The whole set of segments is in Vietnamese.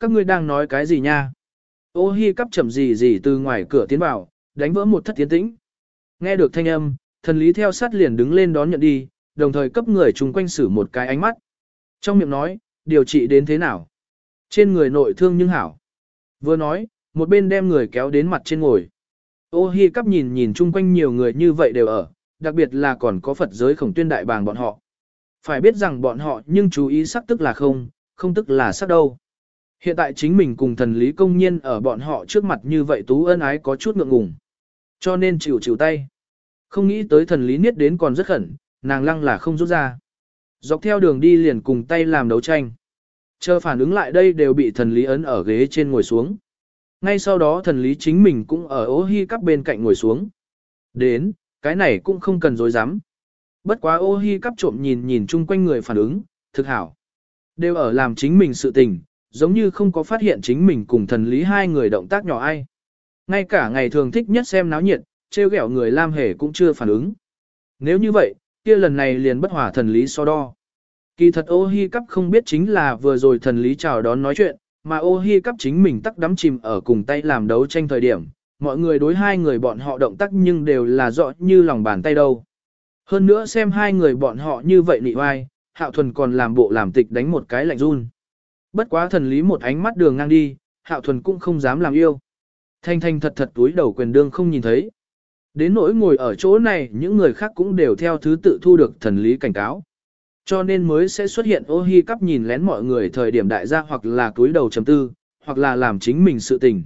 các ngươi đang nói cái gì nha? Ô hi cắp chậm gì gì từ ngoài cửa tiến vào, đánh vỡ một thất tiến tĩnh. Nghe được thanh âm, thần lý theo sát liền đứng lên đón nhận đi, đồng thời cấp người chung quanh xử một cái ánh mắt. Trong miệng nói, điều trị đến thế nào? Trên người nội thương nhưng hảo. Vừa nói, một bên đem người kéo đến mặt trên ngồi. Ô hi cắp nhìn nhìn chung quanh nhiều người như vậy đều ở, đặc biệt là còn có Phật giới khổng tuyên đại bàng bọn họ. Phải biết rằng bọn họ nhưng chú ý sắc tức là không, không tức là sắc đâu. Hiện tại chính mình cùng thần lý công nhiên ở bọn họ trước mặt như vậy tú ân ái có chút ngượng ngùng. Cho nên chịu chịu tay. Không nghĩ tới thần lý niết đến còn rất khẩn, nàng lăng là không rút ra. Dọc theo đường đi liền cùng tay làm đấu tranh. Chờ phản ứng lại đây đều bị thần lý ấn ở ghế trên ngồi xuống. Ngay sau đó thần lý chính mình cũng ở ô hi cắp bên cạnh ngồi xuống. Đến, cái này cũng không cần dối dám. Bất quá ô hi cắp trộm nhìn nhìn chung quanh người phản ứng, thực hảo. Đều ở làm chính mình sự tình, giống như không có phát hiện chính mình cùng thần lý hai người động tác nhỏ ai. Ngay cả ngày thường thích nhất xem náo nhiệt, trêu ghẹo người Lam Hề cũng chưa phản ứng. Nếu như vậy, kia lần này liền bất hòa thần lý so đo. Kỳ thật ô hi cắp không biết chính là vừa rồi thần lý chào đón nói chuyện, mà ô hi cắp chính mình tắc đắm chìm ở cùng tay làm đấu tranh thời điểm. Mọi người đối hai người bọn họ động tác nhưng đều là rõ như lòng bàn tay đâu. Hơn nữa xem hai người bọn họ như vậy nị oai, hạo thuần còn làm bộ làm tịch đánh một cái lạnh run. Bất quá thần lý một ánh mắt đường ngang đi, hạo thuần cũng không dám làm yêu. Thanh thanh thật thật túi đầu quyền đương không nhìn thấy. Đến nỗi ngồi ở chỗ này những người khác cũng đều theo thứ tự thu được thần lý cảnh cáo. Cho nên mới sẽ xuất hiện ô hi cắp nhìn lén mọi người thời điểm đại gia hoặc là túi đầu chấm tư, hoặc là làm chính mình sự tình.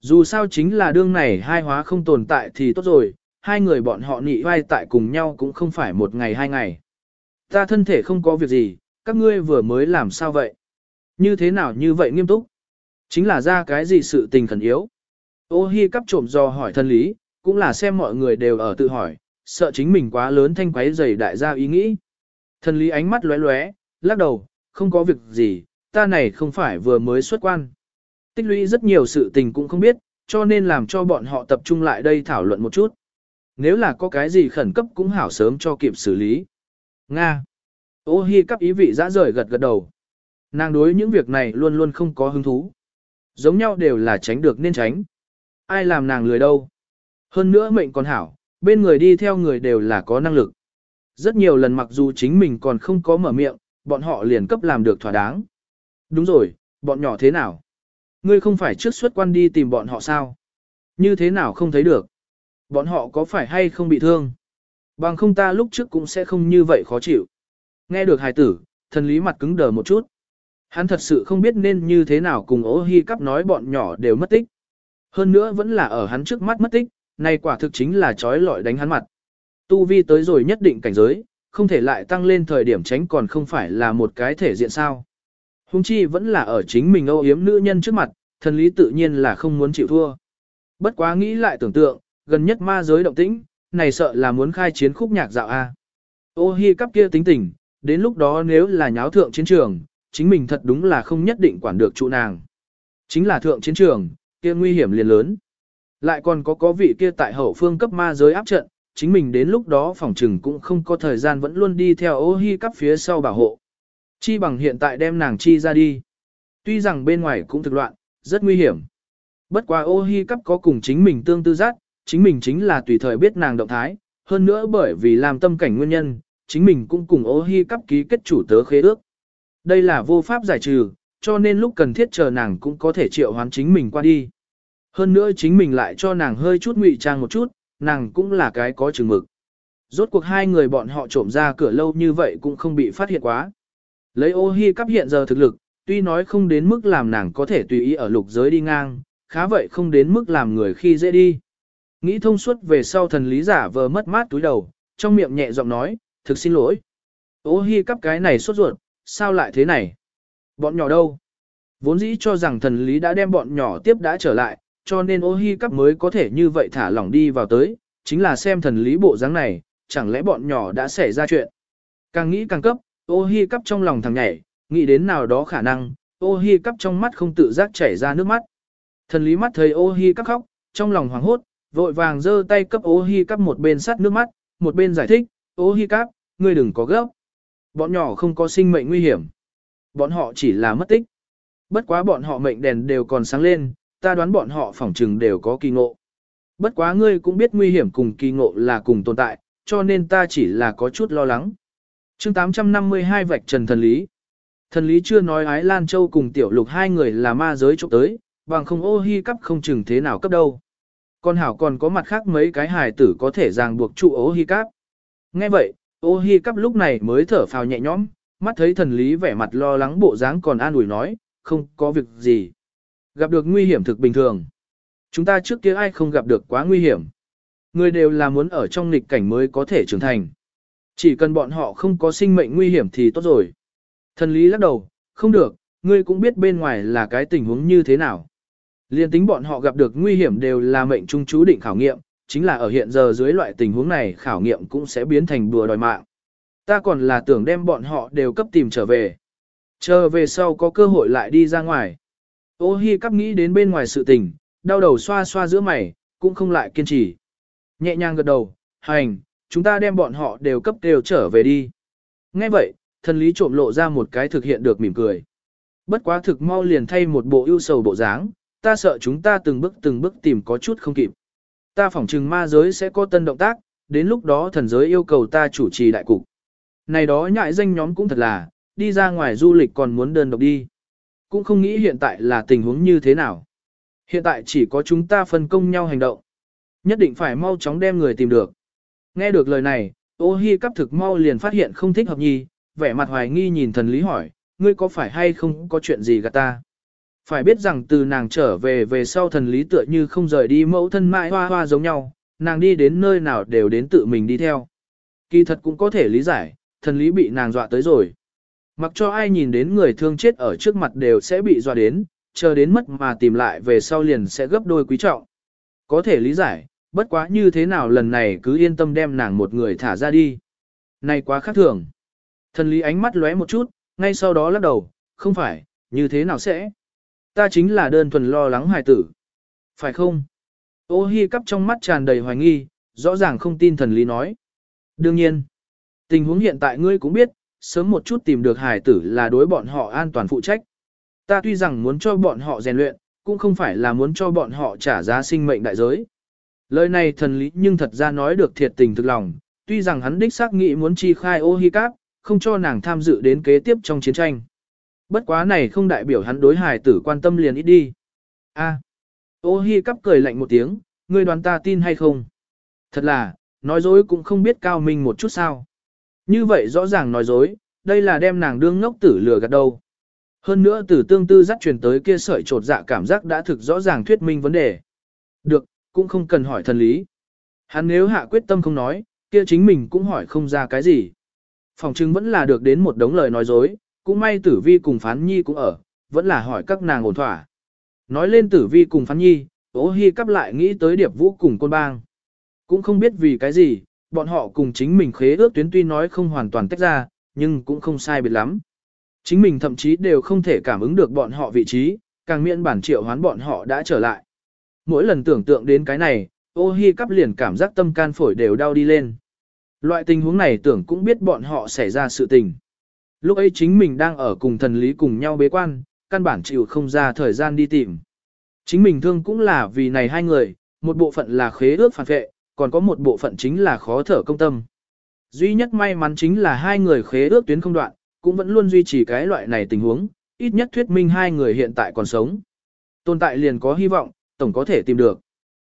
Dù sao chính là đương này hai hóa không tồn tại thì tốt rồi, hai người bọn họ nị vai tại cùng nhau cũng không phải một ngày hai ngày. Ta thân thể không có việc gì, các ngươi vừa mới làm sao vậy? Như thế nào như vậy nghiêm túc? Chính là ra cái gì sự tình khẩn yếu? Ô hi cắp trộm do hỏi thân lý, cũng là xem mọi người đều ở tự hỏi, sợ chính mình quá lớn thanh quái dày đại gia ý nghĩ. Thân lý ánh mắt lóe lóe, lắc đầu, không có việc gì, ta này không phải vừa mới xuất quan. Tích lũy rất nhiều sự tình cũng không biết, cho nên làm cho bọn họ tập trung lại đây thảo luận một chút. Nếu là có cái gì khẩn cấp cũng hảo sớm cho kịp xử lý. Nga. Ô hi cắp ý vị dã rời gật gật đầu. Nàng đối những việc này luôn luôn không có hứng thú. Giống nhau đều là tránh được nên tránh. Ai làm nàng lười đâu. Hơn nữa mệnh còn hảo, bên người đi theo người đều là có năng lực. Rất nhiều lần mặc dù chính mình còn không có mở miệng, bọn họ liền cấp làm được thỏa đáng. Đúng rồi, bọn nhỏ thế nào? Ngươi không phải trước xuất quan đi tìm bọn họ sao? Như thế nào không thấy được? Bọn họ có phải hay không bị thương? Bằng không ta lúc trước cũng sẽ không như vậy khó chịu. Nghe được hài tử, thần lý mặt cứng đờ một chút. Hắn thật sự không biết nên như thế nào cùng ố hy cắp nói bọn nhỏ đều mất tích. Hơn nữa vẫn là ở hắn trước mắt mất tích, này quả thực chính là trói lọi đánh hắn mặt. Tu vi tới rồi nhất định cảnh giới, không thể lại tăng lên thời điểm tránh còn không phải là một cái thể diện sao. Hùng chi vẫn là ở chính mình âu yếm nữ nhân trước mặt, thần lý tự nhiên là không muốn chịu thua. Bất quá nghĩ lại tưởng tượng, gần nhất ma giới động tĩnh, này sợ là muốn khai chiến khúc nhạc dạo A. Ô hi cắp kia tính tình, đến lúc đó nếu là nháo thượng chiến trường, chính mình thật đúng là không nhất định quản được trụ nàng. Chính là thượng chiến trường, kia nguy hiểm liền lớn. Lại còn có có vị kia tại hậu phương cấp ma giới áp trận, chính mình đến lúc đó phòng trừng cũng không có thời gian vẫn luôn đi theo ô hi cắp phía sau bảo hộ. Chi bằng hiện tại đem nàng chi ra đi. Tuy rằng bên ngoài cũng thực loạn, rất nguy hiểm. Bất quá ô hi cắp có cùng chính mình tương tư giác, chính mình chính là tùy thời biết nàng động thái, hơn nữa bởi vì làm tâm cảnh nguyên nhân, chính mình cũng cùng ô hi cắp ký kết chủ tớ khế ước. Đây là vô pháp giải trừ, cho nên lúc cần thiết chờ nàng cũng có thể triệu hoán chính mình qua đi. Hơn nữa chính mình lại cho nàng hơi chút ngụy trang một chút, nàng cũng là cái có chừng mực. Rốt cuộc hai người bọn họ trộm ra cửa lâu như vậy cũng không bị phát hiện quá. Lấy ô hi cắp hiện giờ thực lực, tuy nói không đến mức làm nàng có thể tùy ý ở lục giới đi ngang, khá vậy không đến mức làm người khi dễ đi. Nghĩ thông suốt về sau thần lý giả vờ mất mát túi đầu, trong miệng nhẹ giọng nói, thực xin lỗi. Ô hi cắp cái này sốt ruột, sao lại thế này? Bọn nhỏ đâu? Vốn dĩ cho rằng thần lý đã đem bọn nhỏ tiếp đã trở lại, cho nên ô hi cắp mới có thể như vậy thả lỏng đi vào tới, chính là xem thần lý bộ dáng này, chẳng lẽ bọn nhỏ đã xảy ra chuyện. Càng nghĩ càng cấp, ô hi cắp trong lòng thằng nhảy, nghĩ đến nào đó khả năng, ô hi cắp trong mắt không tự giác chảy ra nước mắt. Thần lý mắt thấy ô hi cắp khóc, trong lòng hoảng hốt, vội vàng giơ tay cấp ô hi cắp một bên sát nước mắt, một bên giải thích, ô hi cắp, ngươi đừng có gấp. Bọn nhỏ không có sinh mệnh nguy hiểm. Bọn họ chỉ là mất tích. bất quá bọn họ mệnh đèn đều còn sáng lên, ta đoán bọn họ phỏng trừng đều có kỳ ngộ. Bất quá ngươi cũng biết nguy hiểm cùng kỳ ngộ là cùng tồn tại, cho nên ta chỉ là có chút lo lắng. chương 852 vạch trần thần lý. Thần lý chưa nói Ái Lan Châu cùng tiểu lục hai người là ma giới trộm tới, bằng không ô hi cấp không chừng thế nào cấp đâu. Con hảo còn có mặt khác mấy cái hài tử có thể ràng buộc trụ ô hi cáp. Nghe vậy, ô hi cắp lúc này mới thở phào nhẹ nhõm, mắt thấy thần lý vẻ mặt lo lắng bộ dáng còn an ủi nói, không có việc gì. Gặp được nguy hiểm thực bình thường. Chúng ta trước kia ai không gặp được quá nguy hiểm. Người đều là muốn ở trong nghịch cảnh mới có thể trưởng thành. Chỉ cần bọn họ không có sinh mệnh nguy hiểm thì tốt rồi. Thần lý lắc đầu, không được, ngươi cũng biết bên ngoài là cái tình huống như thế nào. Liên tính bọn họ gặp được nguy hiểm đều là mệnh trung chú định khảo nghiệm, chính là ở hiện giờ dưới loại tình huống này khảo nghiệm cũng sẽ biến thành đùa đòi mạng. Ta còn là tưởng đem bọn họ đều cấp tìm trở về. Chờ về sau có cơ hội lại đi ra ngoài. Ô hi cắp nghĩ đến bên ngoài sự tình, đau đầu xoa xoa giữa mày, cũng không lại kiên trì. Nhẹ nhàng gật đầu, hành, chúng ta đem bọn họ đều cấp đều trở về đi. Nghe vậy, thần lý trộm lộ ra một cái thực hiện được mỉm cười. Bất quá thực mau liền thay một bộ ưu sầu bộ dáng, ta sợ chúng ta từng bước từng bước tìm có chút không kịp. Ta phỏng chừng ma giới sẽ có tân động tác, đến lúc đó thần giới yêu cầu ta chủ trì đại cục. Này đó nhại danh nhóm cũng thật là, đi ra ngoài du lịch còn muốn đơn độc đi. Cũng không nghĩ hiện tại là tình huống như thế nào. Hiện tại chỉ có chúng ta phân công nhau hành động. Nhất định phải mau chóng đem người tìm được. Nghe được lời này, ô hi cắp thực mau liền phát hiện không thích hợp nhi, vẻ mặt hoài nghi nhìn thần lý hỏi, ngươi có phải hay không có chuyện gì gạt ta? Phải biết rằng từ nàng trở về về sau thần lý tựa như không rời đi mẫu thân mãi hoa hoa giống nhau, nàng đi đến nơi nào đều đến tự mình đi theo. Kỳ thật cũng có thể lý giải, thần lý bị nàng dọa tới rồi. Mặc cho ai nhìn đến người thương chết ở trước mặt đều sẽ bị dọa đến, chờ đến mất mà tìm lại về sau liền sẽ gấp đôi quý trọng. Có thể lý giải, bất quá như thế nào lần này cứ yên tâm đem nàng một người thả ra đi. Này quá khác thường. Thần lý ánh mắt lóe một chút, ngay sau đó lắc đầu, không phải, như thế nào sẽ? Ta chính là đơn thuần lo lắng hài tử. Phải không? Ô hi cắp trong mắt tràn đầy hoài nghi, rõ ràng không tin thần lý nói. Đương nhiên, tình huống hiện tại ngươi cũng biết, sớm một chút tìm được hài tử là đối bọn họ an toàn phụ trách. Ta tuy rằng muốn cho bọn họ rèn luyện, cũng không phải là muốn cho bọn họ trả giá sinh mệnh đại giới. Lời này thần lý nhưng thật ra nói được thiệt tình thực lòng, tuy rằng hắn đích xác nghĩ muốn chi khai ô hi cáp, không cho nàng tham dự đến kế tiếp trong chiến tranh. Bất quá này không đại biểu hắn đối hài tử quan tâm liền ít đi. A. Ô hi cắp cười lạnh một tiếng, ngươi đoán ta tin hay không? Thật là, nói dối cũng không biết cao minh một chút sao. Như vậy rõ ràng nói dối, đây là đem nàng đương ngốc tử lừa gạt đâu. Hơn nữa từ tương tư dắt truyền tới kia sợi trột dạ cảm giác đã thực rõ ràng thuyết minh vấn đề. Được, cũng không cần hỏi thần lý. Hắn nếu hạ quyết tâm không nói, kia chính mình cũng hỏi không ra cái gì. Phòng chứng vẫn là được đến một đống lời nói dối, cũng may tử vi cùng phán nhi cũng ở, vẫn là hỏi các nàng ổn thỏa. Nói lên tử vi cùng phán nhi, ố hi cắp lại nghĩ tới điệp vũ cùng côn bang. Cũng không biết vì cái gì, bọn họ cùng chính mình khế ước tuyến tuy nói không hoàn toàn tách ra, nhưng cũng không sai biệt lắm. Chính mình thậm chí đều không thể cảm ứng được bọn họ vị trí, càng miễn bản triệu hoán bọn họ đã trở lại. Mỗi lần tưởng tượng đến cái này, ô hi cắp liền cảm giác tâm can phổi đều đau đi lên. Loại tình huống này tưởng cũng biết bọn họ xảy ra sự tình. Lúc ấy chính mình đang ở cùng thần lý cùng nhau bế quan, căn bản chịu không ra thời gian đi tìm. Chính mình thương cũng là vì này hai người, một bộ phận là khế ước phản vệ, còn có một bộ phận chính là khó thở công tâm. Duy nhất may mắn chính là hai người khế ước tuyến không đoạn, cũng vẫn luôn duy trì cái loại này tình huống, ít nhất thuyết minh hai người hiện tại còn sống. Tồn tại liền có hy vọng, tổng có thể tìm được.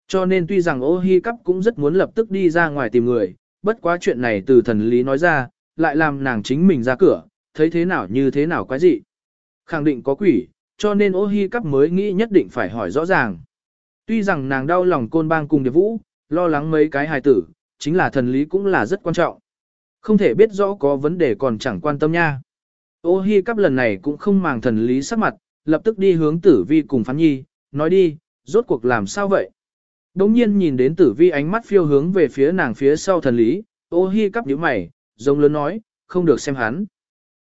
Cho nên tuy rằng ô hi cắp cũng rất muốn lập tức đi ra ngoài tìm người, bất quá chuyện này từ thần lý nói ra, lại làm nàng chính mình ra cửa, thấy thế nào như thế nào quái dị. Khẳng định có quỷ, cho nên ô hi cắp mới nghĩ nhất định phải hỏi rõ ràng. Tuy rằng nàng đau lòng côn bang cùng điệp vũ, lo lắng mấy cái hài tử, chính là thần lý cũng là rất quan trọng. Không thể biết rõ có vấn đề còn chẳng quan tâm nha. Ô hi cắp lần này cũng không màng thần lý sắc mặt, lập tức đi hướng tử vi cùng phán nhi, nói đi, rốt cuộc làm sao vậy? Đống nhiên nhìn đến tử vi ánh mắt phiêu hướng về phía nàng phía sau thần lý, ô hi cắp nhíu mày, giống lớn nói, không được xem hắn.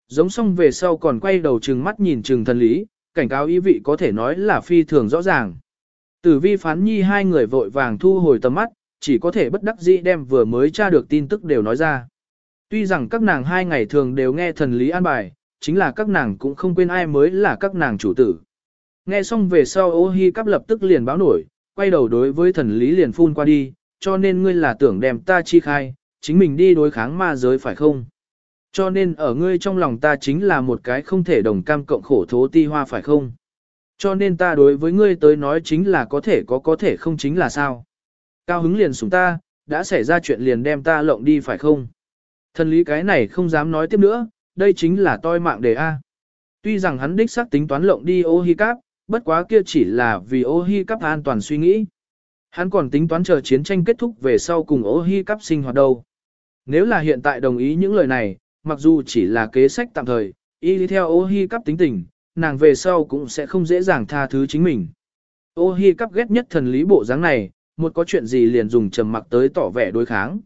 Giống xong về sau còn quay đầu trừng mắt nhìn trừng thần lý, cảnh cáo ý vị có thể nói là phi thường rõ ràng. Tử vi phán nhi hai người vội vàng thu hồi tầm mắt, chỉ có thể bất đắc dĩ đem vừa mới tra được tin tức đều nói ra. Tuy rằng các nàng hai ngày thường đều nghe thần lý an bài, chính là các nàng cũng không quên ai mới là các nàng chủ tử. Nghe xong về sau ô hi cắp lập tức liền báo nổi, quay đầu đối với thần lý liền phun qua đi, cho nên ngươi là tưởng đem ta chi khai, chính mình đi đối kháng ma giới phải không? Cho nên ở ngươi trong lòng ta chính là một cái không thể đồng cam cộng khổ thố ti hoa phải không? Cho nên ta đối với ngươi tới nói chính là có thể có có thể không chính là sao? Cao hứng liền xuống ta, đã xảy ra chuyện liền đem ta lộng đi phải không? Thần lý cái này không dám nói tiếp nữa, đây chính là toi mạng đề A. Tuy rằng hắn đích xác tính toán lộng đi ô hi cáp, bất quá kia chỉ là vì ô hi cáp an toàn suy nghĩ. Hắn còn tính toán chờ chiến tranh kết thúc về sau cùng ô hi cáp sinh hoạt đâu. Nếu là hiện tại đồng ý những lời này, mặc dù chỉ là kế sách tạm thời, y theo ô hi cắp tính tình, nàng về sau cũng sẽ không dễ dàng tha thứ chính mình. Ô hi cắp ghét nhất thần lý bộ dáng này, một có chuyện gì liền dùng trầm mặc tới tỏ vẻ đối kháng.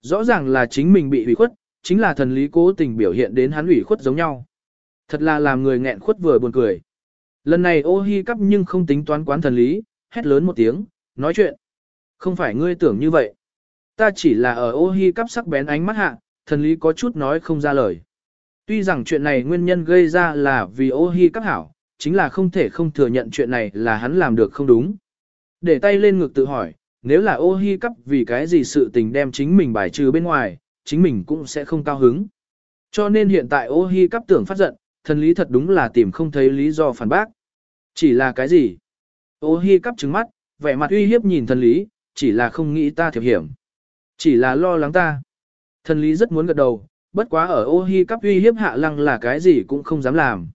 Rõ ràng là chính mình bị hủy khuất, chính là thần lý cố tình biểu hiện đến hắn ủy khuất giống nhau. Thật là làm người nghẹn khuất vừa buồn cười. Lần này ô hi cắp nhưng không tính toán quán thần lý, hét lớn một tiếng, nói chuyện. Không phải ngươi tưởng như vậy. Ta chỉ là ở ô hi cắp sắc bén ánh mắt hạ, thần lý có chút nói không ra lời. Tuy rằng chuyện này nguyên nhân gây ra là vì ô hi các hảo, chính là không thể không thừa nhận chuyện này là hắn làm được không đúng. Để tay lên ngực tự hỏi, nếu là ô hi cắp vì cái gì sự tình đem chính mình bài trừ bên ngoài, chính mình cũng sẽ không cao hứng. Cho nên hiện tại ô hi cắp tưởng phát giận, thần lý thật đúng là tìm không thấy lý do phản bác. Chỉ là cái gì? Ô hi cắp trứng mắt, vẻ mặt uy hiếp nhìn thần lý, chỉ là không nghĩ ta thiệp hiểm. Chỉ là lo lắng ta. Thần lý rất muốn gật đầu, bất quá ở ô hi cắp uy hiếp hạ lăng là cái gì cũng không dám làm.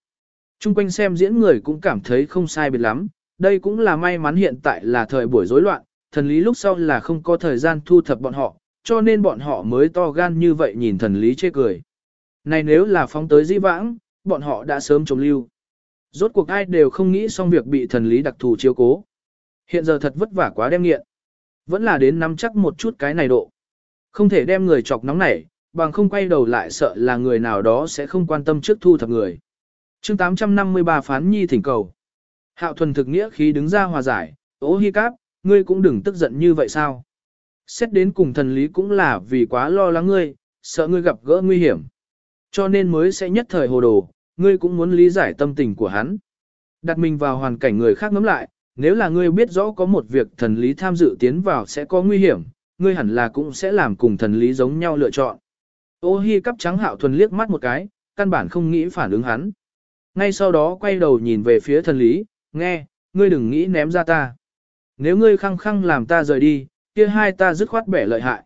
Trung quanh xem diễn người cũng cảm thấy không sai biệt lắm, đây cũng là may mắn hiện tại là thời buổi rối loạn, thần lý lúc sau là không có thời gian thu thập bọn họ, cho nên bọn họ mới to gan như vậy nhìn thần lý chê cười. Này nếu là phóng tới di vãng, bọn họ đã sớm trồng lưu. Rốt cuộc ai đều không nghĩ xong việc bị thần lý đặc thù chiếu cố. Hiện giờ thật vất vả quá đem nghiện. Vẫn là đến nắm chắc một chút cái này độ. Không thể đem người chọc nóng nảy, bằng không quay đầu lại sợ là người nào đó sẽ không quan tâm trước thu thập người. chương 853 phán nhi thỉnh cầu. Hạo thuần thực nghĩa khi đứng ra hòa giải, ố hi cáp, ngươi cũng đừng tức giận như vậy sao. Xét đến cùng thần lý cũng là vì quá lo lắng ngươi, sợ ngươi gặp gỡ nguy hiểm. Cho nên mới sẽ nhất thời hồ đồ, ngươi cũng muốn lý giải tâm tình của hắn. Đặt mình vào hoàn cảnh người khác ngắm lại, nếu là ngươi biết rõ có một việc thần lý tham dự tiến vào sẽ có nguy hiểm, ngươi hẳn là cũng sẽ làm cùng thần lý giống nhau lựa chọn. Ô hi cắp trắng hạo thuần liếc mắt một cái, căn bản không nghĩ phản ứng hắn. Ngay sau đó quay đầu nhìn về phía thần lý, nghe, ngươi đừng nghĩ ném ra ta. Nếu ngươi khăng khăng làm ta rời đi, kia hai ta dứt khoát bẻ lợi hại.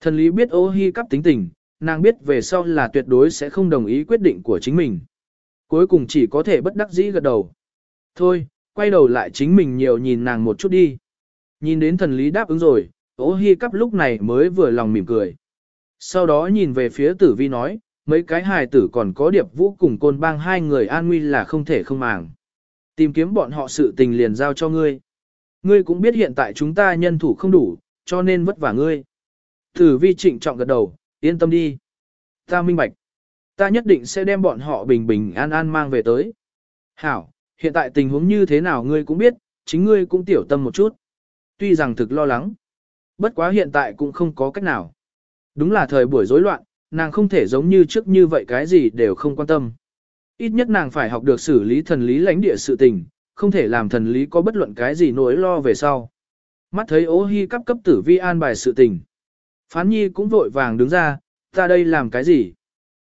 Thần lý biết ô hi cắp tính tình, nàng biết về sau là tuyệt đối sẽ không đồng ý quyết định của chính mình. Cuối cùng chỉ có thể bất đắc dĩ gật đầu. Thôi, quay đầu lại chính mình nhiều nhìn nàng một chút đi. Nhìn đến thần lý đáp ứng rồi, ô hi cắp lúc này mới vừa lòng mỉm cười. Sau đó nhìn về phía tử vi nói, mấy cái hài tử còn có điệp vũ cùng côn bang hai người an nguy là không thể không màng. Tìm kiếm bọn họ sự tình liền giao cho ngươi. Ngươi cũng biết hiện tại chúng ta nhân thủ không đủ, cho nên vất vả ngươi. Tử vi trịnh trọng gật đầu, yên tâm đi. Ta minh bạch. Ta nhất định sẽ đem bọn họ bình bình an an mang về tới. Hảo, hiện tại tình huống như thế nào ngươi cũng biết, chính ngươi cũng tiểu tâm một chút. Tuy rằng thực lo lắng, bất quá hiện tại cũng không có cách nào. Đúng là thời buổi rối loạn, nàng không thể giống như trước như vậy cái gì đều không quan tâm. Ít nhất nàng phải học được xử lý thần lý lãnh địa sự tình, không thể làm thần lý có bất luận cái gì nỗi lo về sau. Mắt thấy ố hy cấp cấp tử vi an bài sự tình. Phán nhi cũng vội vàng đứng ra, ta đây làm cái gì?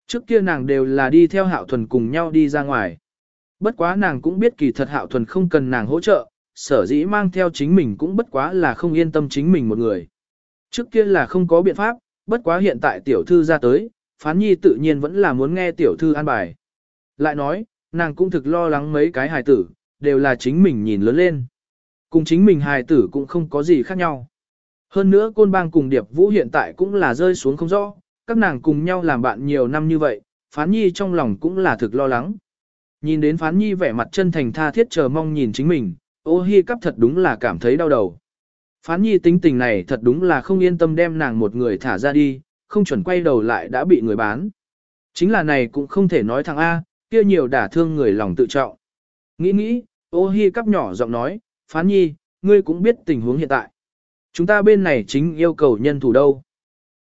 Trước kia nàng đều là đi theo hạo thuần cùng nhau đi ra ngoài. Bất quá nàng cũng biết kỳ thật hạo thuần không cần nàng hỗ trợ, sở dĩ mang theo chính mình cũng bất quá là không yên tâm chính mình một người. Trước kia là không có biện pháp, bất quá hiện tại tiểu thư ra tới, phán nhi tự nhiên vẫn là muốn nghe tiểu thư an bài. Lại nói, nàng cũng thực lo lắng mấy cái hài tử, đều là chính mình nhìn lớn lên. Cùng chính mình hài tử cũng không có gì khác nhau. Hơn nữa côn bang cùng điệp vũ hiện tại cũng là rơi xuống không rõ, các nàng cùng nhau làm bạn nhiều năm như vậy, phán nhi trong lòng cũng là thực lo lắng. Nhìn đến phán nhi vẻ mặt chân thành tha thiết chờ mong nhìn chính mình, ô hi cắp thật đúng là cảm thấy đau đầu. Phán nhi tính tình này thật đúng là không yên tâm đem nàng một người thả ra đi, không chuẩn quay đầu lại đã bị người bán. Chính là này cũng không thể nói thằng A, kia nhiều đả thương người lòng tự trọng. Nghĩ nghĩ, ô hi cắp nhỏ giọng nói, phán nhi, ngươi cũng biết tình huống hiện tại. Chúng ta bên này chính yêu cầu nhân thủ đâu.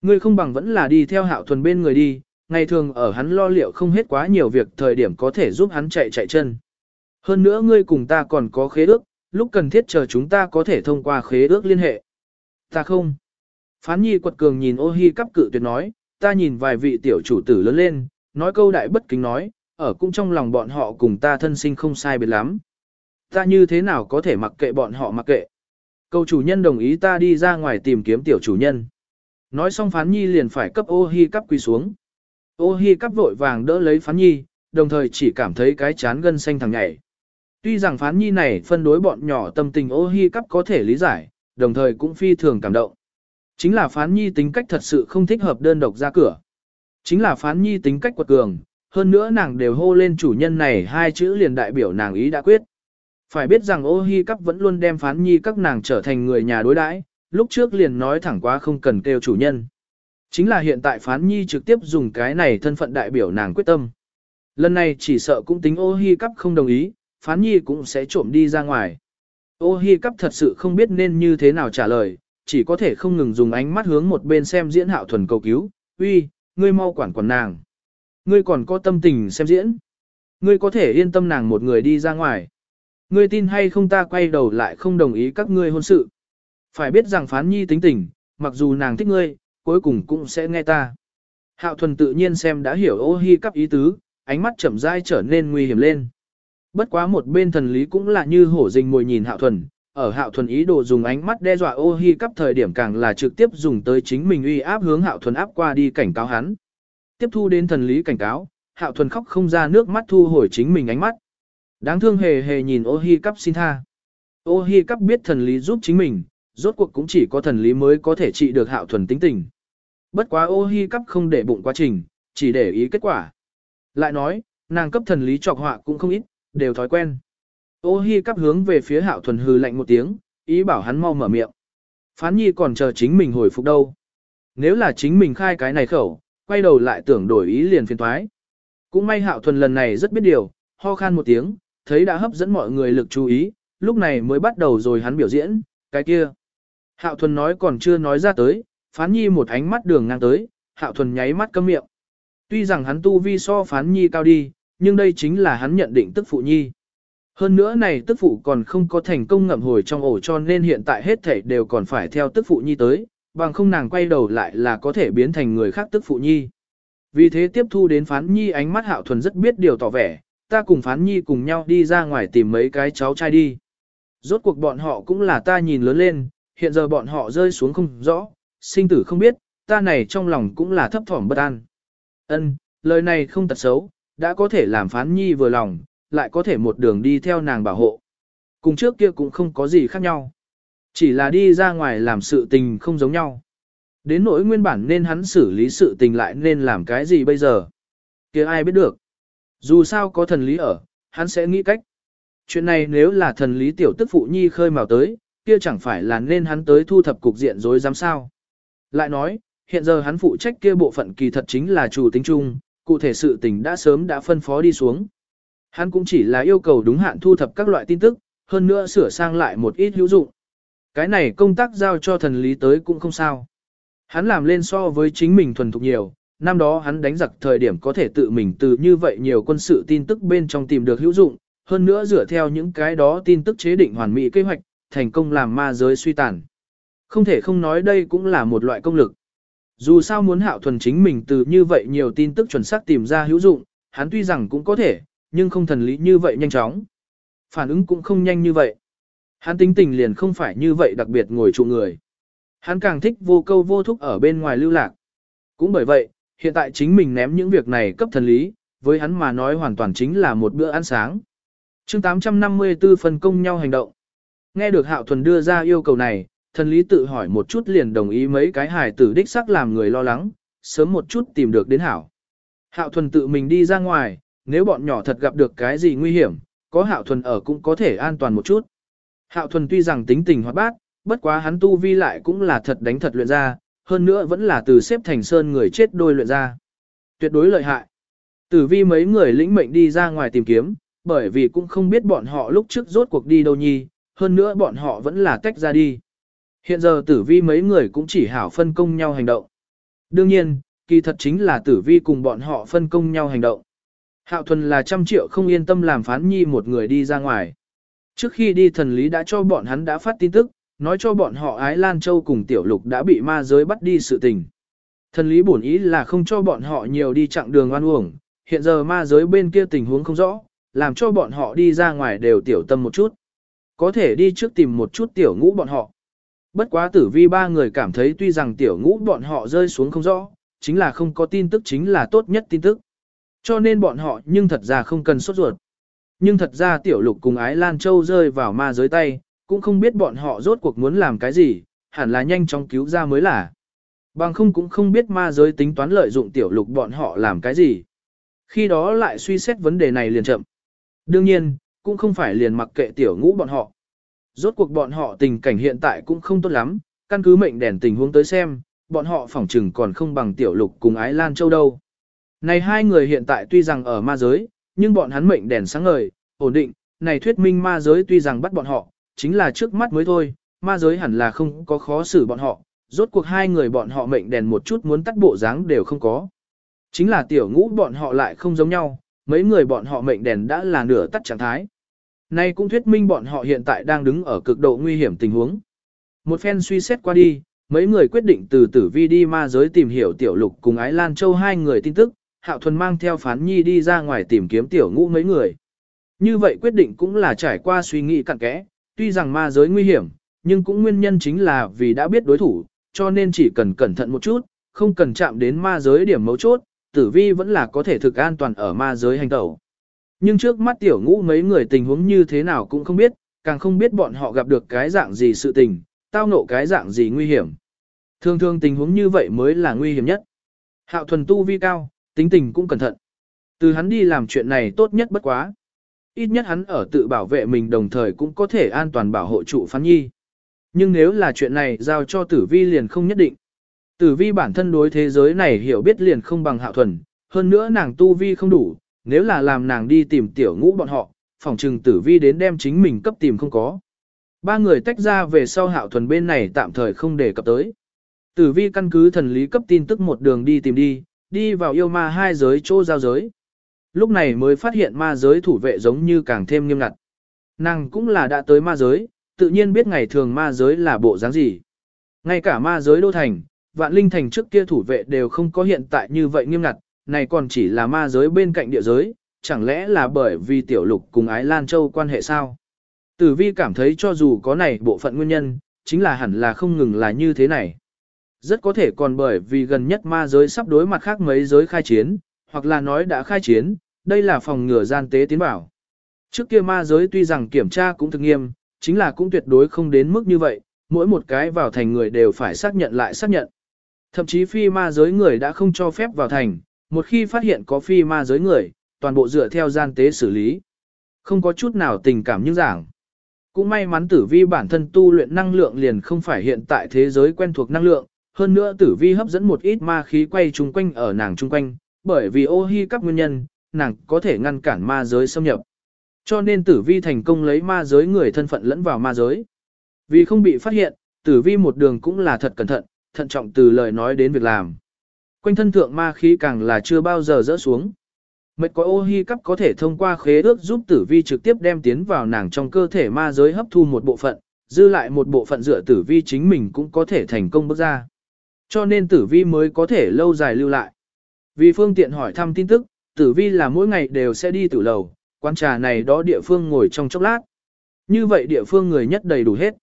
Ngươi không bằng vẫn là đi theo hạo thuần bên người đi, ngày thường ở hắn lo liệu không hết quá nhiều việc thời điểm có thể giúp hắn chạy chạy chân. Hơn nữa ngươi cùng ta còn có khế ước, lúc cần thiết chờ chúng ta có thể thông qua khế ước liên hệ. Ta không. Phán nhi quật cường nhìn ô hi cắp cự tuyệt nói, ta nhìn vài vị tiểu chủ tử lớn lên, nói câu đại bất kính nói, ở cũng trong lòng bọn họ cùng ta thân sinh không sai biệt lắm. Ta như thế nào có thể mặc kệ bọn họ mặc kệ. Cầu chủ nhân đồng ý ta đi ra ngoài tìm kiếm tiểu chủ nhân. Nói xong phán nhi liền phải cấp ô hi cắp quỳ xuống. Ô hi cắp vội vàng đỡ lấy phán nhi, đồng thời chỉ cảm thấy cái chán gân xanh thằng nhảy. Tuy rằng phán nhi này phân đối bọn nhỏ tâm tình ô hi cắp có thể lý giải, đồng thời cũng phi thường cảm động. Chính là phán nhi tính cách thật sự không thích hợp đơn độc ra cửa. Chính là phán nhi tính cách quật cường, hơn nữa nàng đều hô lên chủ nhân này hai chữ liền đại biểu nàng ý đã quyết. Phải biết rằng ô hi cắp vẫn luôn đem phán nhi các nàng trở thành người nhà đối đãi, lúc trước liền nói thẳng quá không cần kêu chủ nhân. Chính là hiện tại phán nhi trực tiếp dùng cái này thân phận đại biểu nàng quyết tâm. Lần này chỉ sợ cũng tính ô hi cắp không đồng ý, phán nhi cũng sẽ trộm đi ra ngoài. Ô hi cắp thật sự không biết nên như thế nào trả lời, chỉ có thể không ngừng dùng ánh mắt hướng một bên xem diễn hạo thuần cầu cứu, uy, ngươi mau quản quản nàng. Ngươi còn có tâm tình xem diễn. Ngươi có thể yên tâm nàng một người đi ra ngoài. Ngươi tin hay không ta quay đầu lại không đồng ý các ngươi hôn sự. Phải biết rằng phán nhi tính tình, mặc dù nàng thích ngươi, cuối cùng cũng sẽ nghe ta. Hạo thuần tự nhiên xem đã hiểu ô hi cắp ý tứ, ánh mắt chậm rãi trở nên nguy hiểm lên. Bất quá một bên thần lý cũng là như hổ rình mồi nhìn hạo thuần, ở hạo thuần ý đồ dùng ánh mắt đe dọa ô hi cắp thời điểm càng là trực tiếp dùng tới chính mình uy áp hướng hạo thuần áp qua đi cảnh cáo hắn. Tiếp thu đến thần lý cảnh cáo, hạo thuần khóc không ra nước mắt thu hồi chính mình ánh mắt. Đáng thương hề hề nhìn ô hi cắp xin tha. Ô hi cắp biết thần lý giúp chính mình, rốt cuộc cũng chỉ có thần lý mới có thể trị được hạo thuần tính tình. Bất quá ô hi cắp không để bụng quá trình, chỉ để ý kết quả. Lại nói, nàng cấp thần lý trọc họa cũng không ít, đều thói quen. Ô hi cắp hướng về phía hạo thuần hư lạnh một tiếng, ý bảo hắn mau mở miệng. Phán nhi còn chờ chính mình hồi phục đâu. Nếu là chính mình khai cái này khẩu, quay đầu lại tưởng đổi ý liền phiền thoái. Cũng may hạo thuần lần này rất biết điều, ho khan một tiếng, thấy đã hấp dẫn mọi người lực chú ý, lúc này mới bắt đầu rồi hắn biểu diễn, cái kia. Hạo thuần nói còn chưa nói ra tới, phán nhi một ánh mắt đường ngang tới, hạo thuần nháy mắt câm miệng. Tuy rằng hắn tu vi so phán nhi cao đi, nhưng đây chính là hắn nhận định tức phụ nhi. Hơn nữa này tức phụ còn không có thành công ngậm hồi trong ổ cho nên hiện tại hết thảy đều còn phải theo tức phụ nhi tới, bằng không nàng quay đầu lại là có thể biến thành người khác tức phụ nhi. Vì thế tiếp thu đến phán nhi ánh mắt hạo thuần rất biết điều tỏ vẻ, ta cùng phán nhi cùng nhau đi ra ngoài tìm mấy cái cháu trai đi. Rốt cuộc bọn họ cũng là ta nhìn lớn lên, hiện giờ bọn họ rơi xuống không rõ, sinh tử không biết, ta này trong lòng cũng là thấp thỏm bất an. Ân, lời này không tật xấu, đã có thể làm phán nhi vừa lòng, lại có thể một đường đi theo nàng bảo hộ. Cùng trước kia cũng không có gì khác nhau. Chỉ là đi ra ngoài làm sự tình không giống nhau. Đến nỗi nguyên bản nên hắn xử lý sự tình lại nên làm cái gì bây giờ. kia ai biết được. Dù sao có thần lý ở, hắn sẽ nghĩ cách. Chuyện này nếu là thần lý tiểu tức phụ nhi khơi mào tới, kia chẳng phải là nên hắn tới thu thập cục diện rối dám sao. Lại nói, hiện giờ hắn phụ trách kia bộ phận kỳ thật chính là chủ tính chung, cụ thể sự tình đã sớm đã phân phó đi xuống. Hắn cũng chỉ là yêu cầu đúng hạn thu thập các loại tin tức, hơn nữa sửa sang lại một ít hữu dụng. Cái này công tác giao cho thần lý tới cũng không sao. Hắn làm lên so với chính mình thuần thục nhiều, năm đó hắn đánh giặc thời điểm có thể tự mình từ như vậy nhiều quân sự tin tức bên trong tìm được hữu dụng, hơn nữa dựa theo những cái đó tin tức chế định hoàn mỹ kế hoạch, thành công làm ma giới suy tàn. Không thể không nói đây cũng là một loại công lực. Dù sao muốn hạo thuần chính mình từ như vậy nhiều tin tức chuẩn xác tìm ra hữu dụng, hắn tuy rằng cũng có thể, nhưng không thần lý như vậy nhanh chóng. Phản ứng cũng không nhanh như vậy. Hắn tính tình liền không phải như vậy đặc biệt ngồi trụ người. Hắn càng thích vô câu vô thúc ở bên ngoài lưu lạc. Cũng bởi vậy, hiện tại chính mình ném những việc này cấp thần lý, với hắn mà nói hoàn toàn chính là một bữa ăn sáng. chương 854 phân công nhau hành động. Nghe được Hạo Thuần đưa ra yêu cầu này, thần lý tự hỏi một chút liền đồng ý mấy cái hài tử đích sắc làm người lo lắng, sớm một chút tìm được đến Hảo. Hạo Thuần tự mình đi ra ngoài, nếu bọn nhỏ thật gặp được cái gì nguy hiểm, có Hạo Thuần ở cũng có thể an toàn một chút. Hạo Thuần tuy rằng tính tình hoạt bát, bất quá hắn tu vi lại cũng là thật đánh thật luyện ra, hơn nữa vẫn là từ xếp thành sơn người chết đôi luyện ra. Tuyệt đối lợi hại. Tử vi mấy người lĩnh mệnh đi ra ngoài tìm kiếm, bởi vì cũng không biết bọn họ lúc trước rốt cuộc đi đâu nhi, hơn nữa bọn họ vẫn là tách ra đi. Hiện giờ tử vi mấy người cũng chỉ hảo phân công nhau hành động. Đương nhiên, kỳ thật chính là tử vi cùng bọn họ phân công nhau hành động. Hạo thuần là trăm triệu không yên tâm làm phán nhi một người đi ra ngoài. Trước khi đi thần lý đã cho bọn hắn đã phát tin tức, nói cho bọn họ Ái Lan Châu cùng Tiểu Lục đã bị ma giới bắt đi sự tình. Thần lý bổn ý là không cho bọn họ nhiều đi chặng đường oan uổng, hiện giờ ma giới bên kia tình huống không rõ, làm cho bọn họ đi ra ngoài đều tiểu tâm một chút. Có thể đi trước tìm một chút tiểu ngũ bọn họ. Bất quá tử vi ba người cảm thấy tuy rằng tiểu ngũ bọn họ rơi xuống không rõ, chính là không có tin tức chính là tốt nhất tin tức. Cho nên bọn họ nhưng thật ra không cần sốt ruột. Nhưng thật ra tiểu lục cùng ái Lan Châu rơi vào ma giới tay, cũng không biết bọn họ rốt cuộc muốn làm cái gì, hẳn là nhanh chóng cứu ra mới là. Bằng không cũng không biết ma giới tính toán lợi dụng tiểu lục bọn họ làm cái gì. Khi đó lại suy xét vấn đề này liền chậm. Đương nhiên, cũng không phải liền mặc kệ tiểu ngũ bọn họ. Rốt cuộc bọn họ tình cảnh hiện tại cũng không tốt lắm, căn cứ mệnh đèn tình huống tới xem, bọn họ phỏng trừng còn không bằng tiểu lục cùng ái Lan Châu đâu. Này hai người hiện tại tuy rằng ở ma giới, nhưng bọn hắn mệnh đèn sáng ngời, ổn định, này thuyết minh ma giới tuy rằng bắt bọn họ, chính là trước mắt mới thôi, ma giới hẳn là không có khó xử bọn họ, rốt cuộc hai người bọn họ mệnh đèn một chút muốn tắt bộ dáng đều không có. Chính là tiểu ngũ bọn họ lại không giống nhau, mấy người bọn họ mệnh đèn đã là nửa tắt trạng thái. Nay cũng thuyết minh bọn họ hiện tại đang đứng ở cực độ nguy hiểm tình huống. Một phen suy xét qua đi, mấy người quyết định từ tử vi đi ma giới tìm hiểu tiểu lục cùng ái Lan Châu hai người tin tức, Hạo Thuần mang theo phán nhi đi ra ngoài tìm kiếm tiểu ngũ mấy người. Như vậy quyết định cũng là trải qua suy nghĩ cặn kẽ, tuy rằng ma giới nguy hiểm, nhưng cũng nguyên nhân chính là vì đã biết đối thủ, cho nên chỉ cần cẩn thận một chút, không cần chạm đến ma giới điểm mấu chốt, tử vi vẫn là có thể thực an toàn ở ma giới hành tẩu. Nhưng trước mắt tiểu ngũ mấy người tình huống như thế nào cũng không biết, càng không biết bọn họ gặp được cái dạng gì sự tình, tao nộ cái dạng gì nguy hiểm. Thường thường tình huống như vậy mới là nguy hiểm nhất. Hạo thuần tu vi cao, tính tình cũng cẩn thận. Từ hắn đi làm chuyện này tốt nhất bất quá. Ít nhất hắn ở tự bảo vệ mình đồng thời cũng có thể an toàn bảo hộ trụ phán nhi. Nhưng nếu là chuyện này giao cho tử vi liền không nhất định. Tử vi bản thân đối thế giới này hiểu biết liền không bằng hạo thuần, hơn nữa nàng tu vi không đủ, nếu là làm nàng đi tìm tiểu ngũ bọn họ, phòng trừng tử vi đến đem chính mình cấp tìm không có. Ba người tách ra về sau hạo thuần bên này tạm thời không để cập tới. Tử vi căn cứ thần lý cấp tin tức một đường đi tìm đi, đi vào yêu ma hai giới chỗ giao giới. Lúc này mới phát hiện ma giới thủ vệ giống như càng thêm nghiêm ngặt. Nàng cũng là đã tới ma giới, tự nhiên biết ngày thường ma giới là bộ dáng gì. Ngay cả ma giới đô thành, vạn linh thành trước kia thủ vệ đều không có hiện tại như vậy nghiêm ngặt, này còn chỉ là ma giới bên cạnh địa giới, chẳng lẽ là bởi vì tiểu lục cùng ái Lan Châu quan hệ sao? Tử vi cảm thấy cho dù có này bộ phận nguyên nhân, chính là hẳn là không ngừng là như thế này. Rất có thể còn bởi vì gần nhất ma giới sắp đối mặt khác mấy giới khai chiến, hoặc là nói đã khai chiến, đây là phòng ngừa gian tế tiến bảo. Trước kia ma giới tuy rằng kiểm tra cũng thực nghiêm, chính là cũng tuyệt đối không đến mức như vậy, mỗi một cái vào thành người đều phải xác nhận lại xác nhận. Thậm chí phi ma giới người đã không cho phép vào thành, một khi phát hiện có phi ma giới người, toàn bộ dựa theo gian tế xử lý. Không có chút nào tình cảm như giảng. Cũng may mắn tử vi bản thân tu luyện năng lượng liền không phải hiện tại thế giới quen thuộc năng lượng, hơn nữa tử vi hấp dẫn một ít ma khí quay chung quanh ở nàng chung quanh, bởi vì ô hi các nguyên nhân, nàng có thể ngăn cản ma giới xâm nhập. Cho nên tử vi thành công lấy ma giới người thân phận lẫn vào ma giới. Vì không bị phát hiện, tử vi một đường cũng là thật cẩn thận, thận trọng từ lời nói đến việc làm. Quanh thân thượng ma khí càng là chưa bao giờ rỡ xuống. Mệt có ô hi cấp có thể thông qua khế ước giúp tử vi trực tiếp đem tiến vào nàng trong cơ thể ma giới hấp thu một bộ phận, dư lại một bộ phận dựa tử vi chính mình cũng có thể thành công bước ra. Cho nên tử vi mới có thể lâu dài lưu lại. Vì phương tiện hỏi thăm tin tức, tử vi là mỗi ngày đều sẽ đi tử lầu, quán trà này đó địa phương ngồi trong chốc lát. Như vậy địa phương người nhất đầy đủ hết.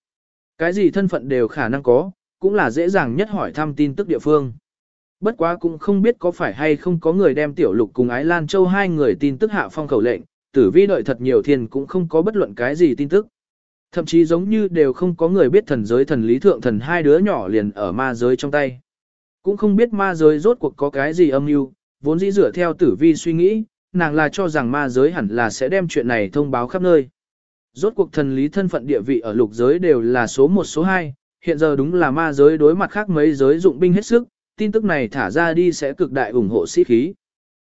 Cái gì thân phận đều khả năng có, cũng là dễ dàng nhất hỏi thăm tin tức địa phương. Bất quá cũng không biết có phải hay không có người đem tiểu lục cùng Ái Lan Châu hai người tin tức hạ phong khẩu lệnh, tử vi đợi thật nhiều thiên cũng không có bất luận cái gì tin tức. Thậm chí giống như đều không có người biết thần giới thần lý thượng thần hai đứa nhỏ liền ở ma giới trong tay. Cũng không biết ma giới rốt cuộc có cái gì âm mưu, vốn dĩ dựa theo tử vi suy nghĩ, nàng là cho rằng ma giới hẳn là sẽ đem chuyện này thông báo khắp nơi. Rốt cuộc thần lý thân phận địa vị ở lục giới đều là số 1 số 2, hiện giờ đúng là ma giới đối mặt khác mấy giới dụng binh hết sức, tin tức này thả ra đi sẽ cực đại ủng hộ sĩ khí.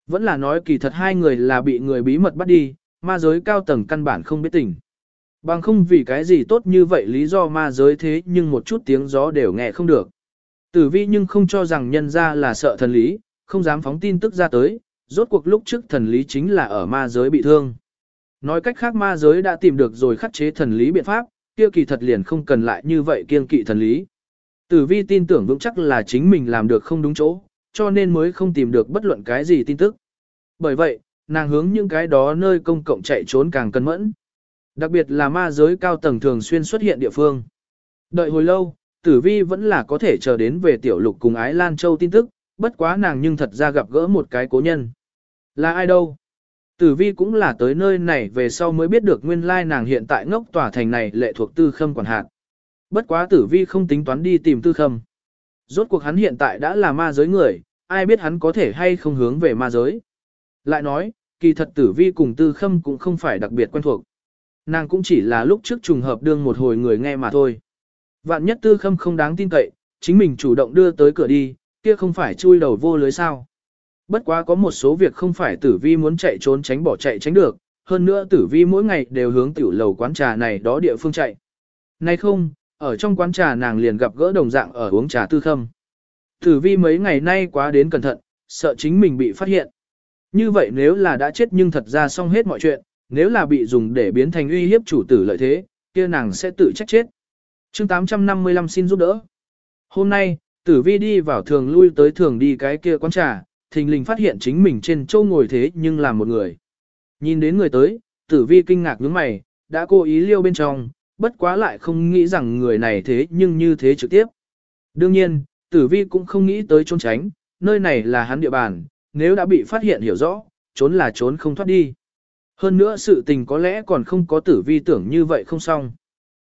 Vẫn là nói kỳ thật hai người là bị người bí mật bắt đi, ma giới cao tầng căn bản không biết tình. Bằng không vì cái gì tốt như vậy lý do ma giới thế nhưng một chút tiếng gió đều nghe không được. Tử vi nhưng không cho rằng nhân ra là sợ thần lý, không dám phóng tin tức ra tới, rốt cuộc lúc trước thần lý chính là ở ma giới bị thương. Nói cách khác ma giới đã tìm được rồi khắc chế thần lý biện pháp, kia kỳ thật liền không cần lại như vậy kiên kỵ thần lý. Tử vi tin tưởng vững chắc là chính mình làm được không đúng chỗ, cho nên mới không tìm được bất luận cái gì tin tức. Bởi vậy, nàng hướng những cái đó nơi công cộng chạy trốn càng cẩn mẫn. Đặc biệt là ma giới cao tầng thường xuyên xuất hiện địa phương. Đợi hồi lâu, tử vi vẫn là có thể chờ đến về tiểu lục cùng ái Lan Châu tin tức, bất quá nàng nhưng thật ra gặp gỡ một cái cố nhân. Là ai đâu? Tử vi cũng là tới nơi này về sau mới biết được nguyên lai nàng hiện tại ngốc tòa thành này lệ thuộc tư khâm quản hạt. Bất quá tử vi không tính toán đi tìm tư khâm. Rốt cuộc hắn hiện tại đã là ma giới người, ai biết hắn có thể hay không hướng về ma giới. Lại nói, kỳ thật tử vi cùng tư khâm cũng không phải đặc biệt quen thuộc. Nàng cũng chỉ là lúc trước trùng hợp đương một hồi người nghe mà thôi. Vạn nhất tư khâm không đáng tin cậy, chính mình chủ động đưa tới cửa đi, kia không phải chui đầu vô lưới sao. Bất quá có một số việc không phải tử vi muốn chạy trốn tránh bỏ chạy tránh được, hơn nữa tử vi mỗi ngày đều hướng tiểu lầu quán trà này đó địa phương chạy. Nay không, ở trong quán trà nàng liền gặp gỡ đồng dạng ở uống trà tư khâm. Tử vi mấy ngày nay quá đến cẩn thận, sợ chính mình bị phát hiện. Như vậy nếu là đã chết nhưng thật ra xong hết mọi chuyện, nếu là bị dùng để biến thành uy hiếp chủ tử lợi thế, kia nàng sẽ tự trách chết. chương 855 xin giúp đỡ. Hôm nay, tử vi đi vào thường lui tới thường đi cái kia quán trà, thình lình phát hiện chính mình trên châu ngồi thế nhưng là một người. Nhìn đến người tới, tử vi kinh ngạc nhướng mày, đã cố ý liêu bên trong, bất quá lại không nghĩ rằng người này thế nhưng như thế trực tiếp. Đương nhiên, tử vi cũng không nghĩ tới trốn tránh, nơi này là hắn địa bàn, nếu đã bị phát hiện hiểu rõ, trốn là trốn không thoát đi. Hơn nữa sự tình có lẽ còn không có tử vi tưởng như vậy không xong.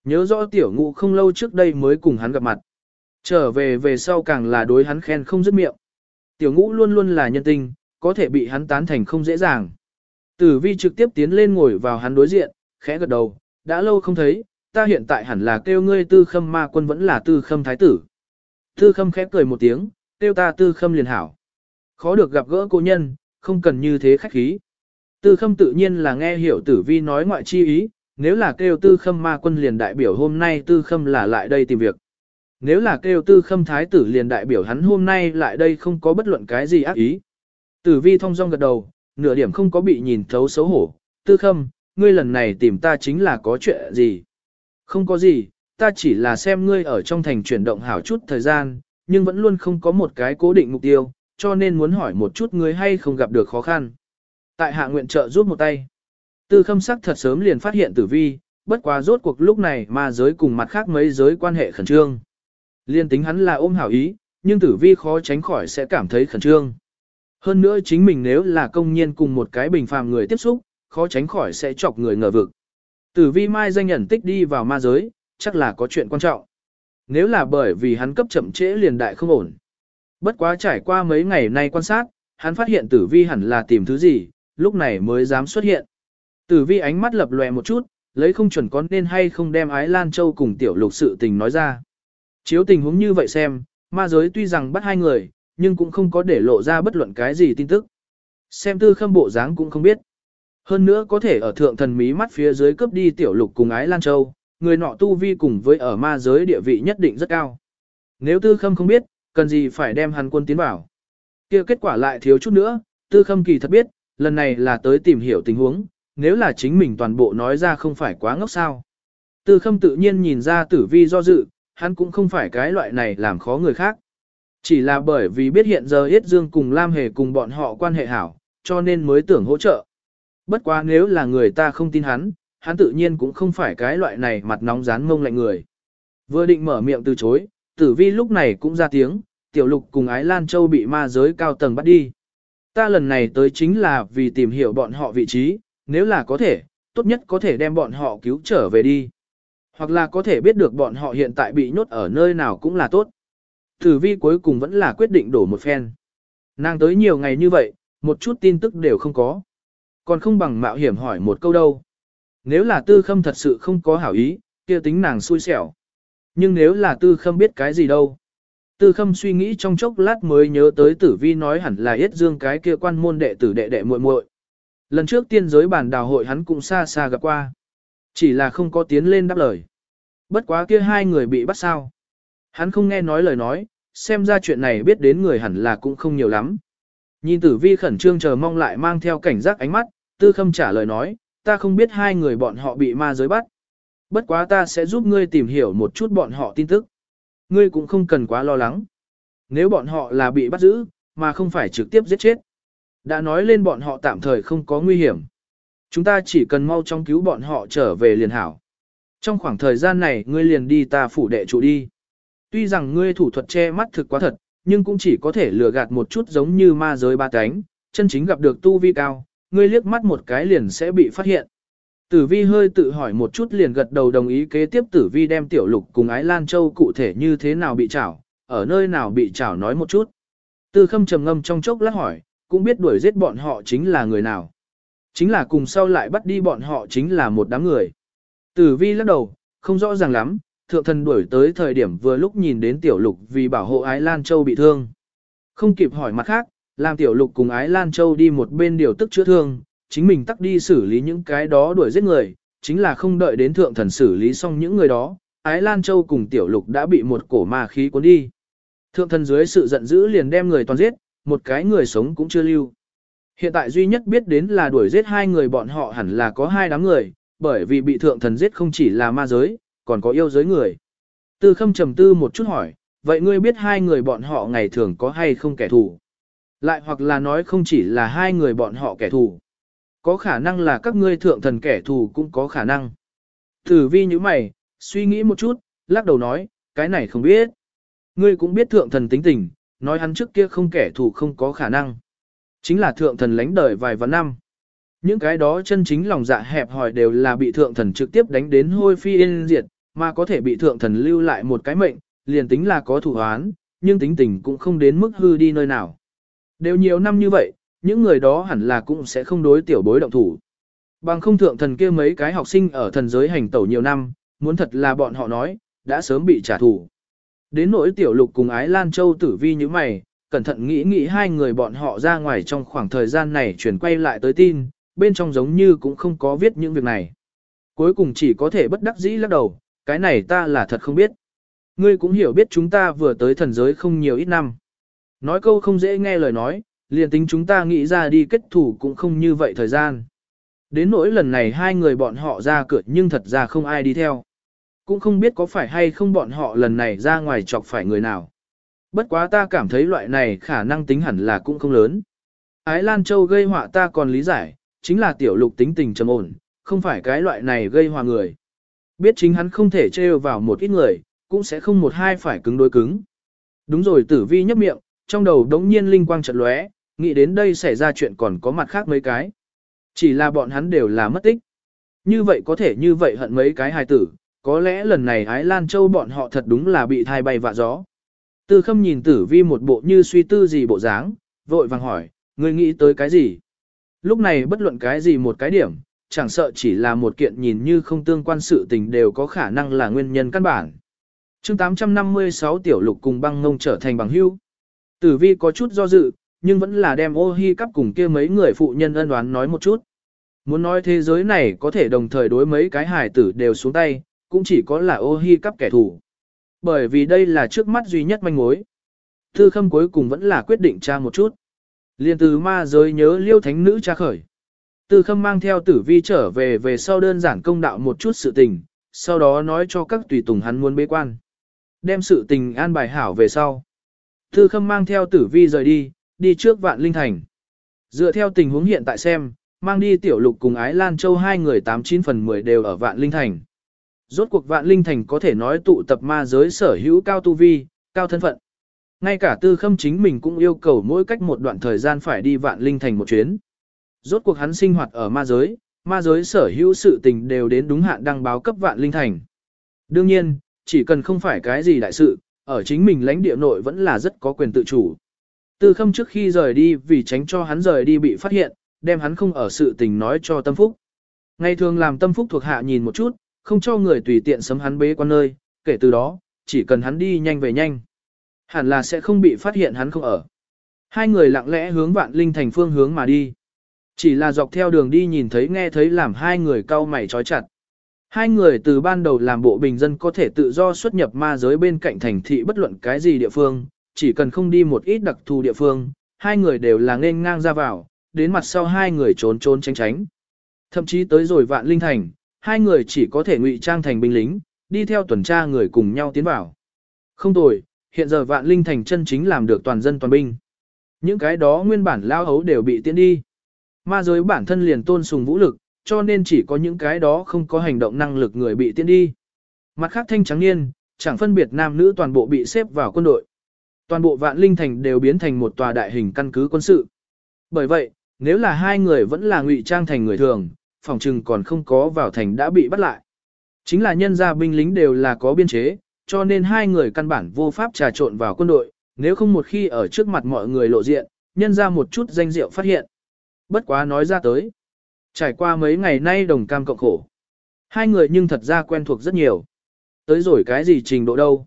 Nhớ rõ tiểu ngụ không lâu trước đây mới cùng hắn gặp mặt. Trở về về sau càng là đối hắn khen không dứt miệng. Tiểu ngũ luôn luôn là nhân tình, có thể bị hắn tán thành không dễ dàng. Tử vi trực tiếp tiến lên ngồi vào hắn đối diện, khẽ gật đầu, đã lâu không thấy, ta hiện tại hẳn là kêu ngươi tư khâm ma quân vẫn là tư khâm thái tử. Tư khâm khẽ cười một tiếng, kêu ta tư khâm liền hảo. Khó được gặp gỡ cô nhân, không cần như thế khách khí. Tư khâm tự nhiên là nghe hiểu tử vi nói ngoại chi ý, nếu là kêu tư khâm ma quân liền đại biểu hôm nay tư khâm là lại đây tìm việc. Nếu là kêu tư khâm thái tử liền đại biểu hắn hôm nay lại đây không có bất luận cái gì ác ý. Tử vi thông dong gật đầu, nửa điểm không có bị nhìn thấu xấu hổ. Tư khâm, ngươi lần này tìm ta chính là có chuyện gì? Không có gì, ta chỉ là xem ngươi ở trong thành chuyển động hảo chút thời gian, nhưng vẫn luôn không có một cái cố định mục tiêu, cho nên muốn hỏi một chút ngươi hay không gặp được khó khăn. Tại hạ nguyện trợ giúp một tay. Tư khâm sắc thật sớm liền phát hiện tử vi, bất quá rốt cuộc lúc này ma giới cùng mặt khác mấy giới quan hệ khẩn trương. Liên tính hắn là ôm hảo ý, nhưng tử vi khó tránh khỏi sẽ cảm thấy khẩn trương. Hơn nữa chính mình nếu là công nhiên cùng một cái bình phàm người tiếp xúc, khó tránh khỏi sẽ chọc người ngờ vực. Tử vi mai danh nhận tích đi vào ma giới, chắc là có chuyện quan trọng. Nếu là bởi vì hắn cấp chậm trễ liền đại không ổn. Bất quá trải qua mấy ngày nay quan sát, hắn phát hiện tử vi hẳn là tìm thứ gì, lúc này mới dám xuất hiện. Tử vi ánh mắt lập lòe một chút, lấy không chuẩn có nên hay không đem ái Lan Châu cùng tiểu lục sự tình nói ra. Chiếu tình huống như vậy xem, ma giới tuy rằng bắt hai người, nhưng cũng không có để lộ ra bất luận cái gì tin tức. Xem tư khâm bộ dáng cũng không biết. Hơn nữa có thể ở thượng thần mí mắt phía dưới cướp đi tiểu lục cùng ái Lan Châu, người nọ tu vi cùng với ở ma giới địa vị nhất định rất cao. Nếu tư khâm không biết, cần gì phải đem hắn quân tiến vào. kia kết quả lại thiếu chút nữa, tư khâm kỳ thật biết, lần này là tới tìm hiểu tình huống, nếu là chính mình toàn bộ nói ra không phải quá ngốc sao. Tư khâm tự nhiên nhìn ra tử vi do dự, hắn cũng không phải cái loại này làm khó người khác. Chỉ là bởi vì biết hiện giờ Yết Dương cùng Lam Hề cùng bọn họ quan hệ hảo, cho nên mới tưởng hỗ trợ. Bất quá nếu là người ta không tin hắn, hắn tự nhiên cũng không phải cái loại này mặt nóng rán mông lạnh người. Vừa định mở miệng từ chối, tử vi lúc này cũng ra tiếng, tiểu lục cùng ái Lan Châu bị ma giới cao tầng bắt đi. Ta lần này tới chính là vì tìm hiểu bọn họ vị trí, nếu là có thể, tốt nhất có thể đem bọn họ cứu trở về đi. Hoặc là có thể biết được bọn họ hiện tại bị nhốt ở nơi nào cũng là tốt. Tử vi cuối cùng vẫn là quyết định đổ một phen. Nàng tới nhiều ngày như vậy, một chút tin tức đều không có. Còn không bằng mạo hiểm hỏi một câu đâu. Nếu là tư khâm thật sự không có hảo ý, kia tính nàng xui xẻo. Nhưng nếu là tư khâm biết cái gì đâu. Tư khâm suy nghĩ trong chốc lát mới nhớ tới tử vi nói hẳn là yết dương cái kia quan môn đệ tử đệ đệ muội muội. Lần trước tiên giới bản đào hội hắn cũng xa xa gặp qua. Chỉ là không có tiến lên đáp lời. Bất quá kia hai người bị bắt sao. Hắn không nghe nói lời nói, xem ra chuyện này biết đến người hẳn là cũng không nhiều lắm. Nhìn tử vi khẩn trương chờ mong lại mang theo cảnh giác ánh mắt, tư khâm trả lời nói, ta không biết hai người bọn họ bị ma giới bắt. Bất quá ta sẽ giúp ngươi tìm hiểu một chút bọn họ tin tức. Ngươi cũng không cần quá lo lắng. Nếu bọn họ là bị bắt giữ, mà không phải trực tiếp giết chết. Đã nói lên bọn họ tạm thời không có nguy hiểm. Chúng ta chỉ cần mau chóng cứu bọn họ trở về liền hảo. Trong khoảng thời gian này ngươi liền đi ta phủ đệ trụ đi. Tuy rằng ngươi thủ thuật che mắt thực quá thật, nhưng cũng chỉ có thể lừa gạt một chút giống như ma giới ba cánh, chân chính gặp được tu vi cao, ngươi liếc mắt một cái liền sẽ bị phát hiện. Tử vi hơi tự hỏi một chút liền gật đầu đồng ý kế tiếp tử vi đem tiểu lục cùng ái Lan Châu cụ thể như thế nào bị chảo, ở nơi nào bị chảo nói một chút. Tư khâm trầm ngâm trong chốc lát hỏi, cũng biết đuổi giết bọn họ chính là người nào. Chính là cùng sau lại bắt đi bọn họ chính là một đám người. Tử vi lắc đầu, không rõ ràng lắm, thượng thần đuổi tới thời điểm vừa lúc nhìn đến tiểu lục vì bảo hộ ái Lan Châu bị thương. Không kịp hỏi mặt khác, làm tiểu lục cùng ái Lan Châu đi một bên điều tức chữa thương, chính mình tắt đi xử lý những cái đó đuổi giết người, chính là không đợi đến thượng thần xử lý xong những người đó, ái Lan Châu cùng tiểu lục đã bị một cổ ma khí cuốn đi. Thượng thần dưới sự giận dữ liền đem người toàn giết, một cái người sống cũng chưa lưu. Hiện tại duy nhất biết đến là đuổi giết hai người bọn họ hẳn là có hai đám người, bởi vì bị thượng thần giết không chỉ là ma giới, còn có yêu giới người. Tư khâm trầm tư một chút hỏi, vậy ngươi biết hai người bọn họ ngày thường có hay không kẻ thù? Lại hoặc là nói không chỉ là hai người bọn họ kẻ thù. Có khả năng là các ngươi thượng thần kẻ thù cũng có khả năng. Tử vi như mày, suy nghĩ một chút, lắc đầu nói, cái này không biết. Ngươi cũng biết thượng thần tính tình, nói hắn trước kia không kẻ thù không có khả năng. Chính là thượng thần lánh đời vài vạn năm. Những cái đó chân chính lòng dạ hẹp hòi đều là bị thượng thần trực tiếp đánh đến hôi phi yên diệt, mà có thể bị thượng thần lưu lại một cái mệnh, liền tính là có thủ hoán, nhưng tính tình cũng không đến mức hư đi nơi nào. Đều nhiều năm như vậy, những người đó hẳn là cũng sẽ không đối tiểu bối động thủ. Bằng không thượng thần kia mấy cái học sinh ở thần giới hành tẩu nhiều năm, muốn thật là bọn họ nói, đã sớm bị trả thù. Đến nỗi tiểu lục cùng ái Lan Châu tử vi như mày, cẩn thận nghĩ nghĩ hai người bọn họ ra ngoài trong khoảng thời gian này chuyển quay lại tới tin, bên trong giống như cũng không có viết những việc này. Cuối cùng chỉ có thể bất đắc dĩ lắc đầu, cái này ta là thật không biết. Ngươi cũng hiểu biết chúng ta vừa tới thần giới không nhiều ít năm. Nói câu không dễ nghe lời nói, liền tính chúng ta nghĩ ra đi kết thủ cũng không như vậy thời gian. Đến nỗi lần này hai người bọn họ ra cửa nhưng thật ra không ai đi theo. Cũng không biết có phải hay không bọn họ lần này ra ngoài chọc phải người nào. Bất quá ta cảm thấy loại này khả năng tính hẳn là cũng không lớn. Ái Lan Châu gây họa ta còn lý giải, chính là tiểu lục tính tình trầm ổn, không phải cái loại này gây họa người. Biết chính hắn không thể trêu vào một ít người, cũng sẽ không một hai phải cứng đối cứng. Đúng rồi tử vi nhấp miệng, trong đầu đống nhiên linh quang chợt lóe, nghĩ đến đây xảy ra chuyện còn có mặt khác mấy cái. Chỉ là bọn hắn đều là mất tích. Như vậy có thể như vậy hận mấy cái hài tử, có lẽ lần này Ái Lan Châu bọn họ thật đúng là bị thai bay vạ gió. Tư khâm nhìn tử vi một bộ như suy tư gì bộ dáng, vội vàng hỏi, người nghĩ tới cái gì? Lúc này bất luận cái gì một cái điểm, chẳng sợ chỉ là một kiện nhìn như không tương quan sự tình đều có khả năng là nguyên nhân căn bản. chương 856 tiểu lục cùng băng ngông trở thành bằng hưu. Tử vi có chút do dự, nhưng vẫn là đem ô hi cắp cùng kia mấy người phụ nhân ân đoán nói một chút. Muốn nói thế giới này có thể đồng thời đối mấy cái hài tử đều xuống tay, cũng chỉ có là ô hi cắp kẻ thù. Bởi vì đây là trước mắt duy nhất manh mối. Thư khâm cuối cùng vẫn là quyết định tra một chút. Liên từ ma giới nhớ liêu thánh nữ tra khởi. Tư khâm mang theo tử vi trở về về sau đơn giản công đạo một chút sự tình, sau đó nói cho các tùy tùng hắn muốn bế quan. Đem sự tình an bài hảo về sau. Tư khâm mang theo tử vi rời đi, đi trước vạn linh thành. Dựa theo tình huống hiện tại xem, mang đi tiểu lục cùng ái Lan Châu hai người 89 phần 10 đều ở vạn linh thành. Rốt cuộc vạn linh thành có thể nói tụ tập ma giới sở hữu cao tu vi, cao thân phận. Ngay cả tư khâm chính mình cũng yêu cầu mỗi cách một đoạn thời gian phải đi vạn linh thành một chuyến. Rốt cuộc hắn sinh hoạt ở ma giới, ma giới sở hữu sự tình đều đến đúng hạn đăng báo cấp vạn linh thành. Đương nhiên, chỉ cần không phải cái gì đại sự, ở chính mình lãnh địa nội vẫn là rất có quyền tự chủ. Tư khâm trước khi rời đi vì tránh cho hắn rời đi bị phát hiện, đem hắn không ở sự tình nói cho tâm phúc. Ngày thường làm tâm phúc thuộc hạ nhìn một chút, không cho người tùy tiện sấm hắn bế quan nơi, kể từ đó, chỉ cần hắn đi nhanh về nhanh. Hẳn là sẽ không bị phát hiện hắn không ở. Hai người lặng lẽ hướng vạn linh thành phương hướng mà đi. Chỉ là dọc theo đường đi nhìn thấy nghe thấy làm hai người cau mày trói chặt. Hai người từ ban đầu làm bộ bình dân có thể tự do xuất nhập ma giới bên cạnh thành thị bất luận cái gì địa phương, chỉ cần không đi một ít đặc thù địa phương, hai người đều là nên ngang ra vào, đến mặt sau hai người trốn trốn tránh tránh. Thậm chí tới rồi vạn linh thành, hai người chỉ có thể ngụy trang thành binh lính, đi theo tuần tra người cùng nhau tiến vào. Không tồi, hiện giờ vạn linh thành chân chính làm được toàn dân toàn binh. Những cái đó nguyên bản lao hấu đều bị tiến đi. Ma giới bản thân liền tôn sùng vũ lực, cho nên chỉ có những cái đó không có hành động năng lực người bị tiễn đi. Mặt khác thanh trắng niên, chẳng phân biệt nam nữ toàn bộ bị xếp vào quân đội. Toàn bộ vạn linh thành đều biến thành một tòa đại hình căn cứ quân sự. Bởi vậy, nếu là hai người vẫn là ngụy trang thành người thường, phòng trừng còn không có vào thành đã bị bắt lại. Chính là nhân gia binh lính đều là có biên chế, cho nên hai người căn bản vô pháp trà trộn vào quân đội, nếu không một khi ở trước mặt mọi người lộ diện, nhân ra một chút danh diệu phát hiện. Bất quá nói ra tới. Trải qua mấy ngày nay đồng cam cộng khổ. Hai người nhưng thật ra quen thuộc rất nhiều. Tới rồi cái gì trình độ đâu.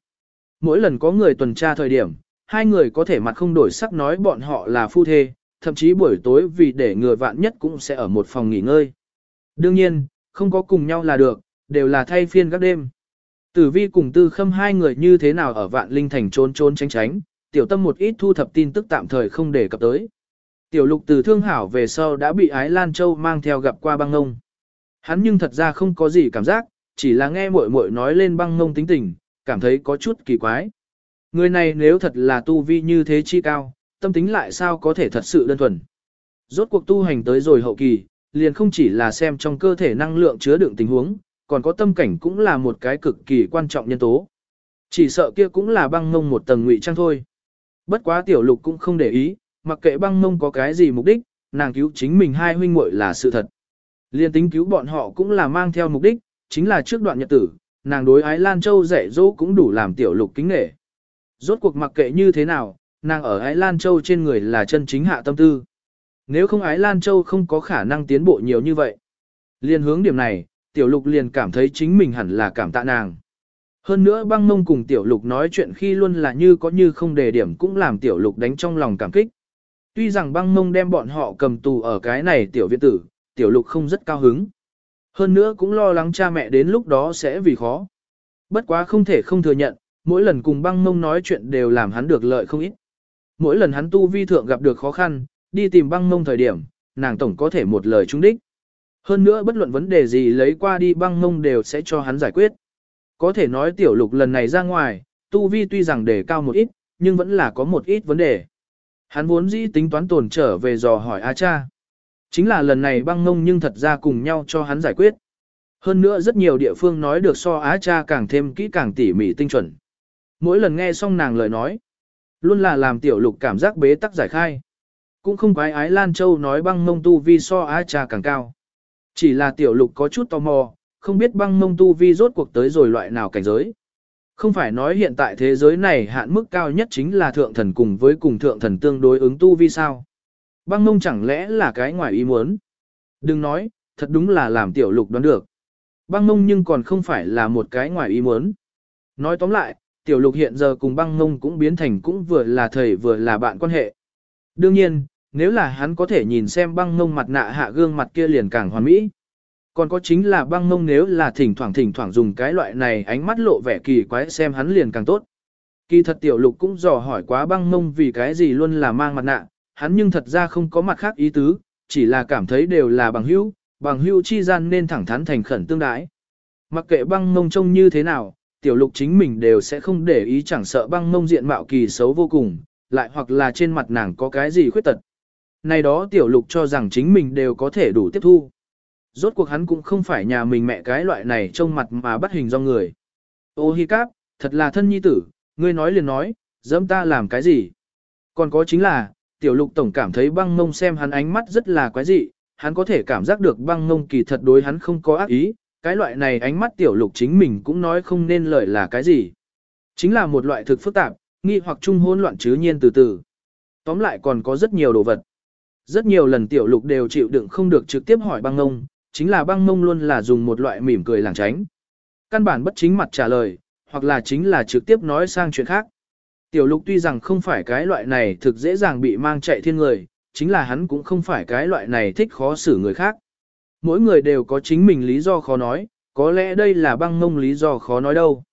Mỗi lần có người tuần tra thời điểm, hai người có thể mặt không đổi sắc nói bọn họ là phu thê, thậm chí buổi tối vì để người vạn nhất cũng sẽ ở một phòng nghỉ ngơi. Đương nhiên, không có cùng nhau là được, đều là thay phiên các đêm. Tử vi cùng tư khâm hai người như thế nào ở vạn linh thành trốn trốn tránh tránh, tiểu tâm một ít thu thập tin tức tạm thời không để cập tới. Tiểu lục từ thương hảo về sau đã bị Ái Lan Châu mang theo gặp qua băng ngông. Hắn nhưng thật ra không có gì cảm giác, chỉ là nghe muội muội nói lên băng ngông tính tình, cảm thấy có chút kỳ quái. Người này nếu thật là tu vi như thế chi cao, tâm tính lại sao có thể thật sự đơn thuần. Rốt cuộc tu hành tới rồi hậu kỳ, liền không chỉ là xem trong cơ thể năng lượng chứa đựng tình huống, còn có tâm cảnh cũng là một cái cực kỳ quan trọng nhân tố. Chỉ sợ kia cũng là băng ngông một tầng ngụy trang thôi. Bất quá tiểu lục cũng không để ý, mặc kệ băng ngông có cái gì mục đích, nàng cứu chính mình hai huynh muội là sự thật. Liên tính cứu bọn họ cũng là mang theo mục đích, chính là trước đoạn nhật tử, nàng đối ái Lan Châu dạy dỗ cũng đủ làm tiểu lục kính nghệ. Rốt cuộc mặc kệ như thế nào, nàng ở ái Lan Châu trên người là chân chính hạ tâm tư. Nếu không ái Lan Châu không có khả năng tiến bộ nhiều như vậy. Liên hướng điểm này, tiểu lục liền cảm thấy chính mình hẳn là cảm tạ nàng. Hơn nữa băng mông cùng tiểu lục nói chuyện khi luôn là như có như không đề điểm cũng làm tiểu lục đánh trong lòng cảm kích. Tuy rằng băng mông đem bọn họ cầm tù ở cái này tiểu viện tử, tiểu lục không rất cao hứng. Hơn nữa cũng lo lắng cha mẹ đến lúc đó sẽ vì khó. Bất quá không thể không thừa nhận, mỗi lần cùng băng mông nói chuyện đều làm hắn được lợi không ít. Mỗi lần hắn tu vi thượng gặp được khó khăn, đi tìm băng mông thời điểm, nàng tổng có thể một lời trúng đích. Hơn nữa bất luận vấn đề gì lấy qua đi băng mông đều sẽ cho hắn giải quyết. Có thể nói tiểu lục lần này ra ngoài, tu vi tuy rằng đề cao một ít, nhưng vẫn là có một ít vấn đề. Hắn vốn dĩ tính toán tồn trở về dò hỏi A cha. Chính là lần này băng ngông nhưng thật ra cùng nhau cho hắn giải quyết. Hơn nữa rất nhiều địa phương nói được so Á cha càng thêm kỹ càng tỉ mỉ tinh chuẩn. Mỗi lần nghe xong nàng lời nói, luôn là làm tiểu lục cảm giác bế tắc giải khai. Cũng không quái ái Lan Châu nói băng mông tu vi so Á cha càng cao. Chỉ là tiểu lục có chút tò mò, không biết băng mông tu vi rốt cuộc tới rồi loại nào cảnh giới. Không phải nói hiện tại thế giới này hạn mức cao nhất chính là thượng thần cùng với cùng thượng thần tương đối ứng tu vi sao. Băng mông chẳng lẽ là cái ngoài ý muốn. Đừng nói, thật đúng là làm tiểu lục đoán được. Băng mông nhưng còn không phải là một cái ngoài ý muốn. Nói tóm lại, tiểu lục hiện giờ cùng băng mông cũng biến thành cũng vừa là thầy vừa là bạn quan hệ. Đương nhiên, nếu là hắn có thể nhìn xem băng mông mặt nạ hạ gương mặt kia liền càng hoàn mỹ. Còn có chính là băng mông nếu là thỉnh thoảng thỉnh thoảng dùng cái loại này ánh mắt lộ vẻ kỳ quái xem hắn liền càng tốt. Kỳ thật tiểu lục cũng dò hỏi quá băng mông vì cái gì luôn là mang mặt nạ, hắn nhưng thật ra không có mặt khác ý tứ, chỉ là cảm thấy đều là bằng hữu, bằng hữu chi gian nên thẳng thắn thành khẩn tương đái. Mặc kệ băng mông trông như thế nào, tiểu lục chính mình đều sẽ không để ý chẳng sợ băng mông diện mạo kỳ xấu vô cùng, lại hoặc là trên mặt nàng có cái gì khuyết tật. Này đó tiểu lục cho rằng chính mình đều có thể đủ tiếp thu. Rốt cuộc hắn cũng không phải nhà mình mẹ cái loại này trông mặt mà bắt hình do người. Ô hi cáp, thật là thân nhi tử, ngươi nói liền nói, dẫm ta làm cái gì. Còn có chính là, tiểu lục tổng cảm thấy băng mông xem hắn ánh mắt rất là quái dị, hắn có thể cảm giác được băng mông kỳ thật đối hắn không có ác ý, cái loại này ánh mắt tiểu lục chính mình cũng nói không nên lời là cái gì. Chính là một loại thực phức tạp, nghi hoặc trung hỗn loạn chứ nhiên từ từ. Tóm lại còn có rất nhiều đồ vật. Rất nhiều lần tiểu lục đều chịu đựng không được trực tiếp hỏi băng ngông, chính là băng ngông luôn là dùng một loại mỉm cười lảng tránh. Căn bản bất chính mặt trả lời, hoặc là chính là trực tiếp nói sang chuyện khác. Tiểu lục tuy rằng không phải cái loại này thực dễ dàng bị mang chạy thiên người, chính là hắn cũng không phải cái loại này thích khó xử người khác. Mỗi người đều có chính mình lý do khó nói, có lẽ đây là băng ngông lý do khó nói đâu.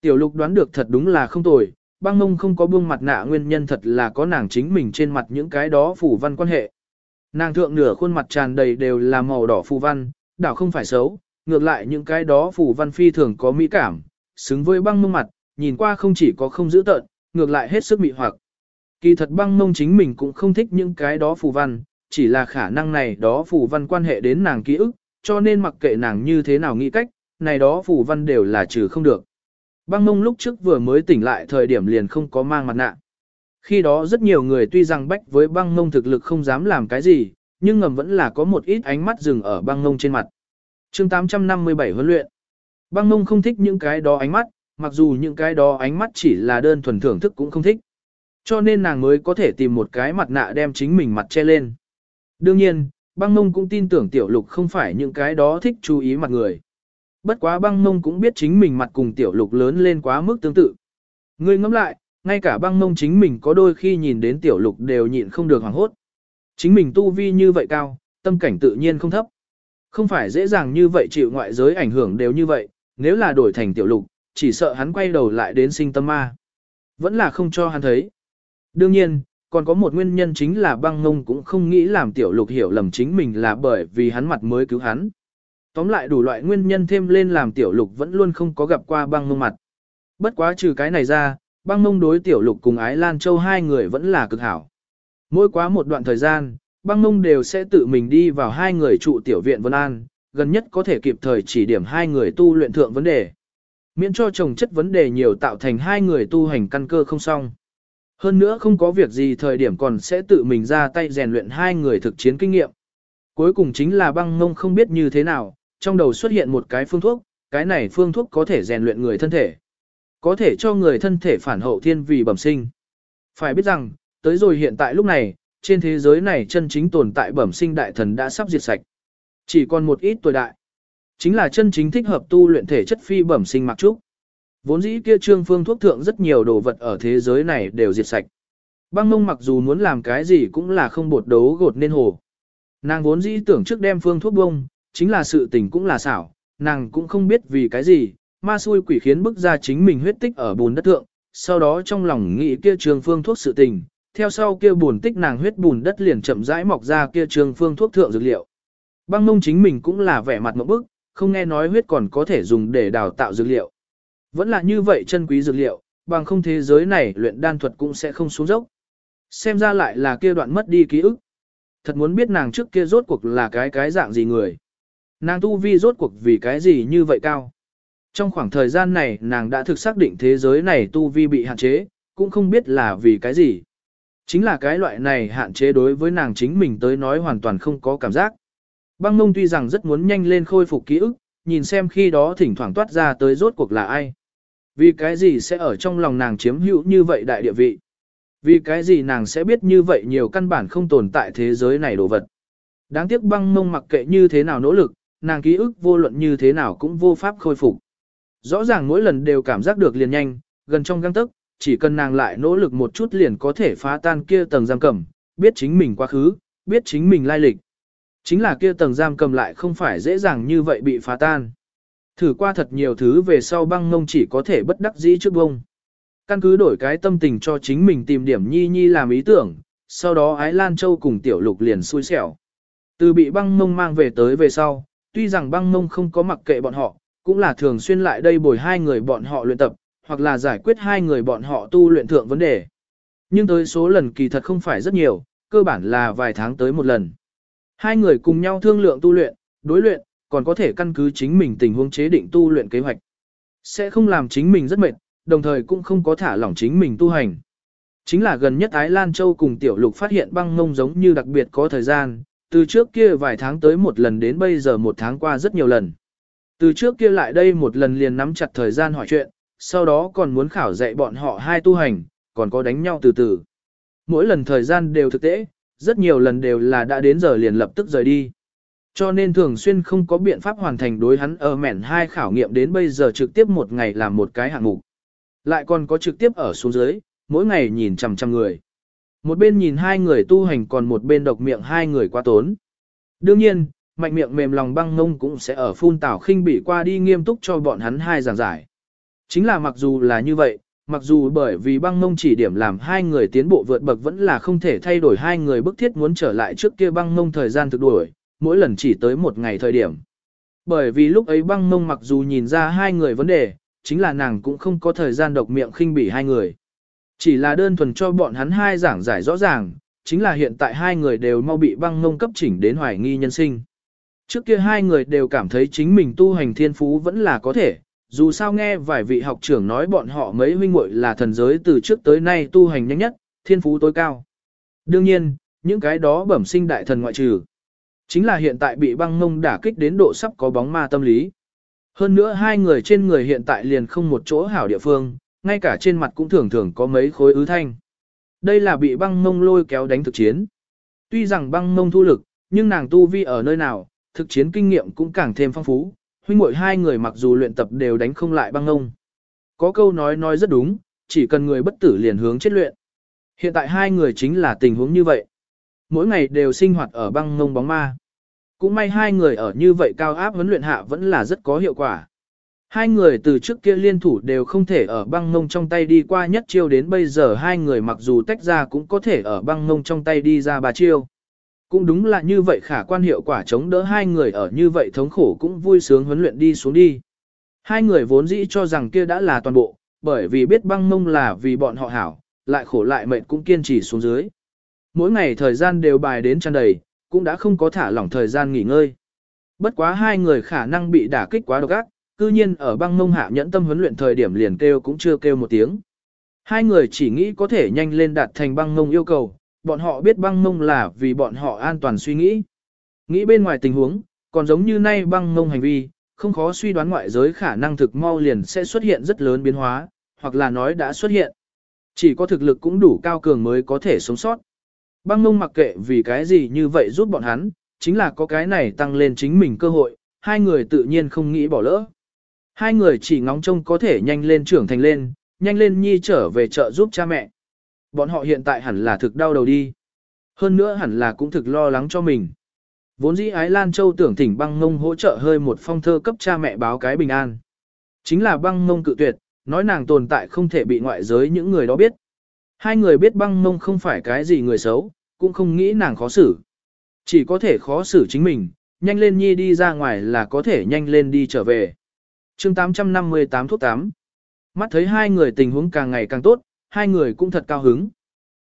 Tiểu lục đoán được thật đúng là không tồi, băng mông không có buông mặt nạ nguyên nhân thật là có nàng chính mình trên mặt những cái đó phủ văn quan hệ. Nàng thượng nửa khuôn mặt tràn đầy đều là màu đỏ phù văn, đảo không phải xấu, ngược lại những cái đó phù văn phi thường có mỹ cảm, xứng với băng mông mặt, nhìn qua không chỉ có không giữ tợn, ngược lại hết sức mị hoặc. Kỳ thật băng mông chính mình cũng không thích những cái đó phù văn, chỉ là khả năng này đó phù văn quan hệ đến nàng ký ức, cho nên mặc kệ nàng như thế nào nghĩ cách, này đó phù văn đều là trừ không được. Băng mông lúc trước vừa mới tỉnh lại thời điểm liền không có mang mặt nạ. Khi đó rất nhiều người tuy rằng bách với băng ngông thực lực không dám làm cái gì, nhưng ngầm vẫn là có một ít ánh mắt dừng ở băng ngông trên mặt. chương 857 huấn luyện. Băng ngông không thích những cái đó ánh mắt, mặc dù những cái đó ánh mắt chỉ là đơn thuần thưởng thức cũng không thích. Cho nên nàng mới có thể tìm một cái mặt nạ đem chính mình mặt che lên. Đương nhiên, băng mông cũng tin tưởng tiểu lục không phải những cái đó thích chú ý mặt người. Bất quá băng mông cũng biết chính mình mặt cùng tiểu lục lớn lên quá mức tương tự. Ngươi ngẫm lại, ngay cả băng mông chính mình có đôi khi nhìn đến tiểu lục đều nhịn không được hoảng hốt. Chính mình tu vi như vậy cao, tâm cảnh tự nhiên không thấp. Không phải dễ dàng như vậy chịu ngoại giới ảnh hưởng đều như vậy, nếu là đổi thành tiểu lục, chỉ sợ hắn quay đầu lại đến sinh tâm ma. Vẫn là không cho hắn thấy. Đương nhiên, còn có một nguyên nhân chính là băng ngông cũng không nghĩ làm tiểu lục hiểu lầm chính mình là bởi vì hắn mặt mới cứu hắn. Tóm lại đủ loại nguyên nhân thêm lên làm tiểu lục vẫn luôn không có gặp qua băng ngông mặt. Bất quá trừ cái này ra, băng mông đối tiểu lục cùng ái Lan Châu hai người vẫn là cực hảo. Mỗi quá một đoạn thời gian, băng mông đều sẽ tự mình đi vào hai người trụ tiểu viện Vân An, gần nhất có thể kịp thời chỉ điểm hai người tu luyện thượng vấn đề. Miễn cho chồng chất vấn đề nhiều tạo thành hai người tu hành căn cơ không xong. Hơn nữa không có việc gì thời điểm còn sẽ tự mình ra tay rèn luyện hai người thực chiến kinh nghiệm. Cuối cùng chính là băng ngông không biết như thế nào, trong đầu xuất hiện một cái phương thuốc, cái này phương thuốc có thể rèn luyện người thân thể. Có thể cho người thân thể phản hậu thiên vì bẩm sinh. Phải biết rằng, tới rồi hiện tại lúc này, trên thế giới này chân chính tồn tại bẩm sinh đại thần đã sắp diệt sạch. Chỉ còn một ít tuổi đại. Chính là chân chính thích hợp tu luyện thể chất phi bẩm sinh mặc trúc. Vốn dĩ kia trương phương thuốc thượng rất nhiều đồ vật ở thế giới này đều diệt sạch. Băng mông mặc dù muốn làm cái gì cũng là không bột đấu gột nên hồ. Nàng vốn dĩ tưởng trước đem phương thuốc bông, chính là sự tình cũng là xảo, nàng cũng không biết vì cái gì, ma xui quỷ khiến bức ra chính mình huyết tích ở bùn đất thượng, sau đó trong lòng nghĩ kia trường phương thuốc sự tình, theo sau kia bùn tích nàng huyết bùn đất liền chậm rãi mọc ra kia trường phương thuốc thượng dược liệu. Băng mông chính mình cũng là vẻ mặt một bức, không nghe nói huyết còn có thể dùng để đào tạo dược liệu. Vẫn là như vậy chân quý dược liệu, bằng không thế giới này luyện đan thuật cũng sẽ không xuống dốc. Xem ra lại là kia đoạn mất đi ký ức. Thật muốn biết nàng trước kia rốt cuộc là cái cái dạng gì người. Nàng tu vi rốt cuộc vì cái gì như vậy cao. Trong khoảng thời gian này nàng đã thực xác định thế giới này tu vi bị hạn chế, cũng không biết là vì cái gì. Chính là cái loại này hạn chế đối với nàng chính mình tới nói hoàn toàn không có cảm giác. Băng mông tuy rằng rất muốn nhanh lên khôi phục ký ức, nhìn xem khi đó thỉnh thoảng toát ra tới rốt cuộc là ai. Vì cái gì sẽ ở trong lòng nàng chiếm hữu như vậy đại địa vị? Vì cái gì nàng sẽ biết như vậy nhiều căn bản không tồn tại thế giới này đồ vật? Đáng tiếc băng mông mặc kệ như thế nào nỗ lực, nàng ký ức vô luận như thế nào cũng vô pháp khôi phục. Rõ ràng mỗi lần đều cảm giác được liền nhanh, gần trong găng tức, chỉ cần nàng lại nỗ lực một chút liền có thể phá tan kia tầng giam cầm, biết chính mình quá khứ, biết chính mình lai lịch. Chính là kia tầng giam cầm lại không phải dễ dàng như vậy bị phá tan. Thử qua thật nhiều thứ về sau băng ngông chỉ có thể bất đắc dĩ trước bông. Căn cứ đổi cái tâm tình cho chính mình tìm điểm nhi nhi làm ý tưởng, sau đó Ái Lan Châu cùng Tiểu Lục liền xui xẻo. Từ bị băng mông mang về tới về sau, tuy rằng băng mông không có mặc kệ bọn họ, cũng là thường xuyên lại đây bồi hai người bọn họ luyện tập, hoặc là giải quyết hai người bọn họ tu luyện thượng vấn đề. Nhưng tới số lần kỳ thật không phải rất nhiều, cơ bản là vài tháng tới một lần. Hai người cùng nhau thương lượng tu luyện, đối luyện, còn có thể căn cứ chính mình tình huống chế định tu luyện kế hoạch. Sẽ không làm chính mình rất mệt, đồng thời cũng không có thả lỏng chính mình tu hành. Chính là gần nhất Ái Lan Châu cùng Tiểu Lục phát hiện băng ngông giống như đặc biệt có thời gian, từ trước kia vài tháng tới một lần đến bây giờ một tháng qua rất nhiều lần. Từ trước kia lại đây một lần liền nắm chặt thời gian hỏi chuyện, sau đó còn muốn khảo dạy bọn họ hai tu hành, còn có đánh nhau từ từ. Mỗi lần thời gian đều thực tế, rất nhiều lần đều là đã đến giờ liền lập tức rời đi. Cho nên thường xuyên không có biện pháp hoàn thành đối hắn ở mẻn hai khảo nghiệm đến bây giờ trực tiếp một ngày làm một cái hạng mục. Lại còn có trực tiếp ở xuống dưới, mỗi ngày nhìn chằm chằm người. Một bên nhìn hai người tu hành còn một bên độc miệng hai người quá tốn. Đương nhiên, mạnh miệng mềm lòng băng ngông cũng sẽ ở phun tảo khinh bị qua đi nghiêm túc cho bọn hắn hai giảng giải. Chính là mặc dù là như vậy, mặc dù bởi vì băng ngông chỉ điểm làm hai người tiến bộ vượt bậc vẫn là không thể thay đổi hai người bức thiết muốn trở lại trước kia băng ngông thời gian thực đuổi, mỗi lần chỉ tới một ngày thời điểm. Bởi vì lúc ấy băng ngông mặc dù nhìn ra hai người vấn đề, chính là nàng cũng không có thời gian độc miệng khinh bỉ hai người. Chỉ là đơn thuần cho bọn hắn hai giảng giải rõ ràng, chính là hiện tại hai người đều mau bị băng ngông cấp chỉnh đến hoài nghi nhân sinh. Trước kia hai người đều cảm thấy chính mình tu hành thiên phú vẫn là có thể, dù sao nghe vài vị học trưởng nói bọn họ mấy huynh muội là thần giới từ trước tới nay tu hành nhanh nhất, thiên phú tối cao. Đương nhiên, những cái đó bẩm sinh đại thần ngoại trừ. Chính là hiện tại bị băng ngông đả kích đến độ sắp có bóng ma tâm lý. Hơn nữa hai người trên người hiện tại liền không một chỗ hảo địa phương, ngay cả trên mặt cũng thường thường có mấy khối ứ thanh. Đây là bị băng mông lôi kéo đánh thực chiến. Tuy rằng băng mông thu lực, nhưng nàng tu vi ở nơi nào, thực chiến kinh nghiệm cũng càng thêm phong phú, huynh muội hai người mặc dù luyện tập đều đánh không lại băng ngông. Có câu nói nói rất đúng, chỉ cần người bất tử liền hướng chết luyện. Hiện tại hai người chính là tình huống như vậy. Mỗi ngày đều sinh hoạt ở băng ngông bóng ma. Cũng may hai người ở như vậy cao áp huấn luyện hạ vẫn là rất có hiệu quả. Hai người từ trước kia liên thủ đều không thể ở băng ngông trong tay đi qua nhất chiêu đến bây giờ hai người mặc dù tách ra cũng có thể ở băng ngông trong tay đi ra ba chiêu. Cũng đúng là như vậy khả quan hiệu quả chống đỡ hai người ở như vậy thống khổ cũng vui sướng huấn luyện đi xuống đi. Hai người vốn dĩ cho rằng kia đã là toàn bộ, bởi vì biết băng mông là vì bọn họ hảo, lại khổ lại mệnh cũng kiên trì xuống dưới. Mỗi ngày thời gian đều bài đến tràn đầy, cũng đã không có thả lỏng thời gian nghỉ ngơi. Bất quá hai người khả năng bị đả kích quá độc ác, cư nhiên ở băng mông hạ nhẫn tâm huấn luyện thời điểm liền kêu cũng chưa kêu một tiếng. Hai người chỉ nghĩ có thể nhanh lên đạt thành băng mông yêu cầu, bọn họ biết băng mông là vì bọn họ an toàn suy nghĩ. Nghĩ bên ngoài tình huống, còn giống như nay băng mông hành vi, không khó suy đoán ngoại giới khả năng thực mau liền sẽ xuất hiện rất lớn biến hóa, hoặc là nói đã xuất hiện. Chỉ có thực lực cũng đủ cao cường mới có thể sống sót. Băng mông mặc kệ vì cái gì như vậy giúp bọn hắn, chính là có cái này tăng lên chính mình cơ hội, hai người tự nhiên không nghĩ bỏ lỡ. Hai người chỉ ngóng trông có thể nhanh lên trưởng thành lên, nhanh lên nhi trở về chợ giúp cha mẹ. Bọn họ hiện tại hẳn là thực đau đầu đi. Hơn nữa hẳn là cũng thực lo lắng cho mình. Vốn dĩ Ái Lan Châu tưởng thỉnh băng ngông hỗ trợ hơi một phong thơ cấp cha mẹ báo cái bình an. Chính là băng ngông cự tuyệt, nói nàng tồn tại không thể bị ngoại giới những người đó biết. Hai người biết băng ngông không phải cái gì người xấu, cũng không nghĩ nàng khó xử. Chỉ có thể khó xử chính mình, nhanh lên nhi đi ra ngoài là có thể nhanh lên đi trở về chương 858 thuốc 8. Mắt thấy hai người tình huống càng ngày càng tốt, hai người cũng thật cao hứng.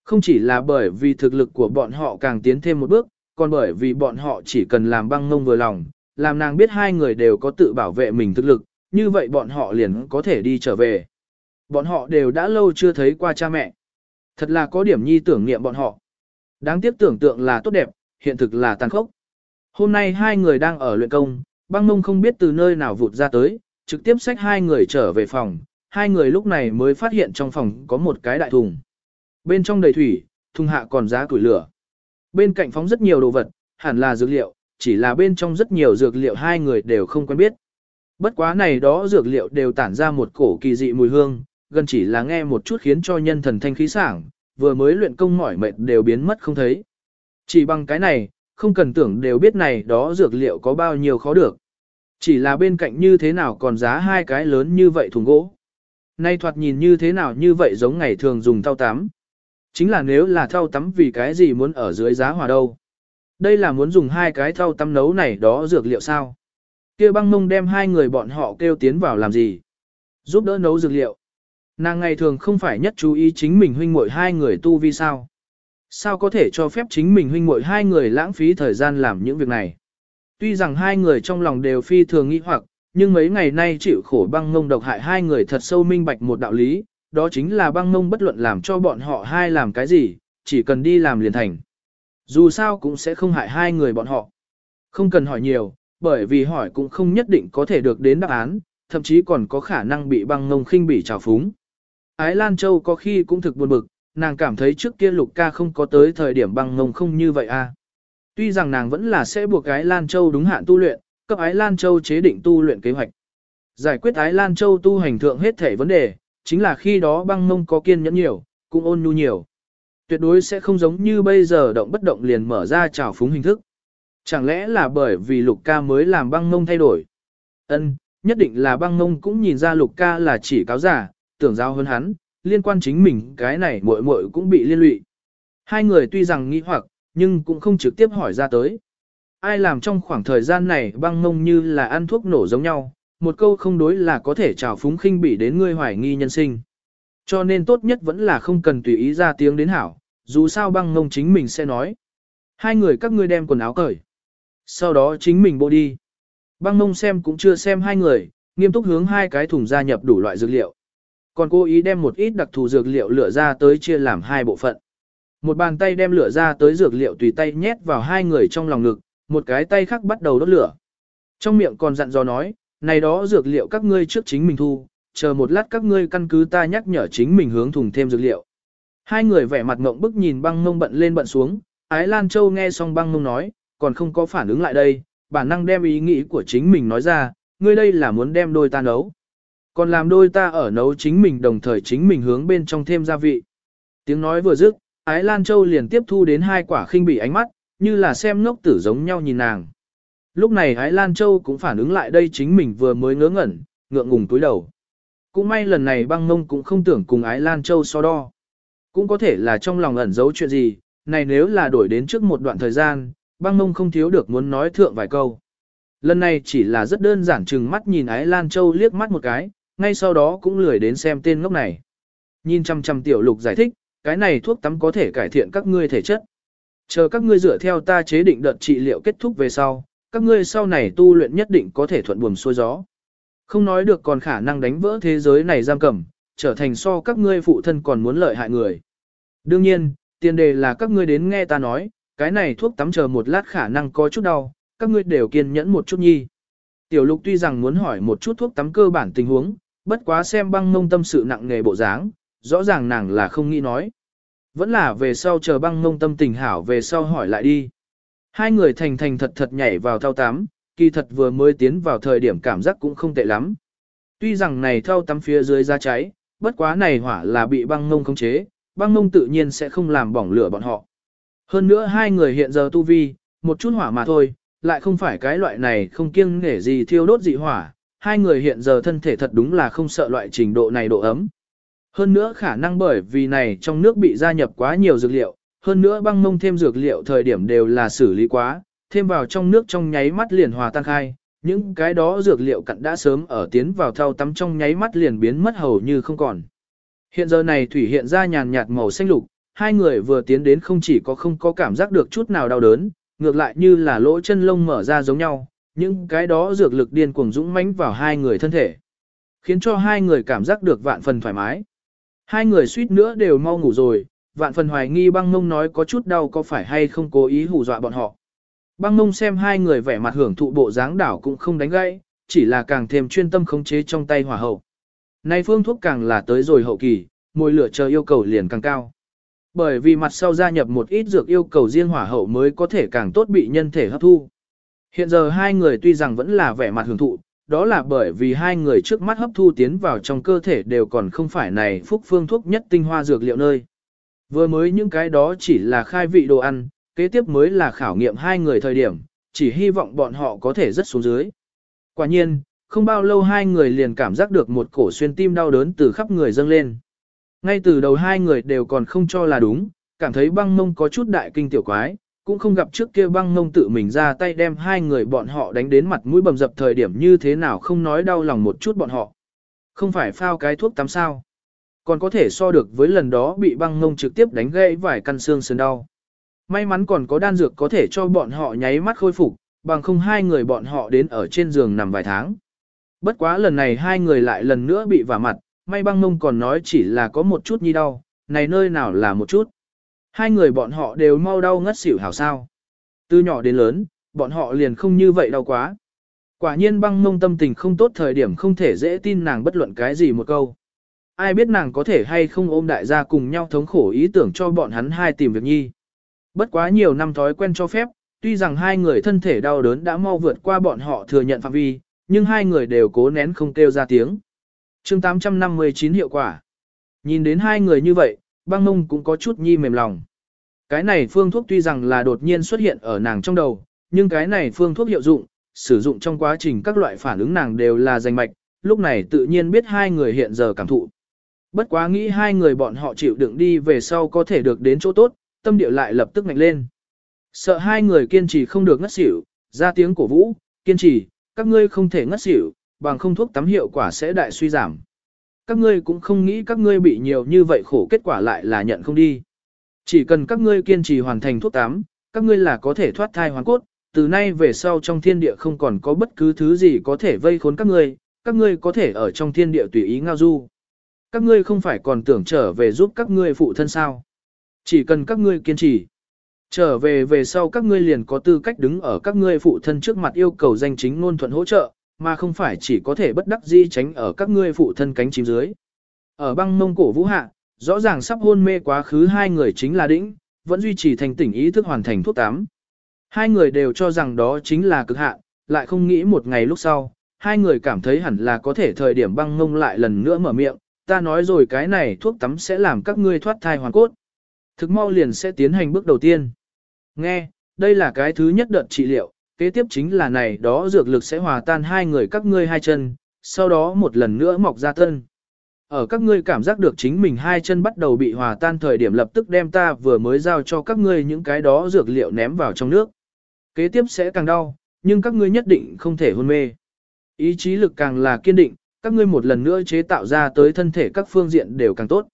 Không chỉ là bởi vì thực lực của bọn họ càng tiến thêm một bước, còn bởi vì bọn họ chỉ cần làm băng ngông vừa lòng, làm nàng biết hai người đều có tự bảo vệ mình thực lực, như vậy bọn họ liền có thể đi trở về. Bọn họ đều đã lâu chưa thấy qua cha mẹ. Thật là có điểm nhi tưởng niệm bọn họ. Đáng tiếc tưởng tượng là tốt đẹp, hiện thực là tàn khốc. Hôm nay hai người đang ở luyện công, băng mông không biết từ nơi nào vụt ra tới, trực tiếp xách hai người trở về phòng, hai người lúc này mới phát hiện trong phòng có một cái đại thùng. Bên trong đầy thủy, thùng hạ còn giá củi lửa. Bên cạnh phóng rất nhiều đồ vật, hẳn là dược liệu, chỉ là bên trong rất nhiều dược liệu hai người đều không quen biết. Bất quá này đó dược liệu đều tản ra một cổ kỳ dị mùi hương, gần chỉ là nghe một chút khiến cho nhân thần thanh khí sảng, vừa mới luyện công mỏi mệt đều biến mất không thấy. Chỉ bằng cái này, không cần tưởng đều biết này đó dược liệu có bao nhiêu khó được. Chỉ là bên cạnh như thế nào còn giá hai cái lớn như vậy thùng gỗ. Nay thoạt nhìn như thế nào như vậy giống ngày thường dùng thau tắm. Chính là nếu là thau tắm vì cái gì muốn ở dưới giá hòa đâu. Đây là muốn dùng hai cái thau tắm nấu này đó dược liệu sao. kia băng mông đem hai người bọn họ kêu tiến vào làm gì. Giúp đỡ nấu dược liệu. Nàng ngày thường không phải nhất chú ý chính mình huynh muội hai người tu vi sao. Sao có thể cho phép chính mình huynh muội hai người lãng phí thời gian làm những việc này. Tuy rằng hai người trong lòng đều phi thường nghĩ hoặc, nhưng mấy ngày nay chịu khổ băng ngông độc hại hai người thật sâu minh bạch một đạo lý, đó chính là băng ngông bất luận làm cho bọn họ hai làm cái gì, chỉ cần đi làm liền thành. Dù sao cũng sẽ không hại hai người bọn họ. Không cần hỏi nhiều, bởi vì hỏi cũng không nhất định có thể được đến đáp án, thậm chí còn có khả năng bị băng ngông khinh bỉ trào phúng. Ái Lan Châu có khi cũng thực buồn bực, nàng cảm thấy trước kia lục ca không có tới thời điểm băng ngông không như vậy a. À. Tuy rằng nàng vẫn là sẽ buộc Ái Lan Châu đúng hạn tu luyện, cấp Ái Lan Châu chế định tu luyện kế hoạch. Giải quyết Ái Lan Châu tu hành thượng hết thể vấn đề, chính là khi đó băng mông có kiên nhẫn nhiều, cũng ôn nhu nhiều. Tuyệt đối sẽ không giống như bây giờ động bất động liền mở ra trào phúng hình thức. Chẳng lẽ là bởi vì lục ca mới làm băng mông thay đổi? Ân, nhất định là băng mông cũng nhìn ra lục ca là chỉ cáo giả, tưởng giao hơn hắn, liên quan chính mình cái này muội muội cũng bị liên lụy. Hai người tuy rằng nghi hoặc, nhưng cũng không trực tiếp hỏi ra tới. Ai làm trong khoảng thời gian này băng mông như là ăn thuốc nổ giống nhau, một câu không đối là có thể trào phúng khinh bỉ đến ngươi hoài nghi nhân sinh. Cho nên tốt nhất vẫn là không cần tùy ý ra tiếng đến hảo, dù sao băng mông chính mình sẽ nói. Hai người các ngươi đem quần áo cởi. Sau đó chính mình bộ đi. Băng mông xem cũng chưa xem hai người, nghiêm túc hướng hai cái thùng gia nhập đủ loại dược liệu. Còn cố ý đem một ít đặc thù dược liệu lựa ra tới chia làm hai bộ phận. Một bàn tay đem lửa ra tới dược liệu tùy tay nhét vào hai người trong lòng ngực, một cái tay khác bắt đầu đốt lửa. Trong miệng còn dặn dò nói, này đó dược liệu các ngươi trước chính mình thu, chờ một lát các ngươi căn cứ ta nhắc nhở chính mình hướng thùng thêm dược liệu. Hai người vẻ mặt ngộng bức nhìn băng mông bận lên bận xuống, Ái Lan Châu nghe xong băng mông nói, còn không có phản ứng lại đây, bản năng đem ý nghĩ của chính mình nói ra, ngươi đây là muốn đem đôi ta nấu. Còn làm đôi ta ở nấu chính mình đồng thời chính mình hướng bên trong thêm gia vị. Tiếng nói vừa dứt, Ái Lan Châu liền tiếp thu đến hai quả khinh bị ánh mắt, như là xem ngốc tử giống nhau nhìn nàng. Lúc này Ái Lan Châu cũng phản ứng lại đây chính mình vừa mới ngớ ngẩn, ngượng ngùng túi đầu. Cũng may lần này băng mông cũng không tưởng cùng Ái Lan Châu so đo. Cũng có thể là trong lòng ẩn giấu chuyện gì, này nếu là đổi đến trước một đoạn thời gian, băng mông không thiếu được muốn nói thượng vài câu. Lần này chỉ là rất đơn giản chừng mắt nhìn Ái Lan Châu liếc mắt một cái, ngay sau đó cũng lười đến xem tên ngốc này. Nhìn chăm chăm tiểu lục giải thích, cái này thuốc tắm có thể cải thiện các ngươi thể chất. Chờ các ngươi dựa theo ta chế định đợt trị liệu kết thúc về sau, các ngươi sau này tu luyện nhất định có thể thuận buồm xuôi gió. Không nói được còn khả năng đánh vỡ thế giới này giam cầm, trở thành so các ngươi phụ thân còn muốn lợi hại người. Đương nhiên, tiền đề là các ngươi đến nghe ta nói, cái này thuốc tắm chờ một lát khả năng có chút đau, các ngươi đều kiên nhẫn một chút nhi. Tiểu lục tuy rằng muốn hỏi một chút thuốc tắm cơ bản tình huống, bất quá xem băng mông tâm sự nặng nghề bộ dáng, rõ ràng nàng là không nghĩ nói. Vẫn là về sau chờ băng mông tâm tình hảo về sau hỏi lại đi. Hai người thành thành thật thật nhảy vào thao tắm, kỳ thật vừa mới tiến vào thời điểm cảm giác cũng không tệ lắm. Tuy rằng này thao tắm phía dưới ra cháy, bất quá này hỏa là bị băng mông khống chế, băng mông tự nhiên sẽ không làm bỏng lửa bọn họ. Hơn nữa hai người hiện giờ tu vi, một chút hỏa mà thôi, lại không phải cái loại này không kiêng nể gì thiêu đốt dị hỏa, hai người hiện giờ thân thể thật đúng là không sợ loại trình độ này độ ấm. Hơn nữa khả năng bởi vì này trong nước bị gia nhập quá nhiều dược liệu, hơn nữa băng mông thêm dược liệu thời điểm đều là xử lý quá, thêm vào trong nước trong nháy mắt liền hòa tan khai, những cái đó dược liệu cặn đã sớm ở tiến vào thau tắm trong nháy mắt liền biến mất hầu như không còn. Hiện giờ này thủy hiện ra nhàn nhạt màu xanh lục, hai người vừa tiến đến không chỉ có không có cảm giác được chút nào đau đớn, ngược lại như là lỗ chân lông mở ra giống nhau, những cái đó dược lực điên cuồng dũng mãnh vào hai người thân thể, khiến cho hai người cảm giác được vạn phần thoải mái. Hai người suýt nữa đều mau ngủ rồi, vạn phần hoài nghi băng mông nói có chút đau có phải hay không cố ý hù dọa bọn họ. Băng mông xem hai người vẻ mặt hưởng thụ bộ dáng đảo cũng không đánh gãy, chỉ là càng thêm chuyên tâm khống chế trong tay hỏa hậu. Nay phương thuốc càng là tới rồi hậu kỳ, môi lửa chờ yêu cầu liền càng cao. Bởi vì mặt sau gia nhập một ít dược yêu cầu riêng hỏa hậu mới có thể càng tốt bị nhân thể hấp thu. Hiện giờ hai người tuy rằng vẫn là vẻ mặt hưởng thụ, đó là bởi vì hai người trước mắt hấp thu tiến vào trong cơ thể đều còn không phải này phúc phương thuốc nhất tinh hoa dược liệu nơi. Vừa mới những cái đó chỉ là khai vị đồ ăn, kế tiếp mới là khảo nghiệm hai người thời điểm, chỉ hy vọng bọn họ có thể rất xuống dưới. Quả nhiên, không bao lâu hai người liền cảm giác được một cổ xuyên tim đau đớn từ khắp người dâng lên. Ngay từ đầu hai người đều còn không cho là đúng, cảm thấy băng mông có chút đại kinh tiểu quái, cũng không gặp trước kia băng ngông tự mình ra tay đem hai người bọn họ đánh đến mặt mũi bầm dập thời điểm như thế nào không nói đau lòng một chút bọn họ. Không phải phao cái thuốc tắm sao. Còn có thể so được với lần đó bị băng ngông trực tiếp đánh gãy vài căn xương sườn đau. May mắn còn có đan dược có thể cho bọn họ nháy mắt khôi phục, bằng không hai người bọn họ đến ở trên giường nằm vài tháng. Bất quá lần này hai người lại lần nữa bị vả mặt, may băng ngông còn nói chỉ là có một chút nhi đau, này nơi nào là một chút. Hai người bọn họ đều mau đau ngất xỉu hảo sao. Từ nhỏ đến lớn, bọn họ liền không như vậy đau quá. Quả nhiên băng mông tâm tình không tốt thời điểm không thể dễ tin nàng bất luận cái gì một câu. Ai biết nàng có thể hay không ôm đại gia cùng nhau thống khổ ý tưởng cho bọn hắn hai tìm việc nhi. Bất quá nhiều năm thói quen cho phép, tuy rằng hai người thân thể đau đớn đã mau vượt qua bọn họ thừa nhận phạm vi, nhưng hai người đều cố nén không kêu ra tiếng. chương 859 hiệu quả. Nhìn đến hai người như vậy, băng mông cũng có chút nhi mềm lòng. Cái này phương thuốc tuy rằng là đột nhiên xuất hiện ở nàng trong đầu, nhưng cái này phương thuốc hiệu dụng, sử dụng trong quá trình các loại phản ứng nàng đều là danh mạch, lúc này tự nhiên biết hai người hiện giờ cảm thụ. Bất quá nghĩ hai người bọn họ chịu đựng đi về sau có thể được đến chỗ tốt, tâm địa lại lập tức ngạnh lên. Sợ hai người kiên trì không được ngất xỉu, ra tiếng cổ vũ, kiên trì, các ngươi không thể ngất xỉu, bằng không thuốc tắm hiệu quả sẽ đại suy giảm. Các ngươi cũng không nghĩ các ngươi bị nhiều như vậy khổ kết quả lại là nhận không đi. Chỉ cần các ngươi kiên trì hoàn thành thuốc tám các ngươi là có thể thoát thai hoàn cốt, từ nay về sau trong thiên địa không còn có bất cứ thứ gì có thể vây khốn các ngươi, các ngươi có thể ở trong thiên địa tùy ý ngao du. Các ngươi không phải còn tưởng trở về giúp các ngươi phụ thân sao. Chỉ cần các ngươi kiên trì. Trở về về sau các ngươi liền có tư cách đứng ở các ngươi phụ thân trước mặt yêu cầu danh chính ngôn thuận hỗ trợ, mà không phải chỉ có thể bất đắc di tránh ở các ngươi phụ thân cánh chim dưới. Ở băng mông cổ vũ hạ, rõ ràng sắp hôn mê quá khứ hai người chính là đĩnh, vẫn duy trì thành tỉnh ý thức hoàn thành thuốc tám. Hai người đều cho rằng đó chính là cực hạn, lại không nghĩ một ngày lúc sau, hai người cảm thấy hẳn là có thể thời điểm băng mông lại lần nữa mở miệng, ta nói rồi cái này thuốc tắm sẽ làm các ngươi thoát thai hoàn cốt. Thực mau liền sẽ tiến hành bước đầu tiên. Nghe, đây là cái thứ nhất đợt trị liệu, kế tiếp chính là này đó dược lực sẽ hòa tan hai người các ngươi hai chân, sau đó một lần nữa mọc ra thân. Ở các ngươi cảm giác được chính mình hai chân bắt đầu bị hòa tan thời điểm lập tức đem ta vừa mới giao cho các ngươi những cái đó dược liệu ném vào trong nước. Kế tiếp sẽ càng đau, nhưng các ngươi nhất định không thể hôn mê. Ý chí lực càng là kiên định, các ngươi một lần nữa chế tạo ra tới thân thể các phương diện đều càng tốt.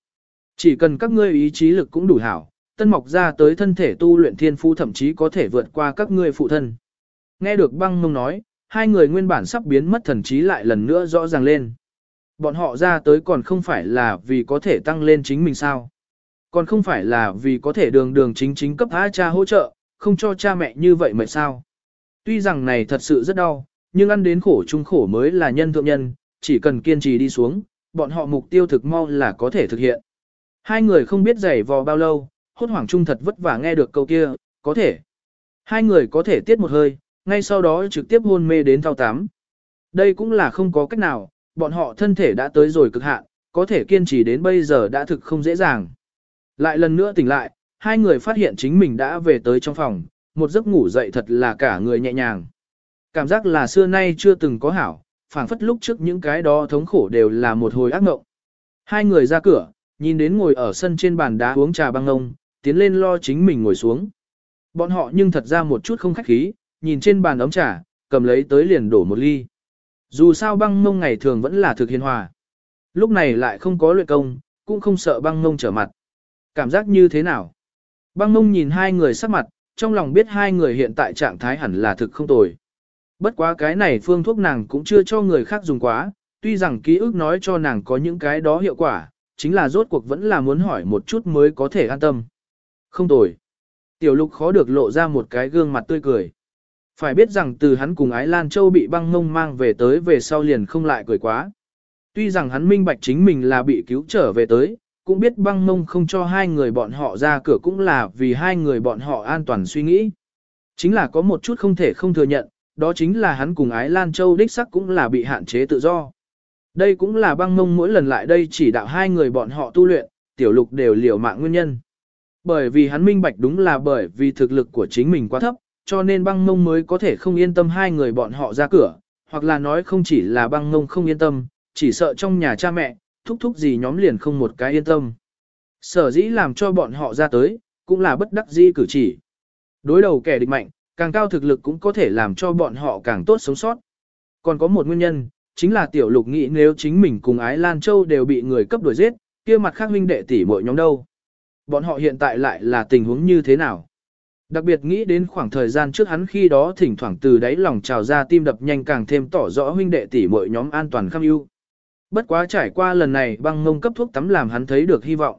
Chỉ cần các ngươi ý chí lực cũng đủ hảo, tân mọc ra tới thân thể tu luyện thiên phú thậm chí có thể vượt qua các ngươi phụ thân. Nghe được băng mông nói, hai người nguyên bản sắp biến mất thần trí lại lần nữa rõ ràng lên. Bọn họ ra tới còn không phải là vì có thể tăng lên chính mình sao. Còn không phải là vì có thể đường đường chính chính cấp há cha hỗ trợ, không cho cha mẹ như vậy mệt sao. Tuy rằng này thật sự rất đau, nhưng ăn đến khổ chung khổ mới là nhân thượng nhân, chỉ cần kiên trì đi xuống, bọn họ mục tiêu thực mau là có thể thực hiện. Hai người không biết giày vò bao lâu, hốt hoảng trung thật vất vả nghe được câu kia, có thể. Hai người có thể tiết một hơi, ngay sau đó trực tiếp hôn mê đến thao tám. Đây cũng là không có cách nào, bọn họ thân thể đã tới rồi cực hạn, có thể kiên trì đến bây giờ đã thực không dễ dàng. Lại lần nữa tỉnh lại, hai người phát hiện chính mình đã về tới trong phòng, một giấc ngủ dậy thật là cả người nhẹ nhàng. Cảm giác là xưa nay chưa từng có hảo, phảng phất lúc trước những cái đó thống khổ đều là một hồi ác mộng. Hai người ra cửa, nhìn đến ngồi ở sân trên bàn đá uống trà băng ông, tiến lên lo chính mình ngồi xuống. Bọn họ nhưng thật ra một chút không khách khí, nhìn trên bàn ấm trà, cầm lấy tới liền đổ một ly. Dù sao băng mông ngày thường vẫn là thực hiền hòa. Lúc này lại không có luyện công, cũng không sợ băng mông trở mặt. Cảm giác như thế nào? Băng mông nhìn hai người sắc mặt, trong lòng biết hai người hiện tại trạng thái hẳn là thực không tồi. Bất quá cái này phương thuốc nàng cũng chưa cho người khác dùng quá, tuy rằng ký ức nói cho nàng có những cái đó hiệu quả, chính là rốt cuộc vẫn là muốn hỏi một chút mới có thể an tâm. Không tồi. Tiểu lục khó được lộ ra một cái gương mặt tươi cười. Phải biết rằng từ hắn cùng Ái Lan Châu bị băng ngông mang về tới về sau liền không lại cười quá. Tuy rằng hắn minh bạch chính mình là bị cứu trở về tới, cũng biết băng ngông không cho hai người bọn họ ra cửa cũng là vì hai người bọn họ an toàn suy nghĩ. Chính là có một chút không thể không thừa nhận, đó chính là hắn cùng Ái Lan Châu đích sắc cũng là bị hạn chế tự do. Đây cũng là băng ngông mỗi lần lại đây chỉ đạo hai người bọn họ tu luyện, tiểu lục đều liều mạng nguyên nhân. Bởi vì hắn minh bạch đúng là bởi vì thực lực của chính mình quá thấp, cho nên băng ngông mới có thể không yên tâm hai người bọn họ ra cửa, hoặc là nói không chỉ là băng ngông không yên tâm, chỉ sợ trong nhà cha mẹ, thúc thúc gì nhóm liền không một cái yên tâm. Sở dĩ làm cho bọn họ ra tới, cũng là bất đắc dĩ cử chỉ. Đối đầu kẻ địch mạnh, càng cao thực lực cũng có thể làm cho bọn họ càng tốt sống sót. Còn có một nguyên nhân, chính là tiểu lục nghĩ nếu chính mình cùng Ái Lan Châu đều bị người cấp đuổi giết, kia mặt khác huynh đệ tỷ muội nhóm đâu. Bọn họ hiện tại lại là tình huống như thế nào? Đặc biệt nghĩ đến khoảng thời gian trước hắn khi đó thỉnh thoảng từ đáy lòng trào ra tim đập nhanh càng thêm tỏ rõ huynh đệ tỷ muội nhóm an toàn kham ưu. Bất quá trải qua lần này băng ngông cấp thuốc tắm làm hắn thấy được hy vọng.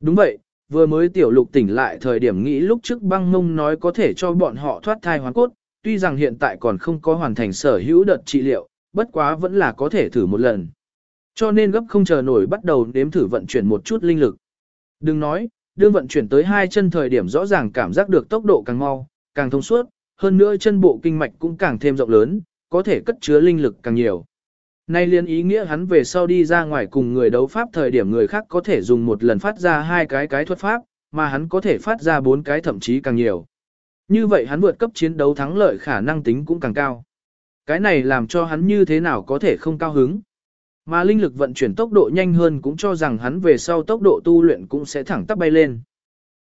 Đúng vậy, vừa mới tiểu lục tỉnh lại thời điểm nghĩ lúc trước băng ngông nói có thể cho bọn họ thoát thai hoàn cốt, tuy rằng hiện tại còn không có hoàn thành sở hữu đợt trị liệu, bất quá vẫn là có thể thử một lần. Cho nên gấp không chờ nổi bắt đầu nếm thử vận chuyển một chút linh lực. Đừng nói, đương vận chuyển tới hai chân thời điểm rõ ràng cảm giác được tốc độ càng mau, càng thông suốt, hơn nữa chân bộ kinh mạch cũng càng thêm rộng lớn, có thể cất chứa linh lực càng nhiều. Nay liên ý nghĩa hắn về sau đi ra ngoài cùng người đấu pháp thời điểm người khác có thể dùng một lần phát ra hai cái cái thuật pháp, mà hắn có thể phát ra bốn cái thậm chí càng nhiều. Như vậy hắn vượt cấp chiến đấu thắng lợi khả năng tính cũng càng cao. Cái này làm cho hắn như thế nào có thể không cao hứng. Mà linh lực vận chuyển tốc độ nhanh hơn cũng cho rằng hắn về sau tốc độ tu luyện cũng sẽ thẳng tắp bay lên.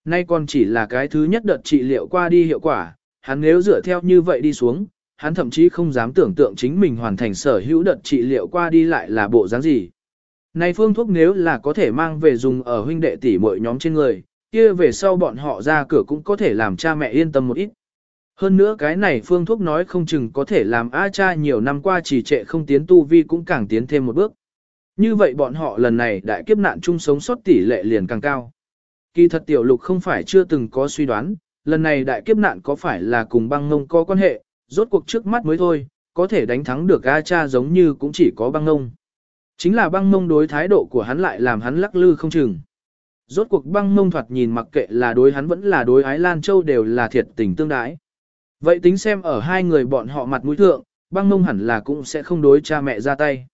Nay còn chỉ là cái thứ nhất đợt trị liệu qua đi hiệu quả, hắn nếu dựa theo như vậy đi xuống, hắn thậm chí không dám tưởng tượng chính mình hoàn thành sở hữu đợt trị liệu qua đi lại là bộ dáng gì. Này phương thuốc nếu là có thể mang về dùng ở huynh đệ tỷ muội nhóm trên người, kia về sau bọn họ ra cửa cũng có thể làm cha mẹ yên tâm một ít. Hơn nữa cái này phương thuốc nói không chừng có thể làm A cha nhiều năm qua chỉ trệ không tiến tu vi cũng càng tiến thêm một bước. Như vậy bọn họ lần này đại kiếp nạn chung sống sót tỷ lệ liền càng cao. Kỳ thật tiểu lục không phải chưa từng có suy đoán, lần này đại kiếp nạn có phải là cùng băng ngông có quan hệ, rốt cuộc trước mắt mới thôi, có thể đánh thắng được A cha giống như cũng chỉ có băng ngông. Chính là băng ngông đối thái độ của hắn lại làm hắn lắc lư không chừng. Rốt cuộc băng ngông thoạt nhìn mặc kệ là đối hắn vẫn là đối ái Lan Châu đều là thiệt tình tương đái. Vậy tính xem ở hai người bọn họ mặt mũi thượng, băng ngông hẳn là cũng sẽ không đối cha mẹ ra tay.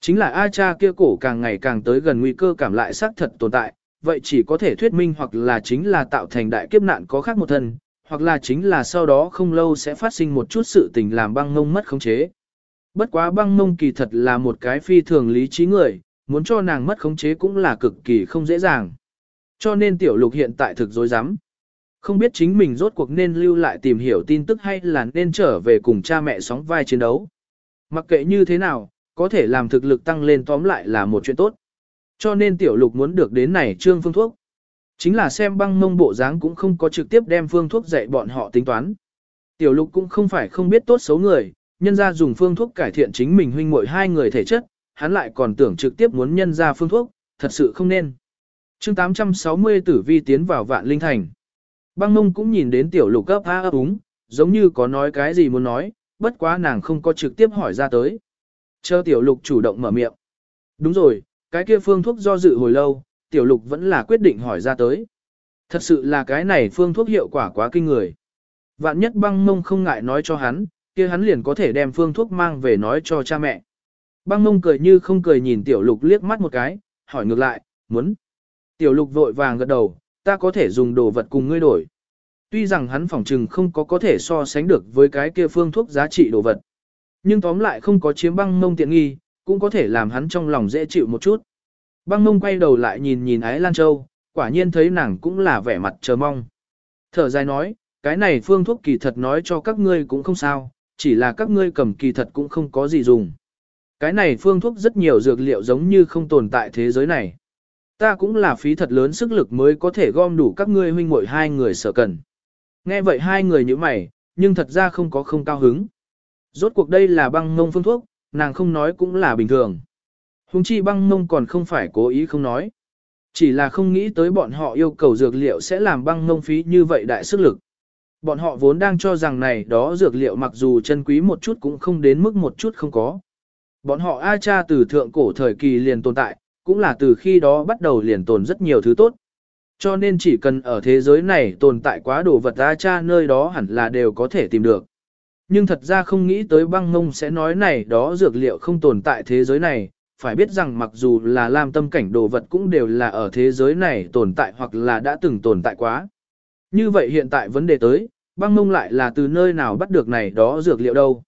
Chính là A cha kia cổ càng ngày càng tới gần nguy cơ cảm lại xác thật tồn tại, vậy chỉ có thể thuyết minh hoặc là chính là tạo thành đại kiếp nạn có khác một thân, hoặc là chính là sau đó không lâu sẽ phát sinh một chút sự tình làm băng ngông mất khống chế. Bất quá băng ngông kỳ thật là một cái phi thường lý trí người, muốn cho nàng mất khống chế cũng là cực kỳ không dễ dàng. Cho nên tiểu lục hiện tại thực dối rắm không biết chính mình rốt cuộc nên lưu lại tìm hiểu tin tức hay là nên trở về cùng cha mẹ sóng vai chiến đấu. Mặc kệ như thế nào, có thể làm thực lực tăng lên tóm lại là một chuyện tốt. Cho nên tiểu lục muốn được đến này trương phương thuốc. Chính là xem băng mông bộ dáng cũng không có trực tiếp đem phương thuốc dạy bọn họ tính toán. Tiểu lục cũng không phải không biết tốt xấu người, nhân ra dùng phương thuốc cải thiện chính mình huynh muội hai người thể chất, hắn lại còn tưởng trực tiếp muốn nhân ra phương thuốc, thật sự không nên. chương 860 tử vi tiến vào vạn linh thành. Băng mông cũng nhìn đến tiểu lục gấp a ấp úng, giống như có nói cái gì muốn nói, bất quá nàng không có trực tiếp hỏi ra tới. Chờ tiểu lục chủ động mở miệng. Đúng rồi, cái kia phương thuốc do dự hồi lâu, tiểu lục vẫn là quyết định hỏi ra tới. Thật sự là cái này phương thuốc hiệu quả quá kinh người. Vạn nhất băng mông không ngại nói cho hắn, kia hắn liền có thể đem phương thuốc mang về nói cho cha mẹ. Băng mông cười như không cười nhìn tiểu lục liếc mắt một cái, hỏi ngược lại, muốn. Tiểu lục vội vàng gật đầu, ta có thể dùng đồ vật cùng ngươi đổi. Tuy rằng hắn phỏng trừng không có có thể so sánh được với cái kia phương thuốc giá trị đồ vật. Nhưng tóm lại không có chiếm băng mông tiện nghi, cũng có thể làm hắn trong lòng dễ chịu một chút. Băng mông quay đầu lại nhìn nhìn ái Lan Châu, quả nhiên thấy nàng cũng là vẻ mặt chờ mong. Thở dài nói, cái này phương thuốc kỳ thật nói cho các ngươi cũng không sao, chỉ là các ngươi cầm kỳ thật cũng không có gì dùng. Cái này phương thuốc rất nhiều dược liệu giống như không tồn tại thế giới này. Ta cũng là phí thật lớn sức lực mới có thể gom đủ các ngươi huynh muội hai người sở cần. Nghe vậy hai người như mày, nhưng thật ra không có không cao hứng. Rốt cuộc đây là băng ngông phương thuốc, nàng không nói cũng là bình thường. Hùng chi băng ngông còn không phải cố ý không nói. Chỉ là không nghĩ tới bọn họ yêu cầu dược liệu sẽ làm băng ngông phí như vậy đại sức lực. Bọn họ vốn đang cho rằng này đó dược liệu mặc dù chân quý một chút cũng không đến mức một chút không có. Bọn họ A cha từ thượng cổ thời kỳ liền tồn tại, cũng là từ khi đó bắt đầu liền tồn rất nhiều thứ tốt. Cho nên chỉ cần ở thế giới này tồn tại quá đồ vật A cha nơi đó hẳn là đều có thể tìm được. Nhưng thật ra không nghĩ tới băng ngông sẽ nói này đó dược liệu không tồn tại thế giới này, phải biết rằng mặc dù là làm tâm cảnh đồ vật cũng đều là ở thế giới này tồn tại hoặc là đã từng tồn tại quá. Như vậy hiện tại vấn đề tới, băng ngông lại là từ nơi nào bắt được này đó dược liệu đâu.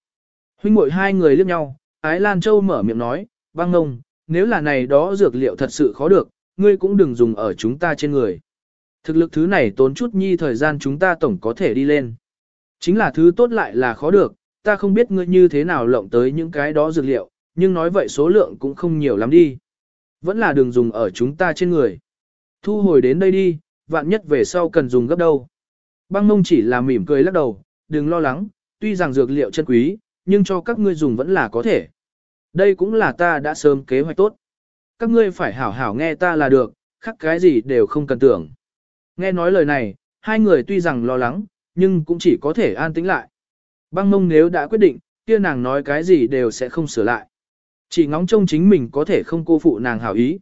Huynh muội hai người liếc nhau, Ái Lan Châu mở miệng nói, băng ngông nếu là này đó dược liệu thật sự khó được, ngươi cũng đừng dùng ở chúng ta trên người. Thực lực thứ này tốn chút nhi thời gian chúng ta tổng có thể đi lên. Chính là thứ tốt lại là khó được, ta không biết ngươi như thế nào lộng tới những cái đó dược liệu, nhưng nói vậy số lượng cũng không nhiều lắm đi. Vẫn là đừng dùng ở chúng ta trên người. Thu hồi đến đây đi, vạn nhất về sau cần dùng gấp đâu. Băng mông chỉ là mỉm cười lắc đầu, đừng lo lắng, tuy rằng dược liệu chân quý, nhưng cho các ngươi dùng vẫn là có thể. Đây cũng là ta đã sớm kế hoạch tốt. Các ngươi phải hảo hảo nghe ta là được, khác cái gì đều không cần tưởng. Nghe nói lời này, hai người tuy rằng lo lắng, nhưng cũng chỉ có thể an tĩnh lại. Băng mông nếu đã quyết định, kia nàng nói cái gì đều sẽ không sửa lại. Chỉ ngóng trông chính mình có thể không cô phụ nàng hảo ý.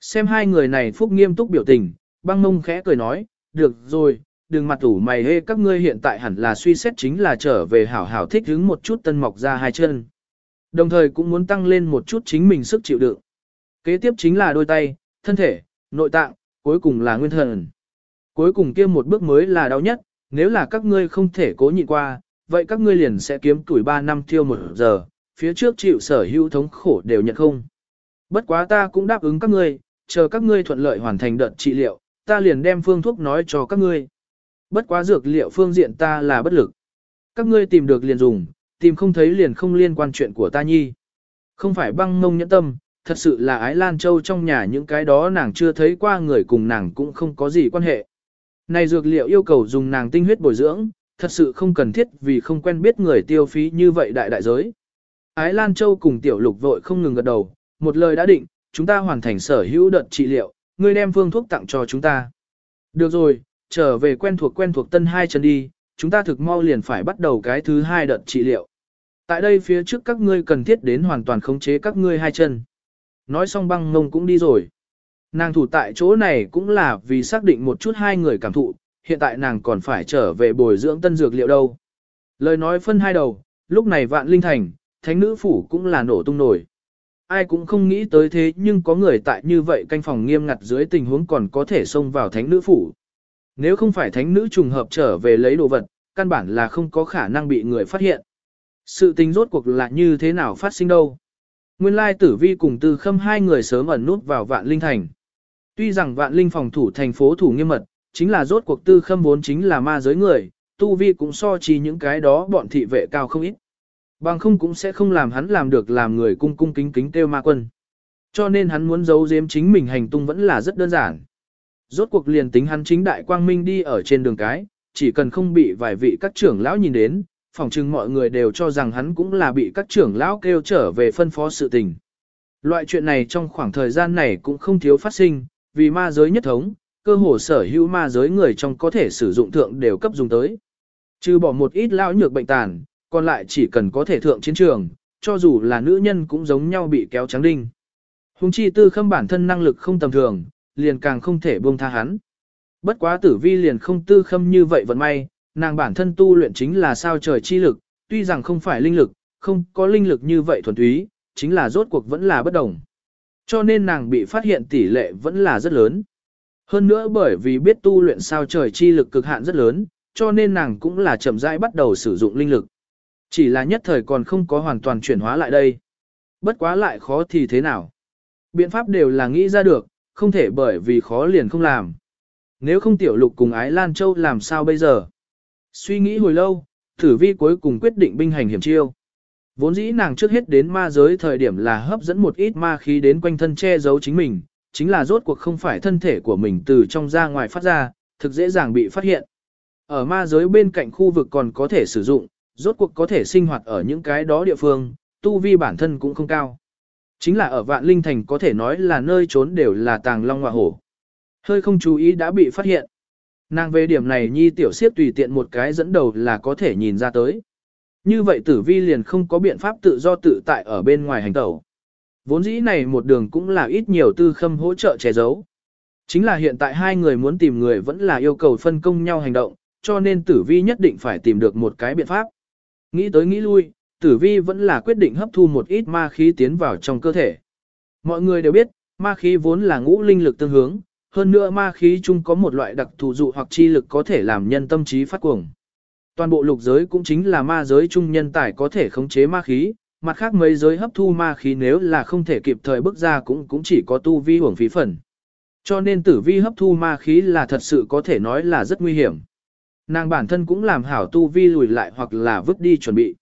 Xem hai người này phúc nghiêm túc biểu tình, băng mông khẽ cười nói, được rồi, đừng mặt ủ mày hê các ngươi hiện tại hẳn là suy xét chính là trở về hảo hảo thích hứng một chút tân mọc ra hai chân. Đồng thời cũng muốn tăng lên một chút chính mình sức chịu đựng. Kế tiếp chính là đôi tay, thân thể, nội tạng, cuối cùng là nguyên thần. Cuối cùng kia một bước mới là đau nhất, nếu là các ngươi không thể cố nhịn qua, vậy các ngươi liền sẽ kiếm tuổi 3 năm thiêu một giờ, phía trước chịu sở hữu thống khổ đều nhận không. Bất quá ta cũng đáp ứng các ngươi, chờ các ngươi thuận lợi hoàn thành đợt trị liệu, ta liền đem phương thuốc nói cho các ngươi. Bất quá dược liệu phương diện ta là bất lực. Các ngươi tìm được liền dùng, tìm không thấy liền không liên quan chuyện của ta nhi. Không phải băng mông nhẫn tâm, thật sự là ái Lan Châu trong nhà những cái đó nàng chưa thấy qua người cùng nàng cũng không có gì quan hệ. Này dược liệu yêu cầu dùng nàng tinh huyết bồi dưỡng, thật sự không cần thiết vì không quen biết người tiêu phí như vậy đại đại giới. Ái Lan Châu cùng tiểu lục vội không ngừng gật đầu, một lời đã định, chúng ta hoàn thành sở hữu đợt trị liệu, ngươi đem phương thuốc tặng cho chúng ta. Được rồi, trở về quen thuộc quen thuộc tân hai chân đi, chúng ta thực mau liền phải bắt đầu cái thứ hai đợt trị liệu. Tại đây phía trước các ngươi cần thiết đến hoàn toàn khống chế các ngươi hai chân. Nói xong băng ngông cũng đi rồi. Nàng thủ tại chỗ này cũng là vì xác định một chút hai người cảm thụ, hiện tại nàng còn phải trở về bồi dưỡng tân dược liệu đâu. Lời nói phân hai đầu, lúc này vạn linh thành, thánh nữ phủ cũng là nổ tung nổi. Ai cũng không nghĩ tới thế nhưng có người tại như vậy canh phòng nghiêm ngặt dưới tình huống còn có thể xông vào thánh nữ phủ. Nếu không phải thánh nữ trùng hợp trở về lấy đồ vật, căn bản là không có khả năng bị người phát hiện. Sự tình rốt cuộc là như thế nào phát sinh đâu. Nguyên lai tử vi cùng tư khâm hai người sớm ẩn nút vào vạn linh thành. Tuy rằng vạn linh phòng thủ thành phố thủ nghiêm mật, chính là rốt cuộc tư khâm vốn chính là ma giới người, tu vi cũng so chi những cái đó bọn thị vệ cao không ít. Bằng không cũng sẽ không làm hắn làm được làm người cung cung kính kính kêu ma quân. Cho nên hắn muốn giấu giếm chính mình hành tung vẫn là rất đơn giản. Rốt cuộc liền tính hắn chính đại quang minh đi ở trên đường cái, chỉ cần không bị vài vị các trưởng lão nhìn đến, phỏng chừng mọi người đều cho rằng hắn cũng là bị các trưởng lão kêu trở về phân phó sự tình. Loại chuyện này trong khoảng thời gian này cũng không thiếu phát sinh, vì ma giới nhất thống, cơ hồ sở hữu ma giới người trong có thể sử dụng thượng đều cấp dùng tới. Trừ bỏ một ít lão nhược bệnh tàn, còn lại chỉ cần có thể thượng chiến trường, cho dù là nữ nhân cũng giống nhau bị kéo trắng đinh. Hùng chi tư khâm bản thân năng lực không tầm thường, liền càng không thể buông tha hắn. Bất quá tử vi liền không tư khâm như vậy vận may, nàng bản thân tu luyện chính là sao trời chi lực, tuy rằng không phải linh lực, không có linh lực như vậy thuần túy, chính là rốt cuộc vẫn là bất đồng. Cho nên nàng bị phát hiện tỷ lệ vẫn là rất lớn. Hơn nữa bởi vì biết tu luyện sao trời chi lực cực hạn rất lớn, cho nên nàng cũng là chậm rãi bắt đầu sử dụng linh lực. Chỉ là nhất thời còn không có hoàn toàn chuyển hóa lại đây. Bất quá lại khó thì thế nào? Biện pháp đều là nghĩ ra được, không thể bởi vì khó liền không làm. Nếu không tiểu lục cùng ái Lan Châu làm sao bây giờ? Suy nghĩ hồi lâu, tử vi cuối cùng quyết định binh hành hiểm chiêu. Vốn dĩ nàng trước hết đến ma giới thời điểm là hấp dẫn một ít ma khí đến quanh thân che giấu chính mình, chính là rốt cuộc không phải thân thể của mình từ trong ra ngoài phát ra, thực dễ dàng bị phát hiện. Ở ma giới bên cạnh khu vực còn có thể sử dụng, rốt cuộc có thể sinh hoạt ở những cái đó địa phương, tu vi bản thân cũng không cao. Chính là ở vạn linh thành có thể nói là nơi trốn đều là tàng long hoa hổ. Hơi không chú ý đã bị phát hiện. Nàng về điểm này nhi tiểu siếp tùy tiện một cái dẫn đầu là có thể nhìn ra tới. Như vậy tử vi liền không có biện pháp tự do tự tại ở bên ngoài hành tẩu. Vốn dĩ này một đường cũng là ít nhiều tư khâm hỗ trợ che giấu. Chính là hiện tại hai người muốn tìm người vẫn là yêu cầu phân công nhau hành động, cho nên tử vi nhất định phải tìm được một cái biện pháp. Nghĩ tới nghĩ lui, tử vi vẫn là quyết định hấp thu một ít ma khí tiến vào trong cơ thể. Mọi người đều biết, ma khí vốn là ngũ linh lực tương hướng, hơn nữa ma khí chung có một loại đặc thù dụ hoặc chi lực có thể làm nhân tâm trí phát cuồng. Toàn bộ lục giới cũng chính là ma giới chung nhân tài có thể khống chế ma khí, mặt khác mấy giới hấp thu ma khí nếu là không thể kịp thời bước ra cũng cũng chỉ có tu vi hưởng phí phần. Cho nên tử vi hấp thu ma khí là thật sự có thể nói là rất nguy hiểm. Nàng bản thân cũng làm hảo tu vi lùi lại hoặc là vứt đi chuẩn bị.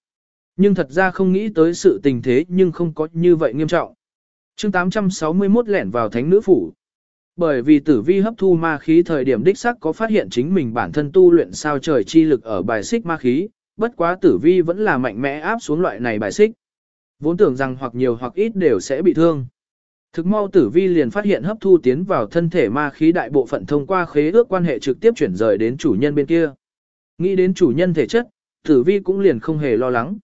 Nhưng thật ra không nghĩ tới sự tình thế nhưng không có như vậy nghiêm trọng. chương 861 lẻn vào thánh nữ phủ. Bởi vì tử vi hấp thu ma khí thời điểm đích sắc có phát hiện chính mình bản thân tu luyện sao trời chi lực ở bài xích ma khí, bất quá tử vi vẫn là mạnh mẽ áp xuống loại này bài xích. Vốn tưởng rằng hoặc nhiều hoặc ít đều sẽ bị thương. Thực mau tử vi liền phát hiện hấp thu tiến vào thân thể ma khí đại bộ phận thông qua khế ước quan hệ trực tiếp chuyển rời đến chủ nhân bên kia. Nghĩ đến chủ nhân thể chất, tử vi cũng liền không hề lo lắng.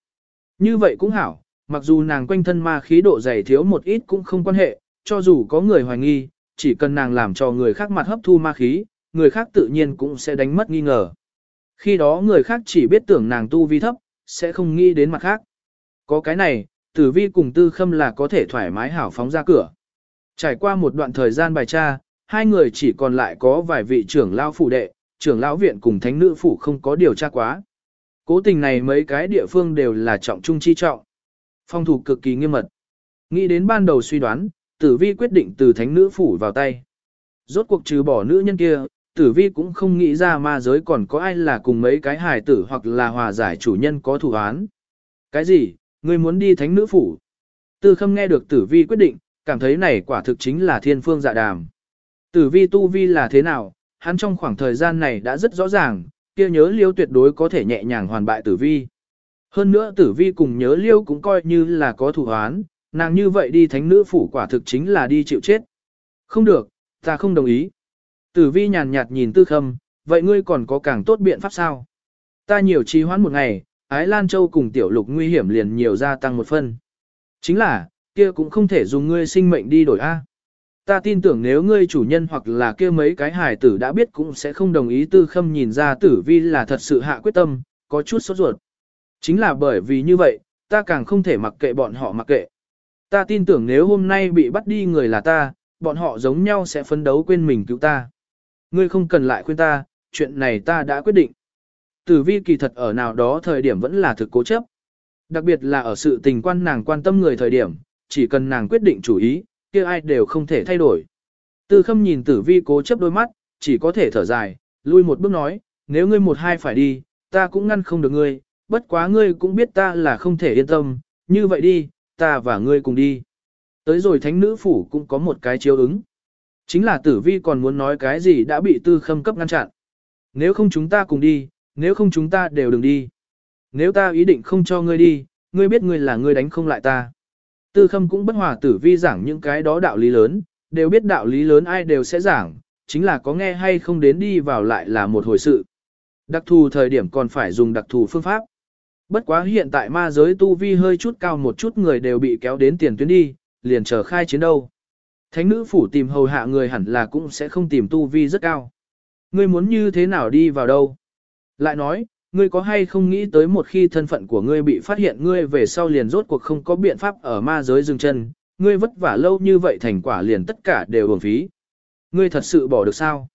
Như vậy cũng hảo, mặc dù nàng quanh thân ma khí độ dày thiếu một ít cũng không quan hệ, cho dù có người hoài nghi, chỉ cần nàng làm cho người khác mặt hấp thu ma khí, người khác tự nhiên cũng sẽ đánh mất nghi ngờ. Khi đó người khác chỉ biết tưởng nàng tu vi thấp, sẽ không nghĩ đến mặt khác. Có cái này, tử vi cùng tư khâm là có thể thoải mái hảo phóng ra cửa. Trải qua một đoạn thời gian bài tra, hai người chỉ còn lại có vài vị trưởng lao phủ đệ, trưởng lão viện cùng thánh nữ phủ không có điều tra quá. Cố tình này mấy cái địa phương đều là trọng trung chi trọng. Phong thủ cực kỳ nghiêm mật. Nghĩ đến ban đầu suy đoán, tử vi quyết định từ thánh nữ phủ vào tay. Rốt cuộc trừ bỏ nữ nhân kia, tử vi cũng không nghĩ ra ma giới còn có ai là cùng mấy cái hài tử hoặc là hòa giải chủ nhân có thủ án. Cái gì, ngươi muốn đi thánh nữ phủ? Tư khâm nghe được tử vi quyết định, cảm thấy này quả thực chính là thiên phương dạ đàm. Tử vi tu vi là thế nào, hắn trong khoảng thời gian này đã rất rõ ràng, kia nhớ liêu tuyệt đối có thể nhẹ nhàng hoàn bại tử vi. Hơn nữa tử vi cùng nhớ liêu cũng coi như là có thủ án, nàng như vậy đi thánh nữ phủ quả thực chính là đi chịu chết. Không được, ta không đồng ý. Tử vi nhàn nhạt nhìn tư khâm, vậy ngươi còn có càng tốt biện pháp sao? Ta nhiều trì hoãn một ngày, Ái Lan Châu cùng tiểu lục nguy hiểm liền nhiều gia tăng một phân. Chính là, kia cũng không thể dùng ngươi sinh mệnh đi đổi A. Ta tin tưởng nếu ngươi chủ nhân hoặc là kia mấy cái hài tử đã biết cũng sẽ không đồng ý tư khâm nhìn ra tử vi là thật sự hạ quyết tâm, có chút sốt ruột. Chính là bởi vì như vậy, ta càng không thể mặc kệ bọn họ mặc kệ. Ta tin tưởng nếu hôm nay bị bắt đi người là ta, bọn họ giống nhau sẽ phấn đấu quên mình cứu ta. Ngươi không cần lại khuyên ta, chuyện này ta đã quyết định. Tử vi kỳ thật ở nào đó thời điểm vẫn là thực cố chấp. Đặc biệt là ở sự tình quan nàng quan tâm người thời điểm, chỉ cần nàng quyết định chủ ý, kia ai đều không thể thay đổi. Tư khâm nhìn tử vi cố chấp đôi mắt, chỉ có thể thở dài, lui một bước nói, nếu ngươi một hai phải đi, ta cũng ngăn không được ngươi, bất quá ngươi cũng biết ta là không thể yên tâm, như vậy đi, ta và ngươi cùng đi. Tới rồi thánh nữ phủ cũng có một cái chiếu ứng. Chính là tử vi còn muốn nói cái gì đã bị tư khâm cấp ngăn chặn. Nếu không chúng ta cùng đi, nếu không chúng ta đều đừng đi. Nếu ta ý định không cho ngươi đi, ngươi biết ngươi là ngươi đánh không lại ta. Tư khâm cũng bất hòa tử vi giảng những cái đó đạo lý lớn, đều biết đạo lý lớn ai đều sẽ giảng, chính là có nghe hay không đến đi vào lại là một hồi sự. Đặc thù thời điểm còn phải dùng đặc thù phương pháp. Bất quá hiện tại ma giới tu vi hơi chút cao một chút người đều bị kéo đến tiền tuyến đi, liền chờ khai chiến đâu. Thánh nữ phủ tìm hầu hạ người hẳn là cũng sẽ không tìm tu vi rất cao. Ngươi muốn như thế nào đi vào đâu? Lại nói, ngươi có hay không nghĩ tới một khi thân phận của ngươi bị phát hiện ngươi về sau liền rốt cuộc không có biện pháp ở ma giới dừng chân, ngươi vất vả lâu như vậy thành quả liền tất cả đều uổng phí. Ngươi thật sự bỏ được sao?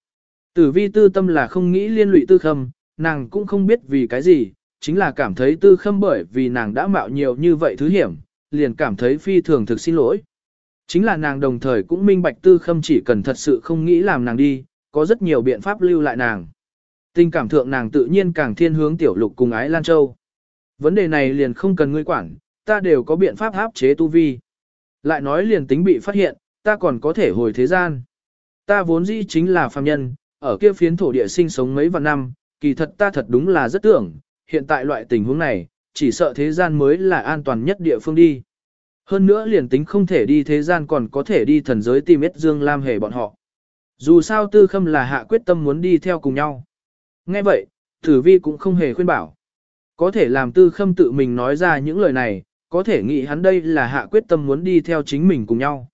Tử vi tư tâm là không nghĩ liên lụy tư khâm, nàng cũng không biết vì cái gì, chính là cảm thấy tư khâm bởi vì nàng đã mạo nhiều như vậy thứ hiểm, liền cảm thấy phi thường thực xin lỗi. Chính là nàng đồng thời cũng minh bạch tư khâm chỉ cần thật sự không nghĩ làm nàng đi, có rất nhiều biện pháp lưu lại nàng. Tình cảm thượng nàng tự nhiên càng thiên hướng tiểu lục cùng ái Lan Châu. Vấn đề này liền không cần ngươi quản, ta đều có biện pháp áp chế tu vi. Lại nói liền tính bị phát hiện, ta còn có thể hồi thế gian. Ta vốn dĩ chính là phàm nhân, ở kia phiến thổ địa sinh sống mấy vạn năm, kỳ thật ta thật đúng là rất tưởng, hiện tại loại tình huống này, chỉ sợ thế gian mới là an toàn nhất địa phương đi. Hơn nữa liền tính không thể đi thế gian còn có thể đi thần giới tìm ít Dương Lam hề bọn họ. Dù sao tư khâm là hạ quyết tâm muốn đi theo cùng nhau. Nghe vậy, tử vi cũng không hề khuyên bảo. Có thể làm tư khâm tự mình nói ra những lời này, có thể nghĩ hắn đây là hạ quyết tâm muốn đi theo chính mình cùng nhau.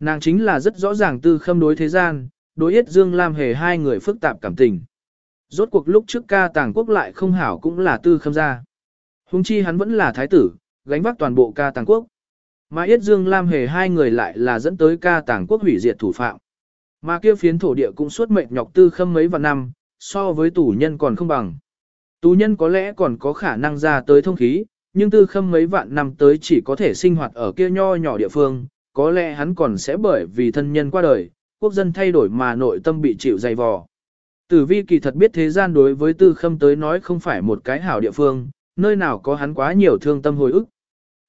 Nàng chính là rất rõ ràng tư khâm đối thế gian, đối ít Dương Lam hề hai người phức tạp cảm tình. Rốt cuộc lúc trước ca tàng quốc lại không hảo cũng là tư khâm gia. Hùng chi hắn vẫn là thái tử, gánh vác toàn bộ ca tàng quốc. Mà Yết Dương Lam hề hai người lại là dẫn tới ca tàng quốc hủy diệt thủ phạm. Mà kia phiến thổ địa cũng suốt mệnh nhọc tư khâm mấy vạn năm, so với tù nhân còn không bằng. Tù nhân có lẽ còn có khả năng ra tới thông khí, nhưng tư khâm mấy vạn năm tới chỉ có thể sinh hoạt ở kia nho nhỏ địa phương, có lẽ hắn còn sẽ bởi vì thân nhân qua đời, quốc dân thay đổi mà nội tâm bị chịu dày vò. Tử vi kỳ thật biết thế gian đối với tư khâm tới nói không phải một cái hảo địa phương, nơi nào có hắn quá nhiều thương tâm hồi ức.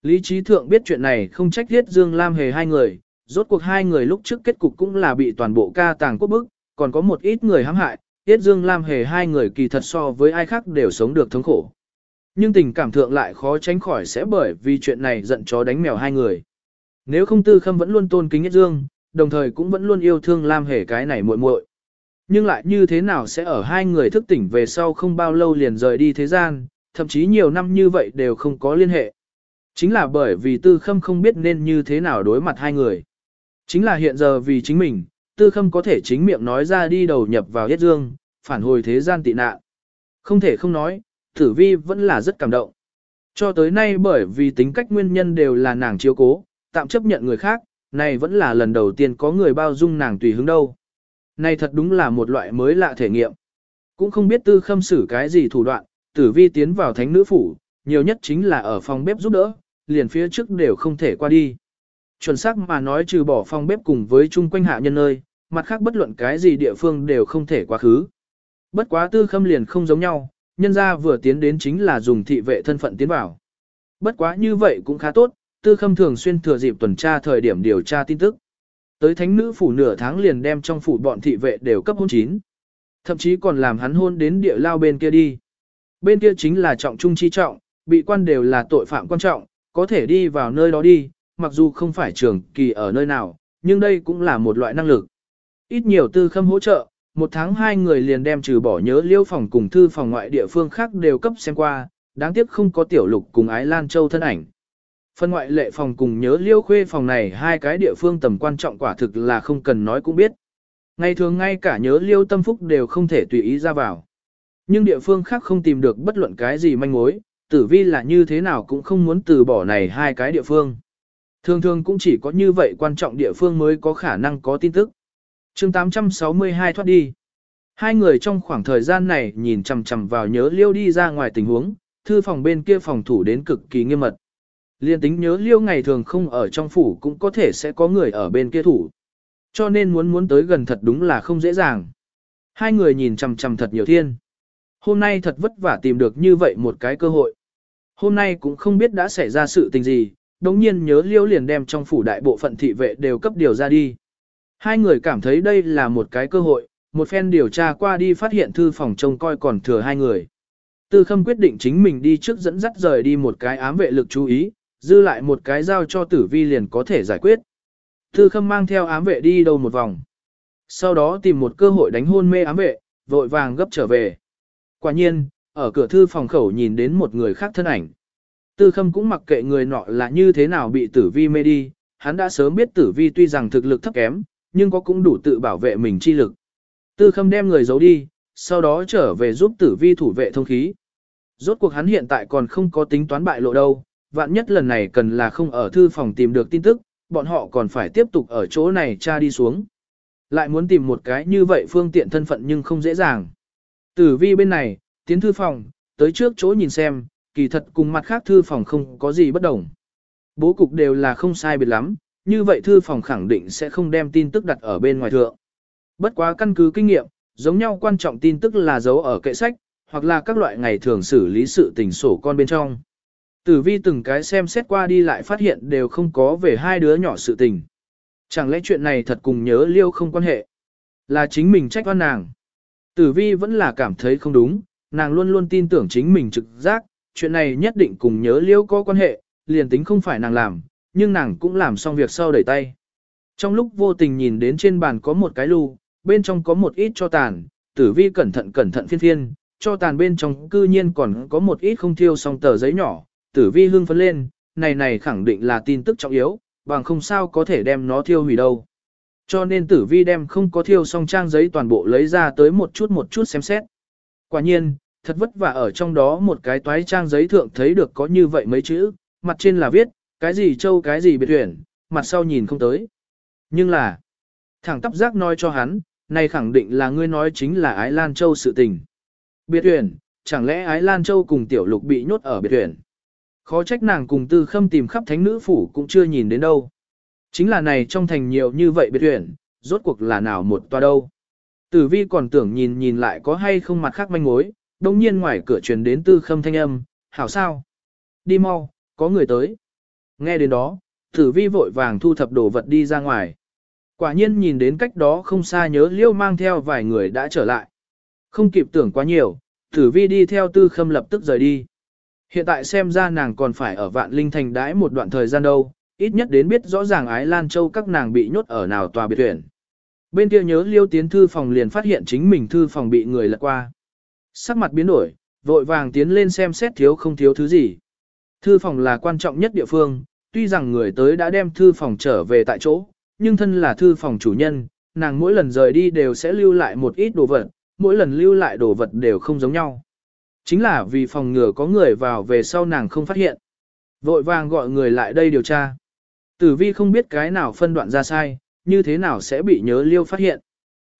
Lý trí thượng biết chuyện này không trách thiết Dương Lam hề hai người, rốt cuộc hai người lúc trước kết cục cũng là bị toàn bộ ca tàng quốc bức, còn có một ít người hãm hại, Tiết Dương Lam hề hai người kỳ thật so với ai khác đều sống được thống khổ. Nhưng tình cảm thượng lại khó tránh khỏi sẽ bởi vì chuyện này giận chó đánh mèo hai người. Nếu không tư khâm vẫn luôn tôn kính Tiết Dương, đồng thời cũng vẫn luôn yêu thương Lam hề cái này muội muội. Nhưng lại như thế nào sẽ ở hai người thức tỉnh về sau không bao lâu liền rời đi thế gian, thậm chí nhiều năm như vậy đều không có liên hệ. Chính là bởi vì tư khâm không biết nên như thế nào đối mặt hai người. Chính là hiện giờ vì chính mình, tư khâm có thể chính miệng nói ra đi đầu nhập vào yết dương, phản hồi thế gian tị nạn. Không thể không nói, tử vi vẫn là rất cảm động. Cho tới nay bởi vì tính cách nguyên nhân đều là nàng chiếu cố, tạm chấp nhận người khác, này vẫn là lần đầu tiên có người bao dung nàng tùy hứng đâu. Này thật đúng là một loại mới lạ thể nghiệm. Cũng không biết tư khâm xử cái gì thủ đoạn, tử vi tiến vào thánh nữ phủ, nhiều nhất chính là ở phòng bếp giúp đỡ, liền phía trước đều không thể qua đi. Chuẩn xác mà nói trừ bỏ phòng bếp cùng với chung quanh hạ nhân nơi, mặt khác bất luận cái gì địa phương đều không thể quá khứ. Bất quá tư khâm liền không giống nhau, nhân ra vừa tiến đến chính là dùng thị vệ thân phận tiến vào. Bất quá như vậy cũng khá tốt, tư khâm thường xuyên thừa dịp tuần tra thời điểm điều tra tin tức. Tới thánh nữ phủ nửa tháng liền đem trong phủ bọn thị vệ đều cấp hôn chín. Thậm chí còn làm hắn hôn đến địa lao bên kia đi. Bên kia chính là trọng trung chi trọng, bị quan đều là tội phạm quan trọng, có thể đi vào nơi đó đi, mặc dù không phải trường kỳ ở nơi nào, nhưng đây cũng là một loại năng lực. Ít nhiều tư khâm hỗ trợ, một tháng hai người liền đem trừ bỏ nhớ liêu phòng cùng thư phòng ngoại địa phương khác đều cấp xem qua, đáng tiếc không có tiểu lục cùng ái Lan Châu thân ảnh. Phân ngoại lệ phòng cùng nhớ liêu khuê phòng này hai cái địa phương tầm quan trọng quả thực là không cần nói cũng biết. Ngày thường ngay cả nhớ liêu tâm phúc đều không thể tùy ý ra vào. Nhưng địa phương khác không tìm được bất luận cái gì manh mối, tử vi là như thế nào cũng không muốn từ bỏ này hai cái địa phương. Thường thường cũng chỉ có như vậy quan trọng địa phương mới có khả năng có tin tức. chương 862 thoát đi. Hai người trong khoảng thời gian này nhìn chằm chằm vào nhớ liêu đi ra ngoài tình huống, thư phòng bên kia phòng thủ đến cực kỳ nghiêm mật. Liên tính nhớ liêu ngày thường không ở trong phủ cũng có thể sẽ có người ở bên kia thủ. Cho nên muốn muốn tới gần thật đúng là không dễ dàng. Hai người nhìn chằm chằm thật nhiều thiên. Hôm nay thật vất vả tìm được như vậy một cái cơ hội. Hôm nay cũng không biết đã xảy ra sự tình gì, đồng nhiên nhớ liêu liền đem trong phủ đại bộ phận thị vệ đều cấp điều ra đi. Hai người cảm thấy đây là một cái cơ hội, một phen điều tra qua đi phát hiện thư phòng trông coi còn thừa hai người. Tư khâm quyết định chính mình đi trước dẫn dắt rời đi một cái ám vệ lực chú ý, dư lại một cái giao cho tử vi liền có thể giải quyết. thư khâm mang theo ám vệ đi đâu một vòng. Sau đó tìm một cơ hội đánh hôn mê ám vệ, vội vàng gấp trở về. Quả nhiên, ở cửa thư phòng khẩu nhìn đến một người khác thân ảnh. Tư khâm cũng mặc kệ người nọ là như thế nào bị tử vi mê đi, hắn đã sớm biết tử vi tuy rằng thực lực thấp kém, nhưng có cũng đủ tự bảo vệ mình chi lực. Tư khâm đem người giấu đi, sau đó trở về giúp tử vi thủ vệ thông khí. Rốt cuộc hắn hiện tại còn không có tính toán bại lộ đâu, vạn nhất lần này cần là không ở thư phòng tìm được tin tức, bọn họ còn phải tiếp tục ở chỗ này tra đi xuống. Lại muốn tìm một cái như vậy phương tiện thân phận nhưng không dễ dàng. Tử vi bên này, tiến thư phòng, tới trước chỗ nhìn xem, kỳ thật cùng mặt khác thư phòng không có gì bất đồng. Bố cục đều là không sai biệt lắm, như vậy thư phòng khẳng định sẽ không đem tin tức đặt ở bên ngoài thượng. Bất quá căn cứ kinh nghiệm, giống nhau quan trọng tin tức là giấu ở kệ sách, hoặc là các loại ngày thường xử lý sự tình sổ con bên trong. Tử vi từng cái xem xét qua đi lại phát hiện đều không có về hai đứa nhỏ sự tình. Chẳng lẽ chuyện này thật cùng nhớ liêu không quan hệ? Là chính mình trách oan nàng. Tử vi vẫn là cảm thấy không đúng, nàng luôn luôn tin tưởng chính mình trực giác, chuyện này nhất định cùng nhớ liêu có quan hệ, liền tính không phải nàng làm, nhưng nàng cũng làm xong việc sau đẩy tay. Trong lúc vô tình nhìn đến trên bàn có một cái lu, bên trong có một ít cho tàn, tử vi cẩn thận cẩn thận phiên phiên, cho tàn bên trong cư nhiên còn có một ít không thiêu xong tờ giấy nhỏ, tử vi hương phấn lên, này này khẳng định là tin tức trọng yếu, bằng không sao có thể đem nó thiêu hủy đâu. Cho nên tử vi đem không có thiêu xong trang giấy toàn bộ lấy ra tới một chút một chút xem xét. Quả nhiên, thật vất vả ở trong đó một cái toái trang giấy thượng thấy được có như vậy mấy chữ, mặt trên là viết, cái gì châu cái gì biệt tuyển, mặt sau nhìn không tới. Nhưng là, thẳng tắp giác nói cho hắn, này khẳng định là ngươi nói chính là Ái Lan Châu sự tình. Biệt tuyển, chẳng lẽ Ái Lan Châu cùng tiểu lục bị nhốt ở biệt tuyển? Khó trách nàng cùng tư khâm tìm khắp thánh nữ phủ cũng chưa nhìn đến đâu. Chính là này trong thành nhiều như vậy biệt tuyển, rốt cuộc là nào một toa đâu. Tử vi còn tưởng nhìn nhìn lại có hay không mặt khác manh mối, đồng nhiên ngoài cửa truyền đến tư khâm thanh âm, hảo sao? Đi mau, có người tới. Nghe đến đó, tử vi vội vàng thu thập đồ vật đi ra ngoài. Quả nhiên nhìn đến cách đó không xa nhớ liêu mang theo vài người đã trở lại. Không kịp tưởng quá nhiều, tử vi đi theo tư khâm lập tức rời đi. Hiện tại xem ra nàng còn phải ở vạn linh thành đãi một đoạn thời gian đâu, ít nhất đến biết rõ ràng ái Lan Châu các nàng bị nhốt ở nào tòa biệt tuyển. Bên kia nhớ liêu tiến thư phòng liền phát hiện chính mình thư phòng bị người lật qua. Sắc mặt biến đổi, vội vàng tiến lên xem xét thiếu không thiếu thứ gì. Thư phòng là quan trọng nhất địa phương, tuy rằng người tới đã đem thư phòng trở về tại chỗ, nhưng thân là thư phòng chủ nhân, nàng mỗi lần rời đi đều sẽ lưu lại một ít đồ vật, mỗi lần lưu lại đồ vật đều không giống nhau. Chính là vì phòng ngừa có người vào về sau nàng không phát hiện. Vội vàng gọi người lại đây điều tra. Tử vi không biết cái nào phân đoạn ra sai, như thế nào sẽ bị nhớ liêu phát hiện.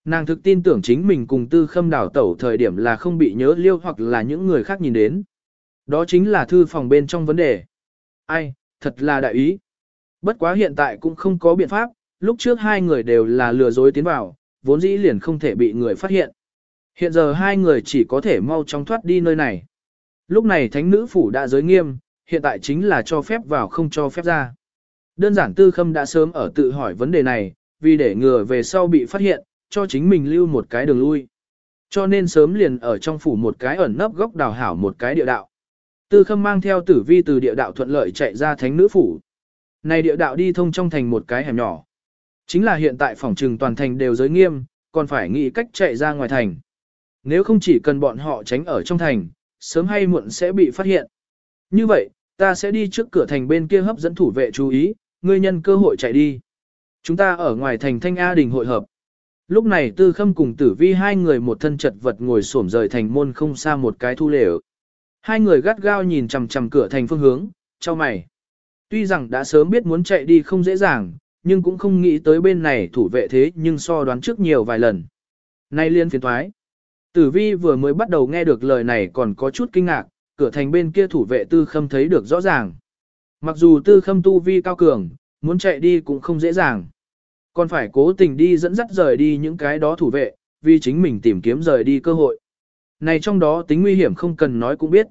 Nàng thực tin tưởng chính mình cùng tư khâm đảo tẩu thời điểm là không bị nhớ liêu hoặc là những người khác nhìn đến. Đó chính là thư phòng bên trong vấn đề. Ai, thật là đại ý. Bất quá hiện tại cũng không có biện pháp, lúc trước hai người đều là lừa dối tiến vào, vốn dĩ liền không thể bị người phát hiện. Hiện giờ hai người chỉ có thể mau chóng thoát đi nơi này. Lúc này thánh nữ phủ đã giới nghiêm, hiện tại chính là cho phép vào không cho phép ra. Đơn giản tư khâm đã sớm ở tự hỏi vấn đề này, vì để ngừa về sau bị phát hiện, cho chính mình lưu một cái đường lui. Cho nên sớm liền ở trong phủ một cái ẩn nấp góc đào hảo một cái địa đạo. Tư khâm mang theo tử vi từ địa đạo thuận lợi chạy ra thánh nữ phủ. Này địa đạo đi thông trong thành một cái hẻm nhỏ. Chính là hiện tại phòng trừng toàn thành đều giới nghiêm, còn phải nghĩ cách chạy ra ngoài thành. Nếu không chỉ cần bọn họ tránh ở trong thành, sớm hay muộn sẽ bị phát hiện. Như vậy, ta sẽ đi trước cửa thành bên kia hấp dẫn thủ vệ chú ý, ngươi nhân cơ hội chạy đi. Chúng ta ở ngoài thành Thanh A Đình hội hợp. Lúc này Tư Khâm cùng Tử Vi hai người một thân chật vật ngồi xổm rời thành môn không xa một cái thu lều. Hai người gắt gao nhìn chằm chằm cửa thành phương hướng, cho mày. Tuy rằng đã sớm biết muốn chạy đi không dễ dàng, nhưng cũng không nghĩ tới bên này thủ vệ thế nhưng so đoán trước nhiều vài lần. Nay liên phiền thoái. Tử vi vừa mới bắt đầu nghe được lời này còn có chút kinh ngạc, cửa thành bên kia thủ vệ tư khâm thấy được rõ ràng. Mặc dù tư khâm tu vi cao cường, muốn chạy đi cũng không dễ dàng. Còn phải cố tình đi dẫn dắt rời đi những cái đó thủ vệ, vì chính mình tìm kiếm rời đi cơ hội. Này trong đó tính nguy hiểm không cần nói cũng biết.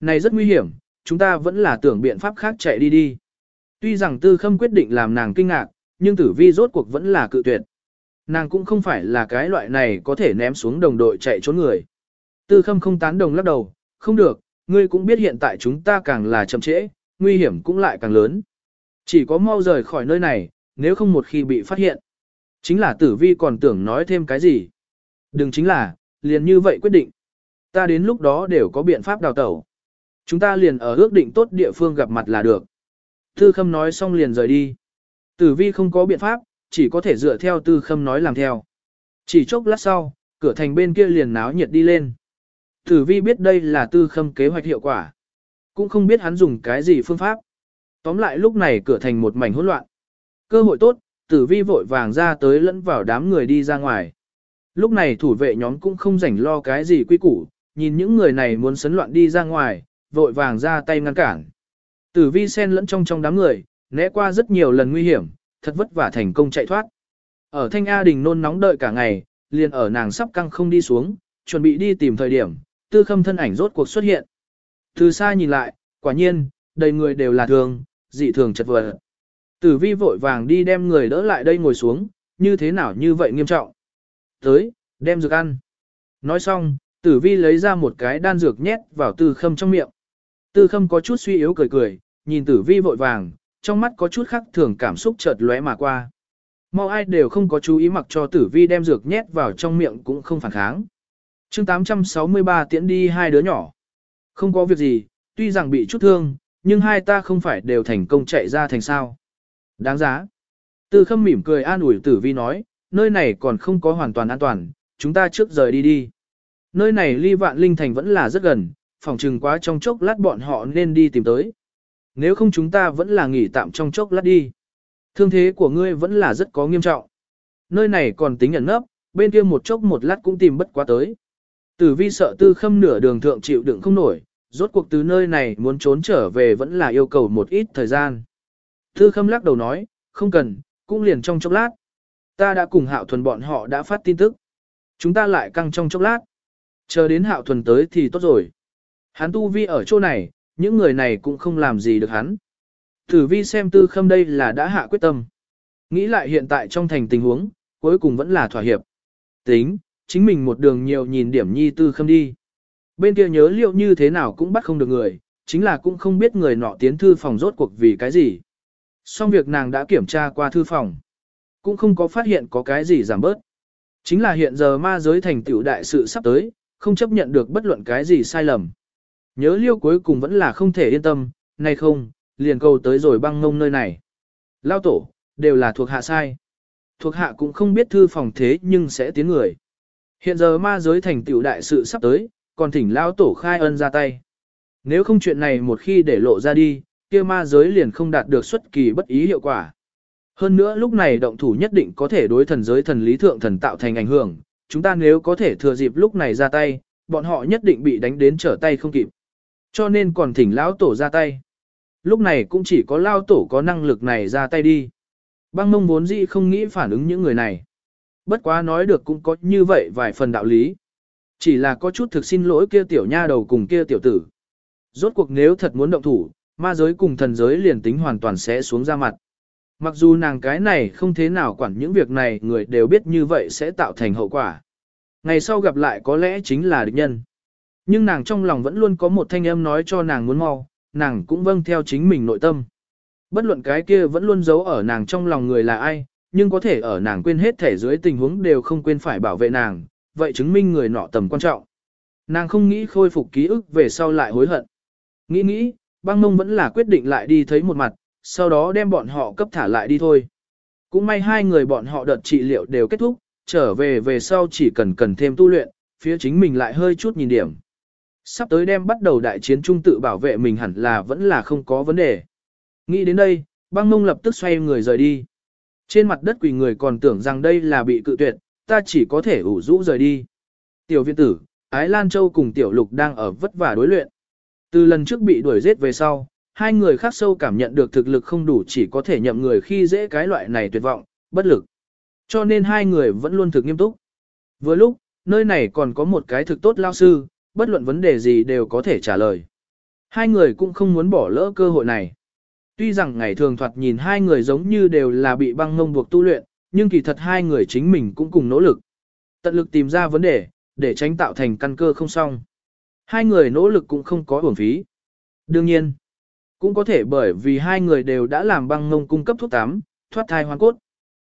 Này rất nguy hiểm, chúng ta vẫn là tưởng biện pháp khác chạy đi đi. Tuy rằng tư khâm quyết định làm nàng kinh ngạc, nhưng tử vi rốt cuộc vẫn là cự tuyệt. Nàng cũng không phải là cái loại này có thể ném xuống đồng đội chạy trốn người. Tư khâm không tán đồng lắc đầu, không được, ngươi cũng biết hiện tại chúng ta càng là chậm trễ, nguy hiểm cũng lại càng lớn. Chỉ có mau rời khỏi nơi này, nếu không một khi bị phát hiện. Chính là tử vi còn tưởng nói thêm cái gì. Đừng chính là, liền như vậy quyết định. Ta đến lúc đó đều có biện pháp đào tẩu. Chúng ta liền ở ước định tốt địa phương gặp mặt là được. Tư khâm nói xong liền rời đi. Tử vi không có biện pháp, chỉ có thể dựa theo tư khâm nói làm theo. Chỉ chốc lát sau, cửa thành bên kia liền náo nhiệt đi lên. Tử vi biết đây là tư khâm kế hoạch hiệu quả. Cũng không biết hắn dùng cái gì phương pháp. Tóm lại lúc này cửa thành một mảnh hỗn loạn. Cơ hội tốt, tử vi vội vàng ra tới lẫn vào đám người đi ra ngoài. Lúc này thủ vệ nhóm cũng không rảnh lo cái gì quy củ, nhìn những người này muốn sấn loạn đi ra ngoài, vội vàng ra tay ngăn cản. Tử vi sen lẫn trong trong đám người, né qua rất nhiều lần nguy hiểm, thật vất vả thành công chạy thoát. Ở Thanh A Đình nôn nóng đợi cả ngày, liền ở nàng sắp căng không đi xuống, chuẩn bị đi tìm thời điểm, tư khâm thân ảnh rốt cuộc xuất hiện. Từ xa nhìn lại, quả nhiên, đầy người đều là thường, dị thường chật vật. Tử vi vội vàng đi đem người đỡ lại đây ngồi xuống, như thế nào như vậy nghiêm trọng. Tới, đem dược ăn. Nói xong, tử vi lấy ra một cái đan dược nhét vào tư khâm trong miệng. Tư khâm có chút suy yếu cười cười, nhìn tử vi vội vàng, trong mắt có chút khác thường cảm xúc chợt lóe mà qua. Mau ai đều không có chú ý mặc cho tử vi đem dược nhét vào trong miệng cũng không phản kháng. chương 863 tiễn đi hai đứa nhỏ. Không có việc gì, tuy rằng bị chút thương, nhưng hai ta không phải đều thành công chạy ra thành sao. Đáng giá. Tư khâm mỉm cười an ủi tử vi nói, nơi này còn không có hoàn toàn an toàn, chúng ta trước rời đi đi. Nơi này ly vạn linh thành vẫn là rất gần, phòng trừng quá trong chốc lát bọn họ nên đi tìm tới. Nếu không chúng ta vẫn là nghỉ tạm trong chốc lát đi. Thương thế của ngươi vẫn là rất có nghiêm trọng. Nơi này còn tính ẩn nấp, bên kia một chốc một lát cũng tìm bất quá tới. Tử vi sợ tư khâm nửa đường thượng chịu đựng không nổi, rốt cuộc từ nơi này muốn trốn trở về vẫn là yêu cầu một ít thời gian. Tư khâm lắc đầu nói, không cần, cũng liền trong chốc lát. Ta đã cùng hạo thuần bọn họ đã phát tin tức. Chúng ta lại căng trong chốc lát. Chờ đến hạo thuần tới thì tốt rồi. Hắn tu vi ở chỗ này, những người này cũng không làm gì được hắn. Tử vi xem tư khâm đây là đã hạ quyết tâm. Nghĩ lại hiện tại trong thành tình huống, cuối cùng vẫn là thỏa hiệp. Tính, chính mình một đường nhiều nhìn điểm nhi tư khâm đi. Bên kia nhớ liệu như thế nào cũng bắt không được người, chính là cũng không biết người nọ tiến thư phòng rốt cuộc vì cái gì. Xong việc nàng đã kiểm tra qua thư phòng. Cũng không có phát hiện có cái gì giảm bớt. Chính là hiện giờ ma giới thành tiểu đại sự sắp tới, không chấp nhận được bất luận cái gì sai lầm. Nhớ liêu cuối cùng vẫn là không thể yên tâm, nay không, liền cầu tới rồi băng ngông nơi này. Lao tổ, đều là thuộc hạ sai. Thuộc hạ cũng không biết thư phòng thế nhưng sẽ tiến người. Hiện giờ ma giới thành tiểu đại sự sắp tới, còn thỉnh Lao tổ khai ân ra tay. Nếu không chuyện này một khi để lộ ra đi, kia ma giới liền không đạt được xuất kỳ bất ý hiệu quả. Hơn nữa lúc này động thủ nhất định có thể đối thần giới thần lý thượng thần tạo thành ảnh hưởng, chúng ta nếu có thể thừa dịp lúc này ra tay, bọn họ nhất định bị đánh đến trở tay không kịp. Cho nên còn thỉnh lão tổ ra tay. lúc này cũng chỉ có lao tổ có năng lực này ra tay đi. Băng mông vốn dĩ không nghĩ phản ứng những người này. Bất quá nói được cũng có như vậy vài phần đạo lý. Chỉ là có chút thực xin lỗi kia tiểu nha đầu cùng kia tiểu tử. Rốt cuộc nếu thật muốn động thủ, ma giới cùng thần giới liền tính hoàn toàn sẽ xuống ra mặt. Mặc dù nàng cái này không thế nào quản những việc này người đều biết như vậy sẽ tạo thành hậu quả. Ngày sau gặp lại có lẽ chính là địch nhân. Nhưng nàng trong lòng vẫn luôn có một thanh âm nói cho nàng muốn mau, nàng cũng vâng theo chính mình nội tâm. Bất luận cái kia vẫn luôn giấu ở nàng trong lòng người là ai, nhưng có thể ở nàng quên hết thể dưới tình huống đều không quên phải bảo vệ nàng, vậy chứng minh người nọ tầm quan trọng. Nàng không nghĩ khôi phục ký ức về sau lại hối hận. Nghĩ nghĩ, băng mông vẫn là quyết định lại đi thấy một mặt, sau đó đem bọn họ cấp thả lại đi thôi. Cũng may hai người bọn họ đợt trị liệu đều kết thúc, trở về về sau chỉ cần cần thêm tu luyện, phía chính mình lại hơi chút nhìn điểm. Sắp tới đem bắt đầu đại chiến trung tự bảo vệ mình hẳn là vẫn là không có vấn đề. Nghĩ đến đây, băng mông lập tức xoay người rời đi. Trên mặt đất quỳ người còn tưởng rằng đây là bị cự tuyệt, ta chỉ có thể ủ rũ rời đi. Tiểu viện tử, Ái Lan Châu cùng Tiểu Lục đang ở vất vả đối luyện. Từ lần trước bị đuổi giết về sau, hai người khác sâu cảm nhận được thực lực không đủ chỉ có thể nhậm người khi dễ cái loại này tuyệt vọng, bất lực. Cho nên hai người vẫn luôn thực nghiêm túc. Vừa lúc, nơi này còn có một cái thực tốt lao sư, bất luận vấn đề gì đều có thể trả lời. Hai người cũng không muốn bỏ lỡ cơ hội này. Tuy rằng ngày thường thoạt nhìn hai người giống như đều là bị băng ngông buộc tu luyện, nhưng kỳ thật hai người chính mình cũng cùng nỗ lực. Tận lực tìm ra vấn đề, để tránh tạo thành căn cơ không xong. Hai người nỗ lực cũng không có uổng phí. Đương nhiên, cũng có thể bởi vì hai người đều đã làm băng ngông cung cấp thuốc tắm, thoát thai hoàn cốt.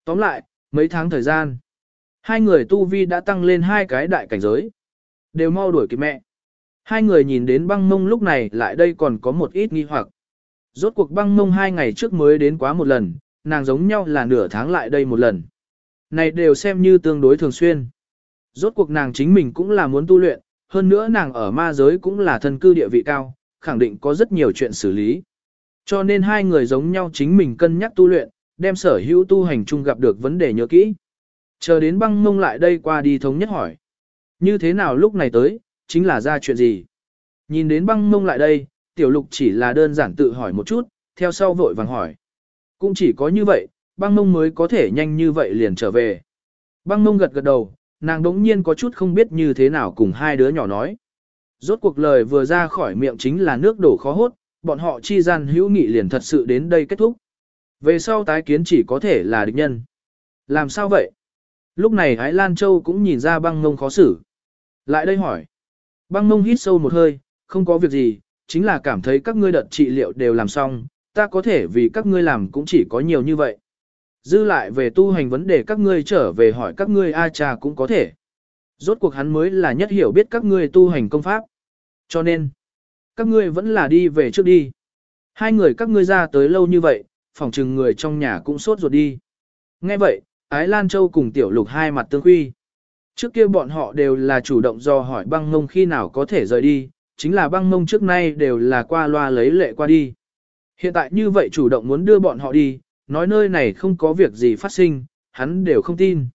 Tóm lại, mấy tháng thời gian, hai người tu vi đã tăng lên hai cái đại cảnh giới. Đều mau đuổi kịp mẹ. Hai người nhìn đến băng mông lúc này lại đây còn có một ít nghi hoặc. Rốt cuộc băng mông hai ngày trước mới đến quá một lần, nàng giống nhau là nửa tháng lại đây một lần. Này đều xem như tương đối thường xuyên. Rốt cuộc nàng chính mình cũng là muốn tu luyện, hơn nữa nàng ở ma giới cũng là thân cư địa vị cao, khẳng định có rất nhiều chuyện xử lý. Cho nên hai người giống nhau chính mình cân nhắc tu luyện, đem sở hữu tu hành chung gặp được vấn đề nhớ kỹ. Chờ đến băng mông lại đây qua đi thống nhất hỏi. Như thế nào lúc này tới, chính là ra chuyện gì? Nhìn đến băng mông lại đây, tiểu lục chỉ là đơn giản tự hỏi một chút, theo sau vội vàng hỏi. Cũng chỉ có như vậy, băng mông mới có thể nhanh như vậy liền trở về. Băng mông gật gật đầu, nàng đống nhiên có chút không biết như thế nào cùng hai đứa nhỏ nói. Rốt cuộc lời vừa ra khỏi miệng chính là nước đổ khó hốt, bọn họ chi gian hữu nghị liền thật sự đến đây kết thúc. Về sau tái kiến chỉ có thể là địch nhân. Làm sao vậy? Lúc này Ái Lan Châu cũng nhìn ra băng ngông khó xử. Lại đây hỏi. Băng mông hít sâu một hơi, không có việc gì, chính là cảm thấy các ngươi đợt trị liệu đều làm xong, ta có thể vì các ngươi làm cũng chỉ có nhiều như vậy. Dư lại về tu hành vấn đề các ngươi trở về hỏi các ngươi a cha cũng có thể. Rốt cuộc hắn mới là nhất hiểu biết các ngươi tu hành công pháp. Cho nên, các ngươi vẫn là đi về trước đi. Hai người các ngươi ra tới lâu như vậy, phòng trừng người trong nhà cũng sốt ruột đi. Nghe vậy, Ái Lan Châu cùng Tiểu Lục hai mặt tương quy. Trước kia bọn họ đều là chủ động do hỏi băng ngông khi nào có thể rời đi, chính là băng ngông trước nay đều là qua loa lấy lệ qua đi. Hiện tại như vậy chủ động muốn đưa bọn họ đi, nói nơi này không có việc gì phát sinh, hắn đều không tin.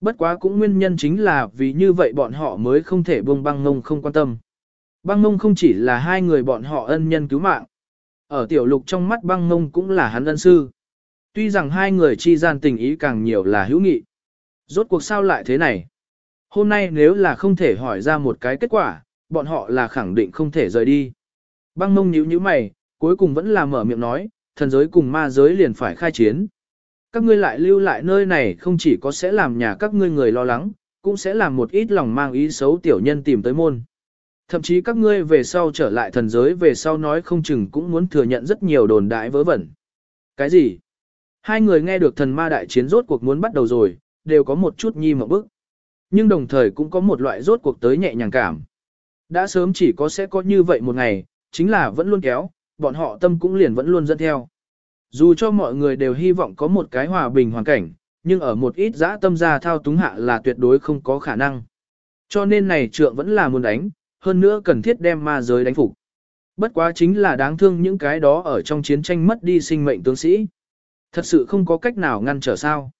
Bất quá cũng nguyên nhân chính là vì như vậy bọn họ mới không thể buông băng ngông không quan tâm. Băng ngông không chỉ là hai người bọn họ ân nhân cứu mạng. Ở tiểu lục trong mắt băng ngông cũng là hắn ân sư. Tuy rằng hai người chi gian tình ý càng nhiều là hữu nghị. Rốt cuộc sao lại thế này? Hôm nay nếu là không thể hỏi ra một cái kết quả, bọn họ là khẳng định không thể rời đi. Băng mông nhíu nhíu mày, cuối cùng vẫn là mở miệng nói, thần giới cùng ma giới liền phải khai chiến. Các ngươi lại lưu lại nơi này không chỉ có sẽ làm nhà các ngươi người lo lắng, cũng sẽ làm một ít lòng mang ý xấu tiểu nhân tìm tới môn. Thậm chí các ngươi về sau trở lại thần giới về sau nói không chừng cũng muốn thừa nhận rất nhiều đồn đại vớ vẩn. Cái gì? Hai người nghe được thần ma đại chiến rốt cuộc muốn bắt đầu rồi, đều có một chút nhi mộng bức. Nhưng đồng thời cũng có một loại rốt cuộc tới nhẹ nhàng cảm. Đã sớm chỉ có sẽ có như vậy một ngày, chính là vẫn luôn kéo, bọn họ tâm cũng liền vẫn luôn dẫn theo. Dù cho mọi người đều hy vọng có một cái hòa bình hoàn cảnh, nhưng ở một ít dã tâm gia thao túng hạ là tuyệt đối không có khả năng. Cho nên này trượng vẫn là muốn đánh, hơn nữa cần thiết đem ma giới đánh phục. Bất quá chính là đáng thương những cái đó ở trong chiến tranh mất đi sinh mệnh tướng sĩ. Thật sự không có cách nào ngăn trở sao.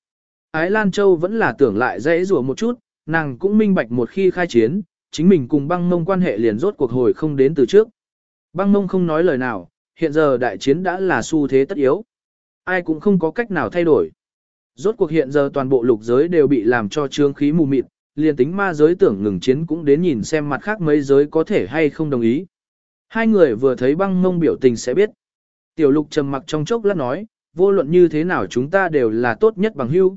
Ái Lan Châu vẫn là tưởng lại dễ rùa một chút, nàng cũng minh bạch một khi khai chiến, chính mình cùng băng mông quan hệ liền rốt cuộc hồi không đến từ trước. Băng mông không nói lời nào, hiện giờ đại chiến đã là xu thế tất yếu. Ai cũng không có cách nào thay đổi. Rốt cuộc hiện giờ toàn bộ lục giới đều bị làm cho trương khí mù mịt, liền tính ma giới tưởng ngừng chiến cũng đến nhìn xem mặt khác mấy giới có thể hay không đồng ý. Hai người vừa thấy băng mông biểu tình sẽ biết. Tiểu lục trầm mặc trong chốc lát nói, vô luận như thế nào chúng ta đều là tốt nhất bằng hữu.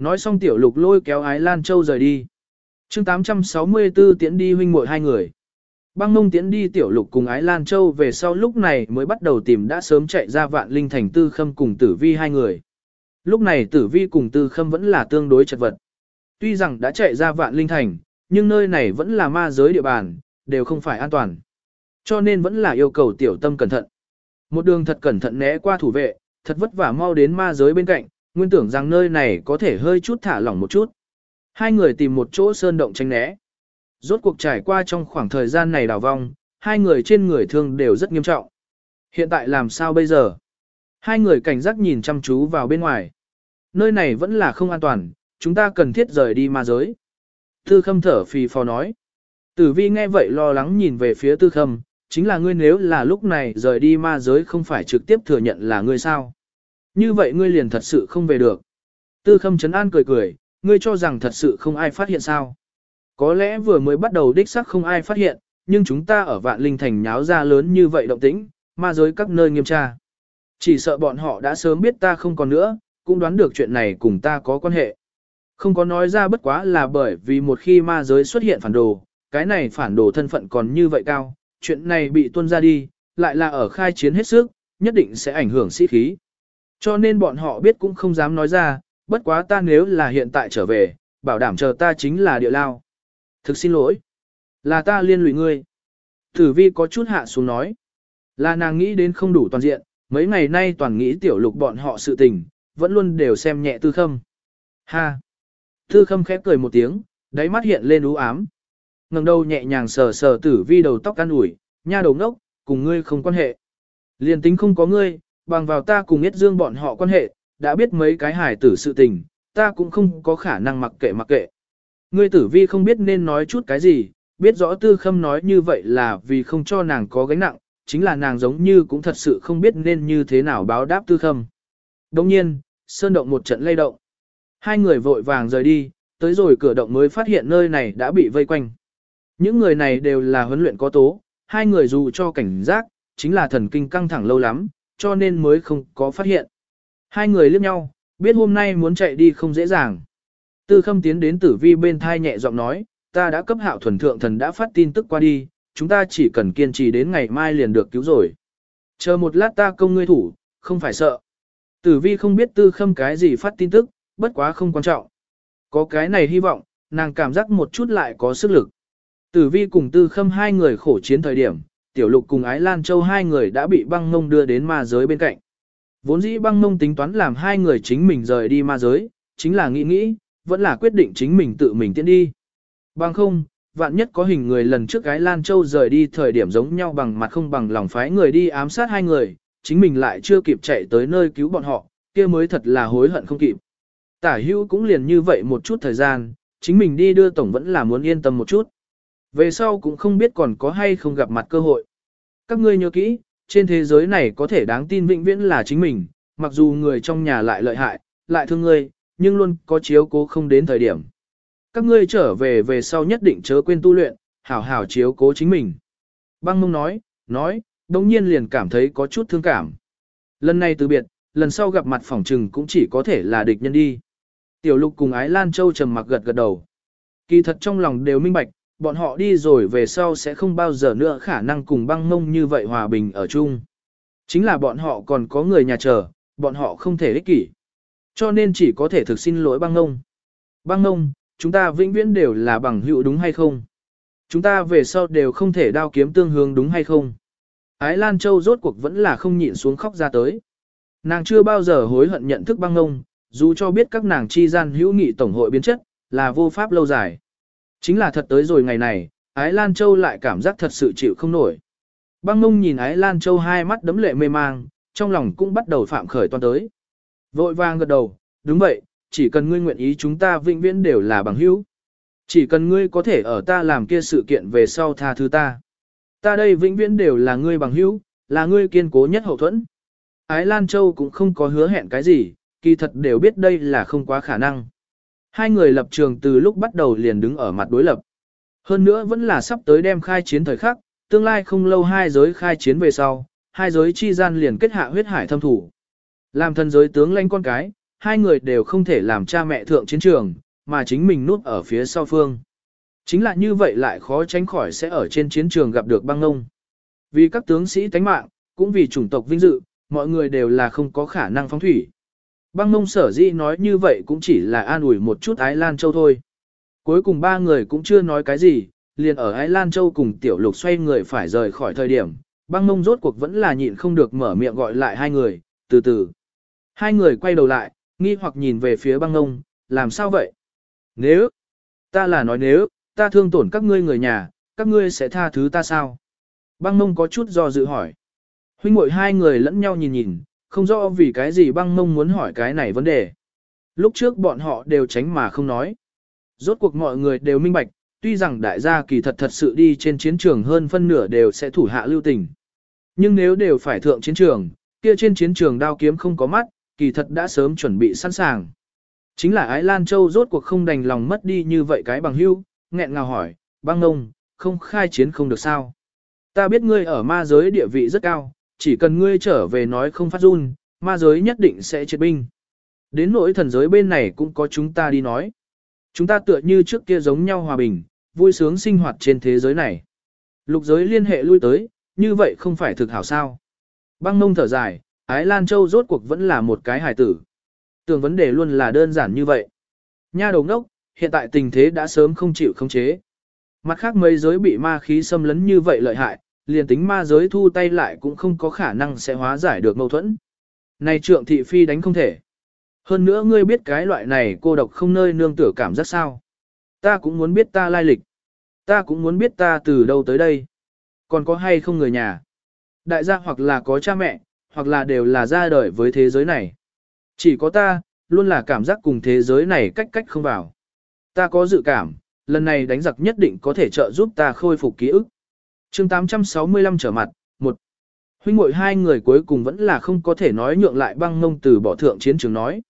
Nói xong tiểu lục lôi kéo ái Lan Châu rời đi. chương 864 tiễn đi huynh muội hai người. Băng mông tiễn đi tiểu lục cùng ái Lan Châu về sau lúc này mới bắt đầu tìm đã sớm chạy ra vạn linh thành tư khâm cùng tử vi hai người. Lúc này tử vi cùng tư khâm vẫn là tương đối chật vật. Tuy rằng đã chạy ra vạn linh thành, nhưng nơi này vẫn là ma giới địa bàn, đều không phải an toàn. Cho nên vẫn là yêu cầu tiểu tâm cẩn thận. Một đường thật cẩn thận né qua thủ vệ, thật vất vả mau đến ma giới bên cạnh, nguyên tưởng rằng nơi này có thể hơi chút thả lỏng một chút. Hai người tìm một chỗ sơn động tránh né. Rốt cuộc trải qua trong khoảng thời gian này đào vong, hai người trên người thương đều rất nghiêm trọng. Hiện tại làm sao bây giờ? Hai người cảnh giác nhìn chăm chú vào bên ngoài. Nơi này vẫn là không an toàn, chúng ta cần thiết rời đi ma giới. Tư khâm thở phì phò nói. Tử vi nghe vậy lo lắng nhìn về phía tư khâm, chính là ngươi nếu là lúc này rời đi ma giới không phải trực tiếp thừa nhận là ngươi sao. Như vậy ngươi liền thật sự không về được. Tư khâm chấn an cười cười, ngươi cho rằng thật sự không ai phát hiện sao. Có lẽ vừa mới bắt đầu đích sắc không ai phát hiện, nhưng chúng ta ở vạn linh thành nháo ra lớn như vậy động tĩnh, ma giới các nơi nghiêm tra. Chỉ sợ bọn họ đã sớm biết ta không còn nữa, cũng đoán được chuyện này cùng ta có quan hệ. Không có nói ra bất quá là bởi vì một khi ma giới xuất hiện phản đồ, cái này phản đồ thân phận còn như vậy cao, chuyện này bị tuân ra đi, lại là ở khai chiến hết sức, nhất định sẽ ảnh hưởng sĩ khí. Cho nên bọn họ biết cũng không dám nói ra, bất quá ta nếu là hiện tại trở về, bảo đảm chờ ta chính là địa lao. Thực xin lỗi. Là ta liên lụy ngươi. Tử vi có chút hạ xuống nói. Là nàng nghĩ đến không đủ toàn diện, mấy ngày nay toàn nghĩ tiểu lục bọn họ sự tình, vẫn luôn đều xem nhẹ tư khâm. Ha! Tư khâm khép cười một tiếng, đáy mắt hiện lên ú ám. ngẩng đầu nhẹ nhàng sờ sờ tử vi đầu tóc ăn ủi, nha đầu ngốc, cùng ngươi không quan hệ. liền tính không có ngươi, bằng vào ta cùng Yết dương bọn họ quan hệ, đã biết mấy cái hải tử sự tình, ta cũng không có khả năng mặc kệ mặc kệ. Ngươi tử vi không biết nên nói chút cái gì, biết rõ tư khâm nói như vậy là vì không cho nàng có gánh nặng, chính là nàng giống như cũng thật sự không biết nên như thế nào báo đáp tư khâm. Đồng nhiên, sơn động một trận lay động. Hai người vội vàng rời đi, tới rồi cửa động mới phát hiện nơi này đã bị vây quanh. Những người này đều là huấn luyện có tố, hai người dù cho cảnh giác, chính là thần kinh căng thẳng lâu lắm, cho nên mới không có phát hiện. Hai người liếc nhau, biết hôm nay muốn chạy đi không dễ dàng. Tư khâm tiến đến tử vi bên thai nhẹ giọng nói, ta đã cấp hạo thuần thượng thần đã phát tin tức qua đi, chúng ta chỉ cần kiên trì đến ngày mai liền được cứu rồi. Chờ một lát ta công ngươi thủ, không phải sợ. Tử vi không biết tư khâm cái gì phát tin tức, bất quá không quan trọng. Có cái này hy vọng, nàng cảm giác một chút lại có sức lực. Tử vi cùng tư khâm hai người khổ chiến thời điểm, tiểu lục cùng ái lan châu hai người đã bị băng ngông đưa đến ma giới bên cạnh. Vốn dĩ băng ngông tính toán làm hai người chính mình rời đi ma giới, chính là nghĩ nghĩ, vẫn là quyết định chính mình tự mình tiến đi. Bằng không, vạn nhất có hình người lần trước gái Lan Châu rời đi thời điểm giống nhau bằng mặt không bằng lòng phái người đi ám sát hai người, chính mình lại chưa kịp chạy tới nơi cứu bọn họ, kia mới thật là hối hận không kịp. Tả hữu cũng liền như vậy một chút thời gian, chính mình đi đưa tổng vẫn là muốn yên tâm một chút. Về sau cũng không biết còn có hay không gặp mặt cơ hội. Các ngươi nhớ kỹ, trên thế giới này có thể đáng tin vĩnh viễn là chính mình, mặc dù người trong nhà lại lợi hại, lại thương ngươi, nhưng luôn có chiếu cố không đến thời điểm. Các ngươi trở về về sau nhất định chớ quên tu luyện, hảo hảo chiếu cố chính mình. Băng mông nói, nói, đồng nhiên liền cảm thấy có chút thương cảm. Lần này từ biệt, lần sau gặp mặt phỏng trừng cũng chỉ có thể là địch nhân đi. Tiểu lục cùng ái Lan Châu trầm mặc gật gật đầu. Kỳ thật trong lòng đều minh bạch, bọn họ đi rồi về sau sẽ không bao giờ nữa khả năng cùng băng mông như vậy hòa bình ở chung. Chính là bọn họ còn có người nhà chờ, bọn họ không thể ích kỷ. Cho nên chỉ có thể thực xin lỗi băng mông. Băng mông, chúng ta vĩnh viễn đều là bằng hữu đúng hay không? Chúng ta về sau đều không thể đao kiếm tương hướng đúng hay không? Ái Lan Châu rốt cuộc vẫn là không nhịn xuống khóc ra tới. Nàng chưa bao giờ hối hận nhận thức băng ngông, dù cho biết các nàng chi gian hữu nghị tổng hội biến chất, là vô pháp lâu dài. Chính là thật tới rồi ngày này, Ái Lan Châu lại cảm giác thật sự chịu không nổi. Băng mông nhìn Ái Lan Châu hai mắt đấm lệ mê mang, trong lòng cũng bắt đầu phạm khởi toan tới. Vội vàng gật đầu, đúng vậy, chỉ cần ngươi nguyện ý chúng ta vĩnh viễn đều là bằng hữu. Chỉ cần ngươi có thể ở ta làm kia sự kiện về sau tha thứ ta. Ta đây vĩnh viễn đều là ngươi bằng hữu, là ngươi kiên cố nhất hậu thuẫn. Ái Lan Châu cũng không có hứa hẹn cái gì, kỳ thật đều biết đây là không quá khả năng. Hai người lập trường từ lúc bắt đầu liền đứng ở mặt đối lập. Hơn nữa vẫn là sắp tới đem khai chiến thời khắc, tương lai không lâu hai giới khai chiến về sau, hai giới chi gian liền kết hạ huyết hải thâm thủ. Làm thân giới tướng lãnh con cái, hai người đều không thể làm cha mẹ thượng chiến trường, mà chính mình núp ở phía sau phương. Chính là như vậy lại khó tránh khỏi sẽ ở trên chiến trường gặp được băng ngông. Vì các tướng sĩ tánh mạng, cũng vì chủng tộc vinh dự, mọi người đều là không có khả năng phóng thủy. Băng mông sở dĩ nói như vậy cũng chỉ là an ủi một chút Ái Lan Châu thôi. Cuối cùng ba người cũng chưa nói cái gì, liền ở Ái Lan Châu cùng tiểu lục xoay người phải rời khỏi thời điểm. Băng mông rốt cuộc vẫn là nhịn không được mở miệng gọi lại hai người, từ từ. Hai người quay đầu lại, nghi hoặc nhìn về phía băng mông, làm sao vậy? Nếu, ta là nói nếu, ta thương tổn các ngươi người nhà, các ngươi sẽ tha thứ ta sao? Băng mông có chút do dự hỏi. Huynh muội hai người lẫn nhau nhìn nhìn, không rõ vì cái gì băng mông muốn hỏi cái này vấn đề. Lúc trước bọn họ đều tránh mà không nói. Rốt cuộc mọi người đều minh bạch, tuy rằng đại gia kỳ thật thật sự đi trên chiến trường hơn phân nửa đều sẽ thủ hạ lưu tình. Nhưng nếu đều phải thượng chiến trường, kia trên chiến trường đao kiếm không có mắt, kỳ thật đã sớm chuẩn bị sẵn sàng. Chính là Ái Lan Châu rốt cuộc không đành lòng mất đi như vậy cái bằng hưu, nghẹn ngào hỏi, băng ngông, không khai chiến không được sao. Ta biết ngươi ở ma giới địa vị rất cao, chỉ cần ngươi trở về nói không phát run, ma giới nhất định sẽ triệt binh. Đến nỗi thần giới bên này cũng có chúng ta đi nói. Chúng ta tựa như trước kia giống nhau hòa bình, vui sướng sinh hoạt trên thế giới này. Lục giới liên hệ lui tới, như vậy không phải thực hảo sao. Băng nông thở dài, Ái Lan Châu rốt cuộc vẫn là một cái hài tử. Tưởng vấn đề luôn là đơn giản như vậy. Nha đầu ngốc, hiện tại tình thế đã sớm không chịu khống chế. Mặt khác mấy giới bị ma khí xâm lấn như vậy lợi hại, liền tính ma giới thu tay lại cũng không có khả năng sẽ hóa giải được mâu thuẫn. Này trượng thị phi đánh không thể. Hơn nữa ngươi biết cái loại này cô độc không nơi nương tựa cảm giác sao. Ta cũng muốn biết ta lai lịch. Ta cũng muốn biết ta từ đâu tới đây. Còn có hay không người nhà. Đại gia hoặc là có cha mẹ, hoặc là đều là ra đời với thế giới này. Chỉ có ta, luôn là cảm giác cùng thế giới này cách cách không vào. Ta có dự cảm, lần này đánh giặc nhất định có thể trợ giúp ta khôi phục ký ức chương 865 trở mặt, một Huynh muội hai người cuối cùng vẫn là không có thể nói nhượng lại băng mông từ bỏ thượng chiến trường nói.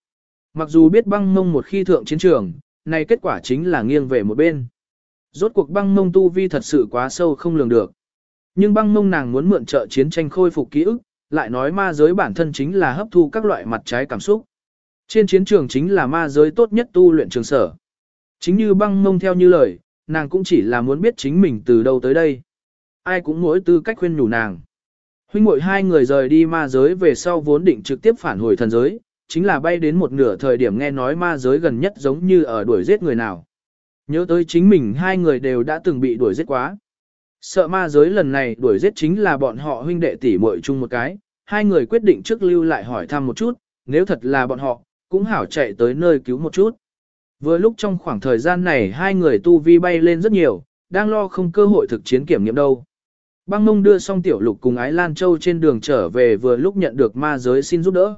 Mặc dù biết băng mông một khi thượng chiến trường, này kết quả chính là nghiêng về một bên. Rốt cuộc băng mông tu vi thật sự quá sâu không lường được. Nhưng băng mông nàng muốn mượn trợ chiến tranh khôi phục ký ức, lại nói ma giới bản thân chính là hấp thu các loại mặt trái cảm xúc. Trên chiến trường chính là ma giới tốt nhất tu luyện trường sở. Chính như băng mông theo như lời, nàng cũng chỉ là muốn biết chính mình từ đâu tới đây ai cũng mỗi tư cách khuyên nhủ nàng. Huynh muội hai người rời đi ma giới về sau vốn định trực tiếp phản hồi thần giới, chính là bay đến một nửa thời điểm nghe nói ma giới gần nhất giống như ở đuổi giết người nào. Nhớ tới chính mình hai người đều đã từng bị đuổi giết quá. Sợ ma giới lần này đuổi giết chính là bọn họ huynh đệ tỷ muội chung một cái, hai người quyết định trước lưu lại hỏi thăm một chút, nếu thật là bọn họ, cũng hảo chạy tới nơi cứu một chút. Vừa lúc trong khoảng thời gian này hai người tu vi bay lên rất nhiều, đang lo không cơ hội thực chiến kiểm nghiệm đâu. Băng mông đưa xong tiểu lục cùng ái Lan Châu trên đường trở về vừa lúc nhận được ma giới xin giúp đỡ.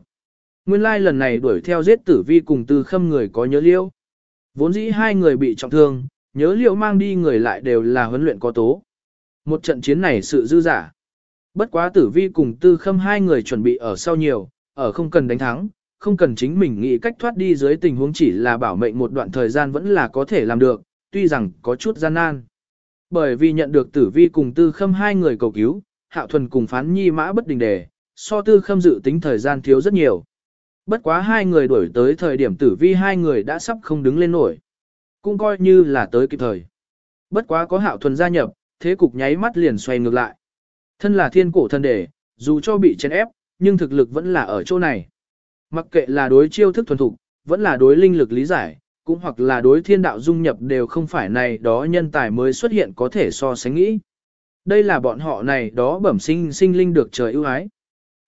Nguyên lai lần này đuổi theo giết tử vi cùng tư khâm người có nhớ liêu. Vốn dĩ hai người bị trọng thương, nhớ liêu mang đi người lại đều là huấn luyện có tố. Một trận chiến này sự dư giả. Bất quá tử vi cùng tư khâm hai người chuẩn bị ở sau nhiều, ở không cần đánh thắng, không cần chính mình nghĩ cách thoát đi dưới tình huống chỉ là bảo mệnh một đoạn thời gian vẫn là có thể làm được, tuy rằng có chút gian nan. Bởi vì nhận được tử vi cùng tư khâm hai người cầu cứu, hạo thuần cùng phán nhi mã bất đình đề, so tư khâm dự tính thời gian thiếu rất nhiều. Bất quá hai người đuổi tới thời điểm tử vi hai người đã sắp không đứng lên nổi. Cũng coi như là tới kịp thời. Bất quá có hạo thuần gia nhập, thế cục nháy mắt liền xoay ngược lại. Thân là thiên cổ thân đề, dù cho bị chèn ép, nhưng thực lực vẫn là ở chỗ này. Mặc kệ là đối chiêu thức thuần thục, vẫn là đối linh lực lý giải, cũng hoặc là đối thiên đạo dung nhập đều không phải này đó nhân tài mới xuất hiện có thể so sánh nghĩ. Đây là bọn họ này đó bẩm sinh sinh linh được trời ưu ái.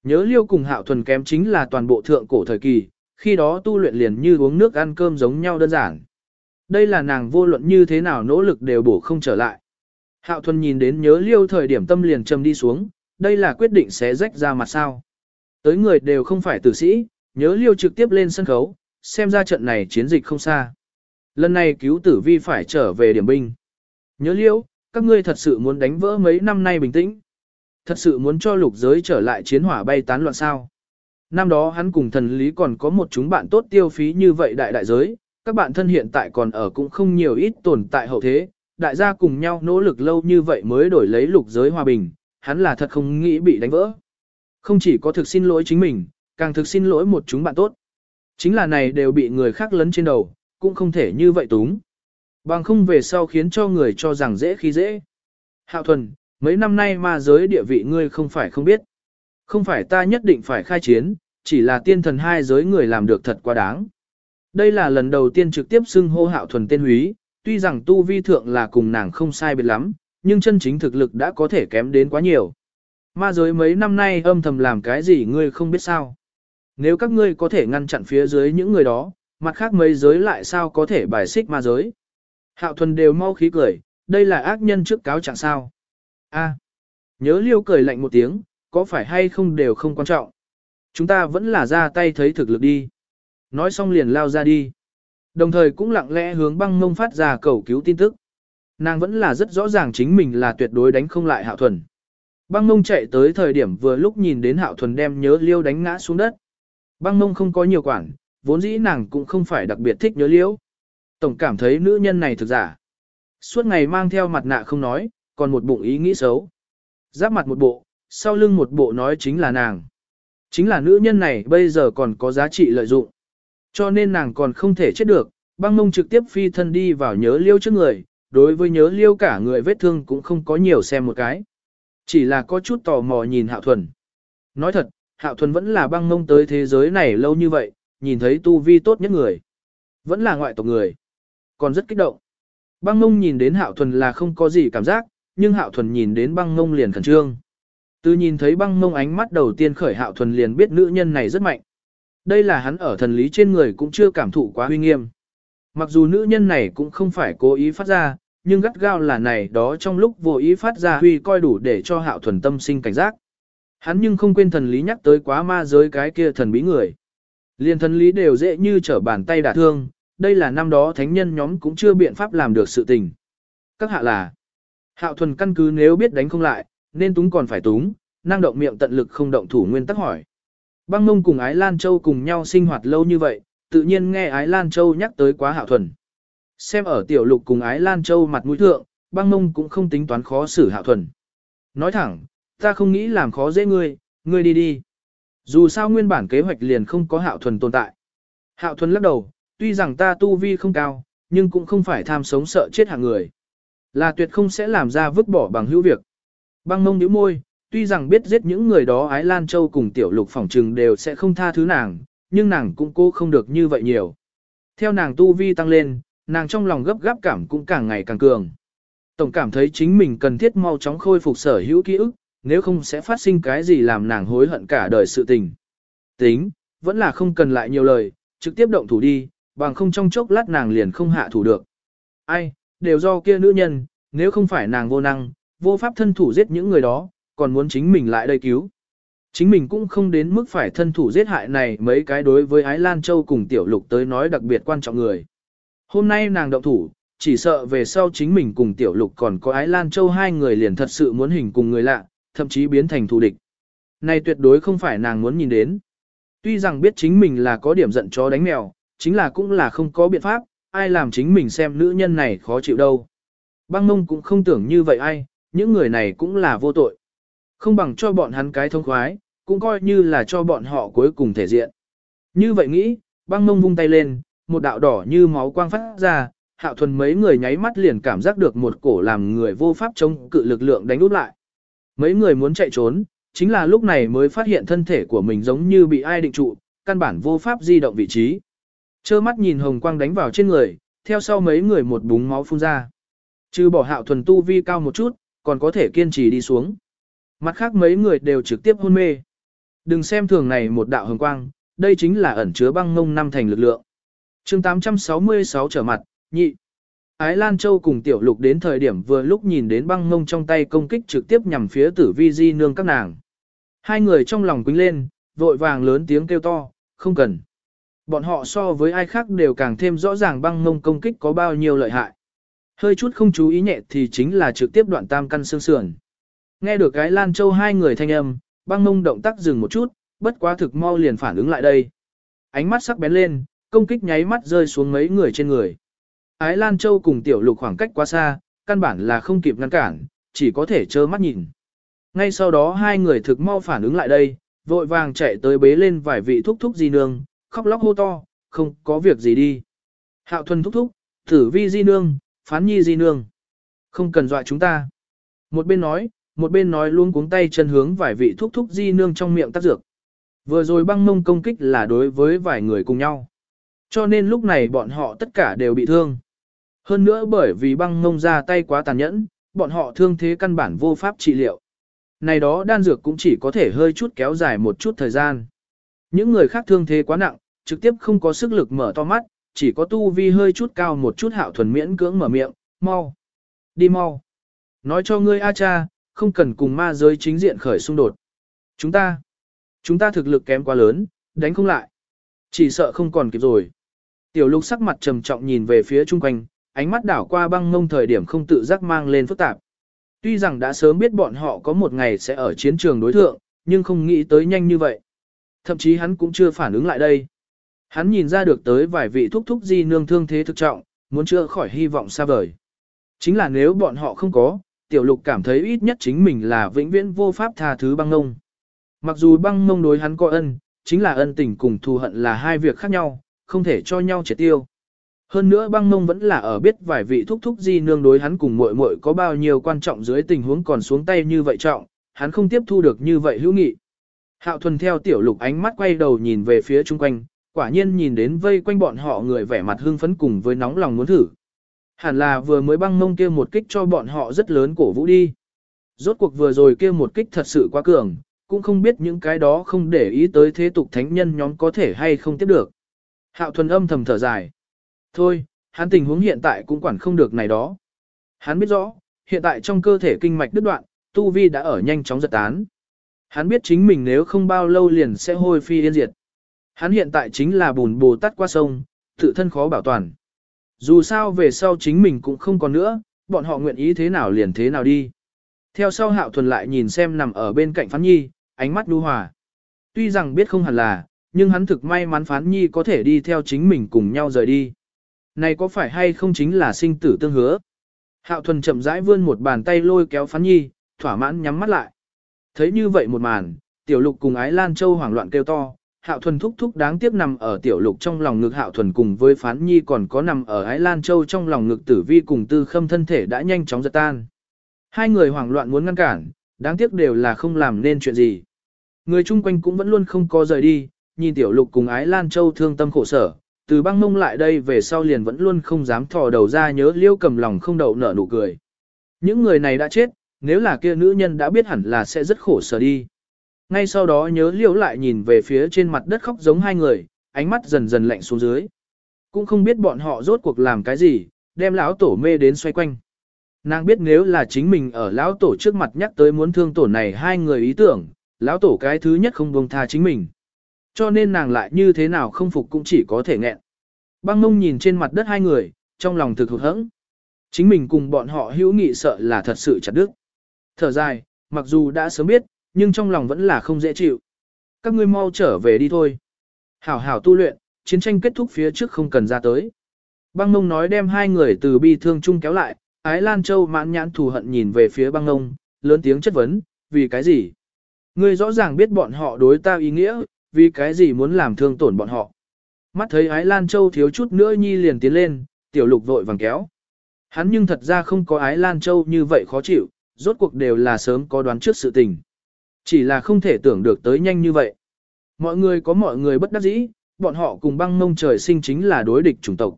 Nhớ liêu cùng hạo thuần kém chính là toàn bộ thượng cổ thời kỳ, khi đó tu luyện liền như uống nước ăn cơm giống nhau đơn giản. Đây là nàng vô luận như thế nào nỗ lực đều bổ không trở lại. Hạo thuần nhìn đến nhớ liêu thời điểm tâm liền trầm đi xuống, đây là quyết định sẽ rách ra mặt sao. Tới người đều không phải tử sĩ, nhớ liêu trực tiếp lên sân khấu, xem ra trận này chiến dịch không xa. Lần này cứu tử vi phải trở về điểm binh. Nhớ liễu các ngươi thật sự muốn đánh vỡ mấy năm nay bình tĩnh. Thật sự muốn cho lục giới trở lại chiến hỏa bay tán loạn sao. Năm đó hắn cùng thần lý còn có một chúng bạn tốt tiêu phí như vậy đại đại giới, các bạn thân hiện tại còn ở cũng không nhiều ít tồn tại hậu thế, đại gia cùng nhau nỗ lực lâu như vậy mới đổi lấy lục giới hòa bình, hắn là thật không nghĩ bị đánh vỡ. Không chỉ có thực xin lỗi chính mình, càng thực xin lỗi một chúng bạn tốt. Chính là này đều bị người khác lấn trên đầu, cũng không thể như vậy túng. Bằng không về sau khiến cho người cho rằng dễ khi dễ. Hạo thuần, mấy năm nay ma giới địa vị ngươi không phải không biết. Không phải ta nhất định phải khai chiến, chỉ là tiên thần hai giới người làm được thật quá đáng. Đây là lần đầu tiên trực tiếp xưng hô hạo thuần tên húy, tuy rằng tu vi thượng là cùng nàng không sai biệt lắm, nhưng chân chính thực lực đã có thể kém đến quá nhiều. Ma giới mấy năm nay âm thầm làm cái gì ngươi không biết sao. Nếu các ngươi có thể ngăn chặn phía dưới những người đó, mặt khác mấy giới lại sao có thể bài xích ma giới. Hạo thuần đều mau khí cười, đây là ác nhân trước cáo trạng sao. A, nhớ liêu cười lạnh một tiếng, có phải hay không đều không quan trọng. Chúng ta vẫn là ra tay thấy thực lực đi. Nói xong liền lao ra đi. Đồng thời cũng lặng lẽ hướng băng mông phát ra cầu cứu tin tức. Nàng vẫn là rất rõ ràng chính mình là tuyệt đối đánh không lại hạo thuần. Băng mông chạy tới thời điểm vừa lúc nhìn đến hạo thuần đem nhớ liêu đánh ngã xuống đất. Băng mông không có nhiều quản, vốn dĩ nàng cũng không phải đặc biệt thích nhớ liêu. Tổng cảm thấy nữ nhân này thực giả. Suốt ngày mang theo mặt nạ không nói, còn một bụng ý nghĩ xấu. Giáp mặt một bộ, sau lưng một bộ nói chính là nàng. Chính là nữ nhân này bây giờ còn có giá trị lợi dụng. Cho nên nàng còn không thể chết được, băng mông trực tiếp phi thân đi vào nhớ liêu trước người, đối với nhớ liêu cả người vết thương cũng không có nhiều xem một cái. Chỉ là có chút tò mò nhìn hạo thuần. Nói thật, hạo thuần vẫn là băng mông tới thế giới này lâu như vậy, nhìn thấy tu vi tốt nhất người. Vẫn là ngoại tộc người. Còn rất kích động. Băng mông nhìn đến hạo thuần là không có gì cảm giác, nhưng hạo thuần nhìn đến băng mông liền khẩn trương. Từ nhìn thấy băng mông ánh mắt đầu tiên khởi hạo thuần liền biết nữ nhân này rất mạnh. Đây là hắn ở thần lý trên người cũng chưa cảm thụ quá huy nghiêm. Mặc dù nữ nhân này cũng không phải cố ý phát ra, nhưng gắt gao là này đó trong lúc vô ý phát ra huy coi đủ để cho hạo thuần tâm sinh cảnh giác. Hắn nhưng không quên thần lý nhắc tới quá ma giới cái kia thần bí người. Liên thần lý đều dễ như trở bàn tay đả thương, đây là năm đó thánh nhân nhóm cũng chưa biện pháp làm được sự tình. Các hạ là, hạo thuần căn cứ nếu biết đánh không lại, nên túng còn phải túng, năng động miệng tận lực không động thủ nguyên tắc hỏi. Băng mông cùng Ái Lan Châu cùng nhau sinh hoạt lâu như vậy, tự nhiên nghe Ái Lan Châu nhắc tới quá hạo thuần. Xem ở tiểu lục cùng Ái Lan Châu mặt mũi thượng, băng mông cũng không tính toán khó xử hạo thuần. Nói thẳng, ta không nghĩ làm khó dễ ngươi, ngươi đi đi. Dù sao nguyên bản kế hoạch liền không có hạo thuần tồn tại. Hạo thuần lắc đầu, tuy rằng ta tu vi không cao, nhưng cũng không phải tham sống sợ chết hạng người. Là tuyệt không sẽ làm ra vứt bỏ bằng hữu việc. Băng mông nhíu môi, tuy rằng biết giết những người đó Ái Lan Châu cùng tiểu lục phỏng trừng đều sẽ không tha thứ nàng, nhưng nàng cũng cố không được như vậy nhiều. Theo nàng tu vi tăng lên, nàng trong lòng gấp gáp cảm cũng càng ngày càng cường. Tổng cảm thấy chính mình cần thiết mau chóng khôi phục sở hữu ký ức, nếu không sẽ phát sinh cái gì làm nàng hối hận cả đời sự tình. Tính, vẫn là không cần lại nhiều lời, trực tiếp động thủ đi, bằng không trong chốc lát nàng liền không hạ thủ được. Ai, đều do kia nữ nhân, nếu không phải nàng vô năng, vô pháp thân thủ giết những người đó, còn muốn chính mình lại đây cứu. Chính mình cũng không đến mức phải thân thủ giết hại này mấy cái đối với Ái Lan Châu cùng Tiểu Lục tới nói đặc biệt quan trọng người. Hôm nay nàng động thủ, chỉ sợ về sau chính mình cùng Tiểu Lục còn có Ái Lan Châu hai người liền thật sự muốn hình cùng người lạ, thậm chí biến thành thù địch. Này tuyệt đối không phải nàng muốn nhìn đến. Tuy rằng biết chính mình là có điểm giận chó đánh mèo, chính là cũng là không có biện pháp, ai làm chính mình xem nữ nhân này khó chịu đâu. Băng mông cũng không tưởng như vậy ai, những người này cũng là vô tội. Không bằng cho bọn hắn cái thông khoái, cũng coi như là cho bọn họ cuối cùng thể diện. Như vậy nghĩ, băng mông vung tay lên, một đạo đỏ như máu quang phát ra, hạo thuần mấy người nháy mắt liền cảm giác được một cổ làm người vô pháp chống cự lực lượng đánh úp lại. Mấy người muốn chạy trốn, chính là lúc này mới phát hiện thân thể của mình giống như bị ai định trụ, căn bản vô pháp di động vị trí. Chơ mắt nhìn hồng quang đánh vào trên người, theo sau mấy người một búng máu phun ra. Chứ bỏ hạo thuần tu vi cao một chút, còn có thể kiên trì đi xuống. Mặt khác mấy người đều trực tiếp hôn mê. Đừng xem thường này một đạo hồng quang, đây chính là ẩn chứa băng ngông năm thành lực lượng. chương 866 trở mặt, nhị. Ái Lan Châu cùng Tiểu Lục đến thời điểm vừa lúc nhìn đến băng ngông trong tay công kích trực tiếp nhằm phía tử vi di nương các nàng. Hai người trong lòng quính lên, vội vàng lớn tiếng kêu to, không cần. Bọn họ so với ai khác đều càng thêm rõ ràng băng ngông công kích có bao nhiêu lợi hại. Hơi chút không chú ý nhẹ thì chính là trực tiếp đoạn tam căn xương sườn. Nghe được cái Lan Châu hai người thanh âm, băng ngông động tác dừng một chút, bất quá thực mau liền phản ứng lại đây. Ánh mắt sắc bén lên, công kích nháy mắt rơi xuống mấy người trên người. Ái Lan Châu cùng tiểu lục khoảng cách quá xa, căn bản là không kịp ngăn cản, chỉ có thể trơ mắt nhìn. Ngay sau đó hai người thực mau phản ứng lại đây, vội vàng chạy tới bế lên vài vị thúc thúc di nương, khóc lóc hô to, không có việc gì đi. Hạo thuần thúc thúc, tử vi di nương, phán nhi di nương. Không cần dọa chúng ta. Một bên nói, một bên nói luôn cuống tay chân hướng vài vị thúc thúc di nương trong miệng tác dược. Vừa rồi băng mông công kích là đối với vài người cùng nhau. Cho nên lúc này bọn họ tất cả đều bị thương. Hơn nữa bởi vì băng ngông ra tay quá tàn nhẫn, bọn họ thương thế căn bản vô pháp trị liệu. Này đó đan dược cũng chỉ có thể hơi chút kéo dài một chút thời gian. Những người khác thương thế quá nặng, trực tiếp không có sức lực mở to mắt, chỉ có tu vi hơi chút cao một chút hạo thuần miễn cưỡng mở miệng, mau. Đi mau. Nói cho ngươi A cha, không cần cùng ma giới chính diện khởi xung đột. Chúng ta, chúng ta thực lực kém quá lớn, đánh không lại. Chỉ sợ không còn kịp rồi. Tiểu lục sắc mặt trầm trọng nhìn về phía chung quanh, ánh mắt đảo qua băng ngông thời điểm không tự giác mang lên phức tạp. Tuy rằng đã sớm biết bọn họ có một ngày sẽ ở chiến trường đối thượng, nhưng không nghĩ tới nhanh như vậy. Thậm chí hắn cũng chưa phản ứng lại đây. Hắn nhìn ra được tới vài vị thúc thúc di nương thương thế thực trọng, muốn chữa khỏi hy vọng xa vời. Chính là nếu bọn họ không có, tiểu lục cảm thấy ít nhất chính mình là vĩnh viễn vô pháp tha thứ băng ngông. Mặc dù băng ngông đối hắn có ân, chính là ân tình cùng thù hận là hai việc khác nhau, không thể cho nhau triệt tiêu. Hơn nữa băng ngông vẫn là ở biết vài vị thúc thúc di nương đối hắn cùng muội muội có bao nhiêu quan trọng dưới tình huống còn xuống tay như vậy trọng, hắn không tiếp thu được như vậy hữu nghị. Hạo thuần theo tiểu lục ánh mắt quay đầu nhìn về phía chung quanh, quả nhiên nhìn đến vây quanh bọn họ người vẻ mặt hưng phấn cùng với nóng lòng muốn thử. Hẳn là vừa mới băng mông kia một kích cho bọn họ rất lớn cổ vũ đi. Rốt cuộc vừa rồi kia một kích thật sự quá cường, cũng không biết những cái đó không để ý tới thế tục thánh nhân nhóm có thể hay không tiếp được. Hạo thuần âm thầm thở dài. Thôi, hắn tình huống hiện tại cũng quản không được này đó. Hắn biết rõ, hiện tại trong cơ thể kinh mạch đứt đoạn, tu vi đã ở nhanh chóng giật tán. Hắn biết chính mình nếu không bao lâu liền sẽ hôi phi yên diệt. Hắn hiện tại chính là bùn bồ tắt qua sông, tự thân khó bảo toàn. Dù sao về sau chính mình cũng không còn nữa, bọn họ nguyện ý thế nào liền thế nào đi. Theo sau hạo thuần lại nhìn xem nằm ở bên cạnh phán nhi, ánh mắt đu hòa. Tuy rằng biết không hẳn là, nhưng hắn thực may mắn phán nhi có thể đi theo chính mình cùng nhau rời đi. Này có phải hay không chính là sinh tử tương hứa? Hạo thuần chậm rãi vươn một bàn tay lôi kéo phán nhi, thỏa mãn nhắm mắt lại. Thấy như vậy một màn, tiểu lục cùng ái lan châu hoảng loạn kêu to, hạo thuần thúc thúc đáng tiếc nằm ở tiểu lục trong lòng ngực hạo thuần cùng với phán nhi còn có nằm ở ái lan châu trong lòng ngực tử vi cùng tư khâm thân thể đã nhanh chóng giật tan. Hai người hoảng loạn muốn ngăn cản, đáng tiếc đều là không làm nên chuyện gì. Người chung quanh cũng vẫn luôn không có rời đi, nhìn tiểu lục cùng ái lan châu thương tâm khổ sở, từ băng mông lại đây về sau liền vẫn luôn không dám thò đầu ra nhớ liêu cầm lòng không đậu nở nụ cười. Những người này đã chết, nếu là kia nữ nhân đã biết hẳn là sẽ rất khổ sở đi. Ngay sau đó nhớ liêu lại nhìn về phía trên mặt đất khóc giống hai người, ánh mắt dần dần lạnh xuống dưới. Cũng không biết bọn họ rốt cuộc làm cái gì, đem lão tổ mê đến xoay quanh. Nàng biết nếu là chính mình ở lão tổ trước mặt nhắc tới muốn thương tổ này hai người ý tưởng, lão tổ cái thứ nhất không buông tha chính mình. Cho nên nàng lại như thế nào không phục cũng chỉ có thể nghẹn. Băng mông nhìn trên mặt đất hai người, trong lòng thực hụt hẫng. Chính mình cùng bọn họ hữu nghị sợ là thật sự chặt đức. Thở dài, mặc dù đã sớm biết, nhưng trong lòng vẫn là không dễ chịu. Các ngươi mau trở về đi thôi. Hảo hảo tu luyện, chiến tranh kết thúc phía trước không cần ra tới. Băng mông nói đem hai người từ bi thương chung kéo lại, ái Lan Châu mãn nhãn thù hận nhìn về phía băng mông, lớn tiếng chất vấn, vì cái gì? Ngươi rõ ràng biết bọn họ đối ta ý nghĩa, vì cái gì muốn làm thương tổn bọn họ. Mắt thấy ái Lan Châu thiếu chút nữa nhi liền tiến lên, tiểu lục vội vàng kéo. Hắn nhưng thật ra không có ái Lan Châu như vậy khó chịu, rốt cuộc đều là sớm có đoán trước sự tình. Chỉ là không thể tưởng được tới nhanh như vậy. Mọi người có mọi người bất đắc dĩ, bọn họ cùng băng mông trời sinh chính là đối địch chủng tộc.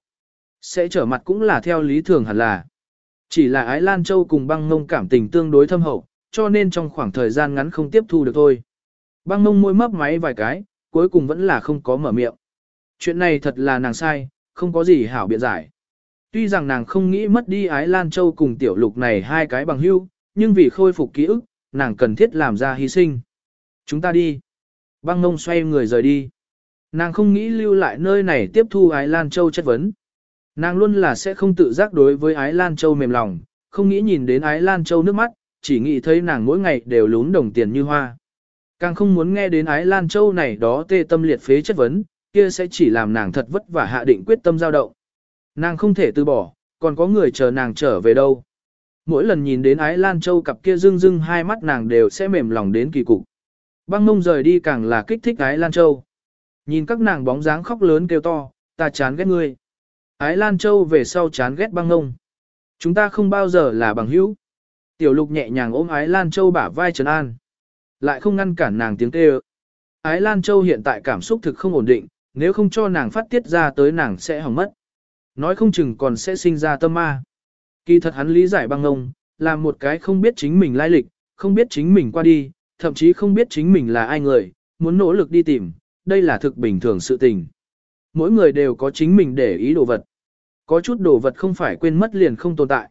Sẽ trở mặt cũng là theo lý thường hẳn là. Chỉ là Ái Lan Châu cùng băng mông cảm tình tương đối thâm hậu, cho nên trong khoảng thời gian ngắn không tiếp thu được thôi. Băng mông môi mấp máy vài cái, cuối cùng vẫn là không có mở miệng. Chuyện này thật là nàng sai, không có gì hảo biện giải. Tuy rằng nàng không nghĩ mất đi Ái Lan Châu cùng tiểu lục này hai cái bằng hưu, nhưng vì khôi phục ký ức, nàng cần thiết làm ra hy sinh. Chúng ta đi. Băng Mông xoay người rời đi. Nàng không nghĩ lưu lại nơi này tiếp thu Ái Lan Châu chất vấn. Nàng luôn là sẽ không tự giác đối với Ái Lan Châu mềm lòng, không nghĩ nhìn đến Ái Lan Châu nước mắt, chỉ nghĩ thấy nàng mỗi ngày đều lún đồng tiền như hoa. Càng không muốn nghe đến Ái Lan Châu này đó tê tâm liệt phế chất vấn, kia sẽ chỉ làm nàng thật vất vả hạ định quyết tâm giao động. Nàng không thể từ bỏ, còn có người chờ nàng trở về đâu. Mỗi lần nhìn đến Ái Lan Châu cặp kia rưng rưng hai mắt nàng đều sẽ mềm lòng đến kỳ cục. Băng mông rời đi càng là kích thích Ái Lan Châu. Nhìn các nàng bóng dáng khóc lớn kêu to, ta chán ghét ngươi. Ái Lan Châu về sau chán ghét băng mông. Chúng ta không bao giờ là bằng hữu. Tiểu lục nhẹ nhàng ôm Ái Lan Châu bả vai trấn an. Lại không ngăn cản nàng tiếng kêu. Ái Lan Châu hiện tại cảm xúc thực không ổn định, nếu không cho nàng phát tiết ra tới nàng sẽ hỏng mất. Nói không chừng còn sẽ sinh ra tâm ma. Kỳ thật hắn lý giải băng ông, là một cái không biết chính mình lai lịch, không biết chính mình qua đi, thậm chí không biết chính mình là ai người, muốn nỗ lực đi tìm, đây là thực bình thường sự tình. Mỗi người đều có chính mình để ý đồ vật. Có chút đồ vật không phải quên mất liền không tồn tại.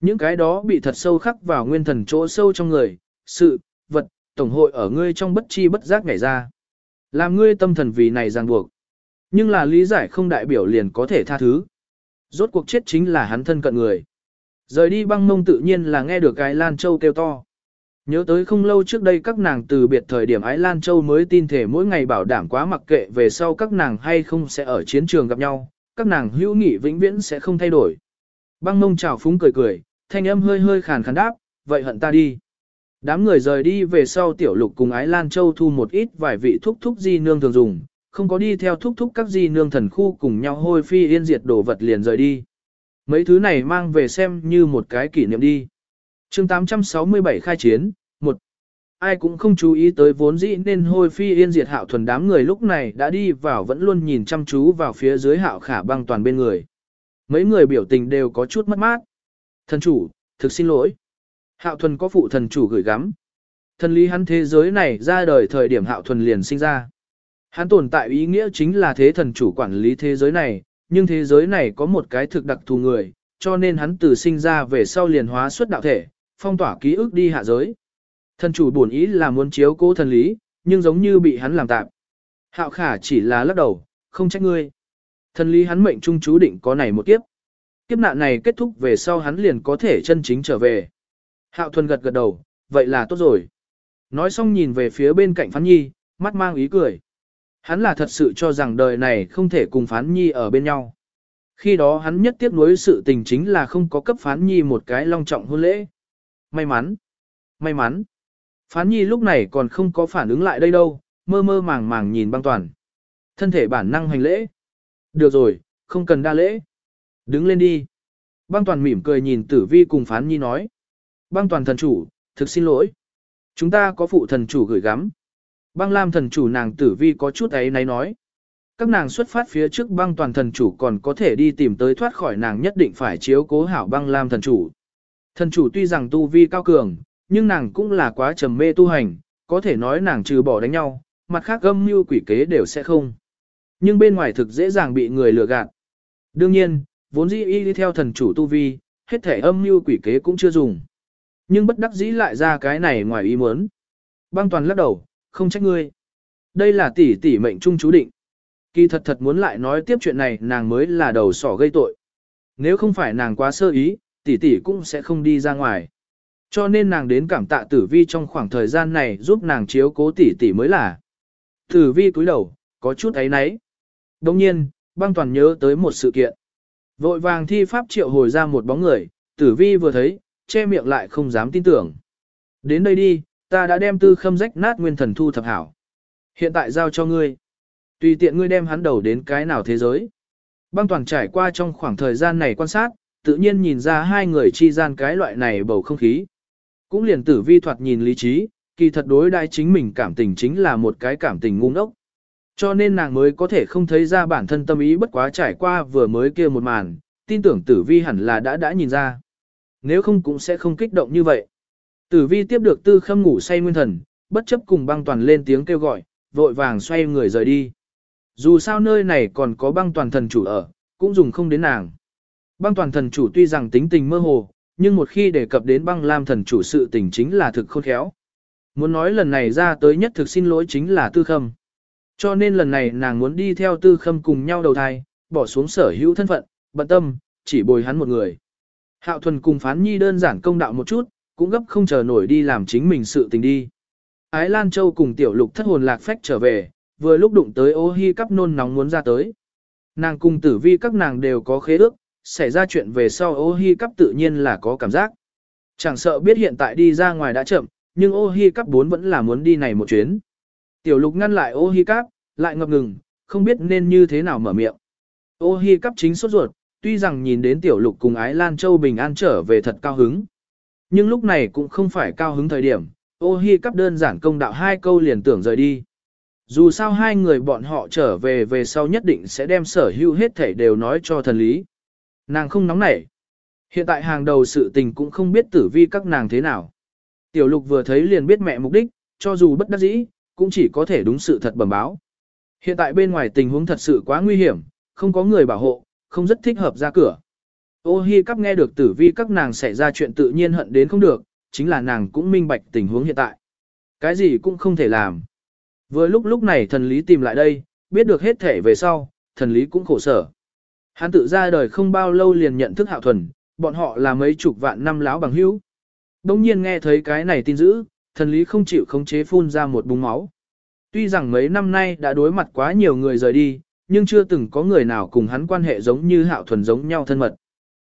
Những cái đó bị thật sâu khắc vào nguyên thần chỗ sâu trong người, sự, vật, tổng hội ở ngươi trong bất chi bất giác nhảy ra. Làm ngươi tâm thần vì này ràng buộc. Nhưng là lý giải không đại biểu liền có thể tha thứ. Rốt cuộc chết chính là hắn thân cận người. Rời đi băng mông tự nhiên là nghe được cái Lan Châu kêu to. Nhớ tới không lâu trước đây các nàng từ biệt thời điểm Ái Lan Châu mới tin thể mỗi ngày bảo đảm quá mặc kệ về sau các nàng hay không sẽ ở chiến trường gặp nhau, các nàng hữu nghị vĩnh viễn sẽ không thay đổi. Băng mông chào phúng cười cười, thanh âm hơi hơi khàn khàn đáp, vậy hận ta đi. Đám người rời đi về sau tiểu lục cùng Ái Lan Châu thu một ít vài vị thúc thúc di nương thường dùng, không có đi theo thúc thúc các di nương thần khu cùng nhau hôi phi yên diệt đổ vật liền rời đi. Mấy thứ này mang về xem như một cái kỷ niệm đi. chương 867 khai chiến, một Ai cũng không chú ý tới vốn dĩ nên hôi phi yên diệt hạo thuần đám người lúc này đã đi vào vẫn luôn nhìn chăm chú vào phía dưới hạo khả băng toàn bên người. Mấy người biểu tình đều có chút mất mát. Thần chủ, thực xin lỗi. Hạo thuần có phụ thần chủ gửi gắm. Thần lý hắn thế giới này ra đời thời điểm hạo thuần liền sinh ra. Hắn tồn tại ý nghĩa chính là thế thần chủ quản lý thế giới này, nhưng thế giới này có một cái thực đặc thù người, cho nên hắn từ sinh ra về sau liền hóa xuất đạo thể, phong tỏa ký ức đi hạ giới. Thần chủ buồn ý là muốn chiếu cố thần lý, nhưng giống như bị hắn làm tạm. Hạo khả chỉ là lắc đầu, không trách ngươi. Thần lý hắn mệnh trung chú định có này một kiếp. Kiếp nạn này kết thúc về sau hắn liền có thể chân chính trở về. Hạo thuần gật gật đầu, vậy là tốt rồi. Nói xong nhìn về phía bên cạnh phán nhi, mắt mang ý cười. Hắn là thật sự cho rằng đời này không thể cùng phán nhi ở bên nhau. Khi đó hắn nhất tiếc nuối sự tình chính là không có cấp phán nhi một cái long trọng hôn lễ. May mắn, may mắn. Phán nhi lúc này còn không có phản ứng lại đây đâu, mơ mơ màng màng nhìn băng toàn. Thân thể bản năng hành lễ. Được rồi, không cần đa lễ. Đứng lên đi. Băng toàn mỉm cười nhìn tử vi cùng phán nhi nói. Băng toàn thần chủ, thực xin lỗi. Chúng ta có phụ thần chủ gửi gắm. Băng lam thần chủ nàng tử vi có chút ấy náy nói. Các nàng xuất phát phía trước băng toàn thần chủ còn có thể đi tìm tới thoát khỏi nàng nhất định phải chiếu cố hảo băng lam thần chủ. Thần chủ tuy rằng tu vi cao cường, nhưng nàng cũng là quá trầm mê tu hành, có thể nói nàng trừ bỏ đánh nhau, mặt khác âm mưu quỷ kế đều sẽ không. Nhưng bên ngoài thực dễ dàng bị người lừa gạt. Đương nhiên, vốn dĩ y đi theo thần chủ tu vi, hết thể âm mưu quỷ kế cũng chưa dùng. Nhưng bất đắc dĩ lại ra cái này ngoài ý muốn. Băng toàn lắc đầu, không trách ngươi. Đây là tỷ tỷ mệnh trung chú định. Kỳ thật thật muốn lại nói tiếp chuyện này nàng mới là đầu sỏ gây tội. Nếu không phải nàng quá sơ ý, tỷ tỷ cũng sẽ không đi ra ngoài. Cho nên nàng đến cảm tạ tử vi trong khoảng thời gian này giúp nàng chiếu cố tỷ tỷ mới là. Tử vi cúi đầu, có chút ấy nấy Đồng nhiên, băng toàn nhớ tới một sự kiện. Vội vàng thi pháp triệu hồi ra một bóng người, tử vi vừa thấy, che miệng lại không dám tin tưởng. Đến đây đi, ta đã đem tư khâm rách nát nguyên thần thu thập hảo. Hiện tại giao cho ngươi. Tùy tiện ngươi đem hắn đầu đến cái nào thế giới. Băng toàn trải qua trong khoảng thời gian này quan sát, tự nhiên nhìn ra hai người chi gian cái loại này bầu không khí. Cũng liền tử vi thoạt nhìn lý trí, kỳ thật đối đại chính mình cảm tình chính là một cái cảm tình ngu ngốc. Cho nên nàng mới có thể không thấy ra bản thân tâm ý bất quá trải qua vừa mới kia một màn, tin tưởng tử vi hẳn là đã đã nhìn ra. Nếu không cũng sẽ không kích động như vậy. Tử vi tiếp được tư khâm ngủ say nguyên thần, bất chấp cùng băng toàn lên tiếng kêu gọi, vội vàng xoay người rời đi. Dù sao nơi này còn có băng toàn thần chủ ở, cũng dùng không đến nàng. Băng toàn thần chủ tuy rằng tính tình mơ hồ, nhưng một khi đề cập đến băng lam thần chủ sự tình chính là thực khôn khéo. Muốn nói lần này ra tới nhất thực xin lỗi chính là tư khâm. Cho nên lần này nàng muốn đi theo tư khâm cùng nhau đầu thai, bỏ xuống sở hữu thân phận, bận tâm, chỉ bồi hắn một người. Hạo thuần cùng phán nhi đơn giản công đạo một chút, cũng gấp không chờ nổi đi làm chính mình sự tình đi. Ái Lan Châu cùng tiểu lục thất hồn lạc phách trở về, vừa lúc đụng tới ô hi cắp nôn nóng muốn ra tới. Nàng cùng tử vi các nàng đều có khế ước, xảy ra chuyện về sau ô hi cắp tự nhiên là có cảm giác. Chẳng sợ biết hiện tại đi ra ngoài đã chậm, nhưng ô hi cắp bốn vẫn là muốn đi này một chuyến. Tiểu lục ngăn lại ô hi cắp, lại ngập ngừng, không biết nên như thế nào mở miệng. Ô hi cắp chính sốt ruột, tuy rằng nhìn đến tiểu lục cùng ái Lan Châu bình an trở về thật cao hứng. Nhưng lúc này cũng không phải cao hứng thời điểm, ô hi cắp đơn giản công đạo hai câu liền tưởng rời đi. Dù sao hai người bọn họ trở về về sau nhất định sẽ đem sở hữu hết thể đều nói cho thần lý. Nàng không nóng nảy. Hiện tại hàng đầu sự tình cũng không biết tử vi các nàng thế nào. Tiểu lục vừa thấy liền biết mẹ mục đích, cho dù bất đắc dĩ, cũng chỉ có thể đúng sự thật bẩm báo. Hiện tại bên ngoài tình huống thật sự quá nguy hiểm, không có người bảo hộ, không rất thích hợp ra cửa. Ô hi cắp nghe được tử vi các nàng xảy ra chuyện tự nhiên hận đến không được, chính là nàng cũng minh bạch tình huống hiện tại. Cái gì cũng không thể làm. Vừa lúc lúc này thần lý tìm lại đây, biết được hết thể về sau, thần lý cũng khổ sở. Hắn tự ra đời không bao lâu liền nhận thức hạo thuần, bọn họ là mấy chục vạn năm láo bằng hữu. Đông nhiên nghe thấy cái này tin dữ, thần lý không chịu khống chế phun ra một búng máu. Tuy rằng mấy năm nay đã đối mặt quá nhiều người rời đi, nhưng chưa từng có người nào cùng hắn quan hệ giống như hạo thuần giống nhau thân mật.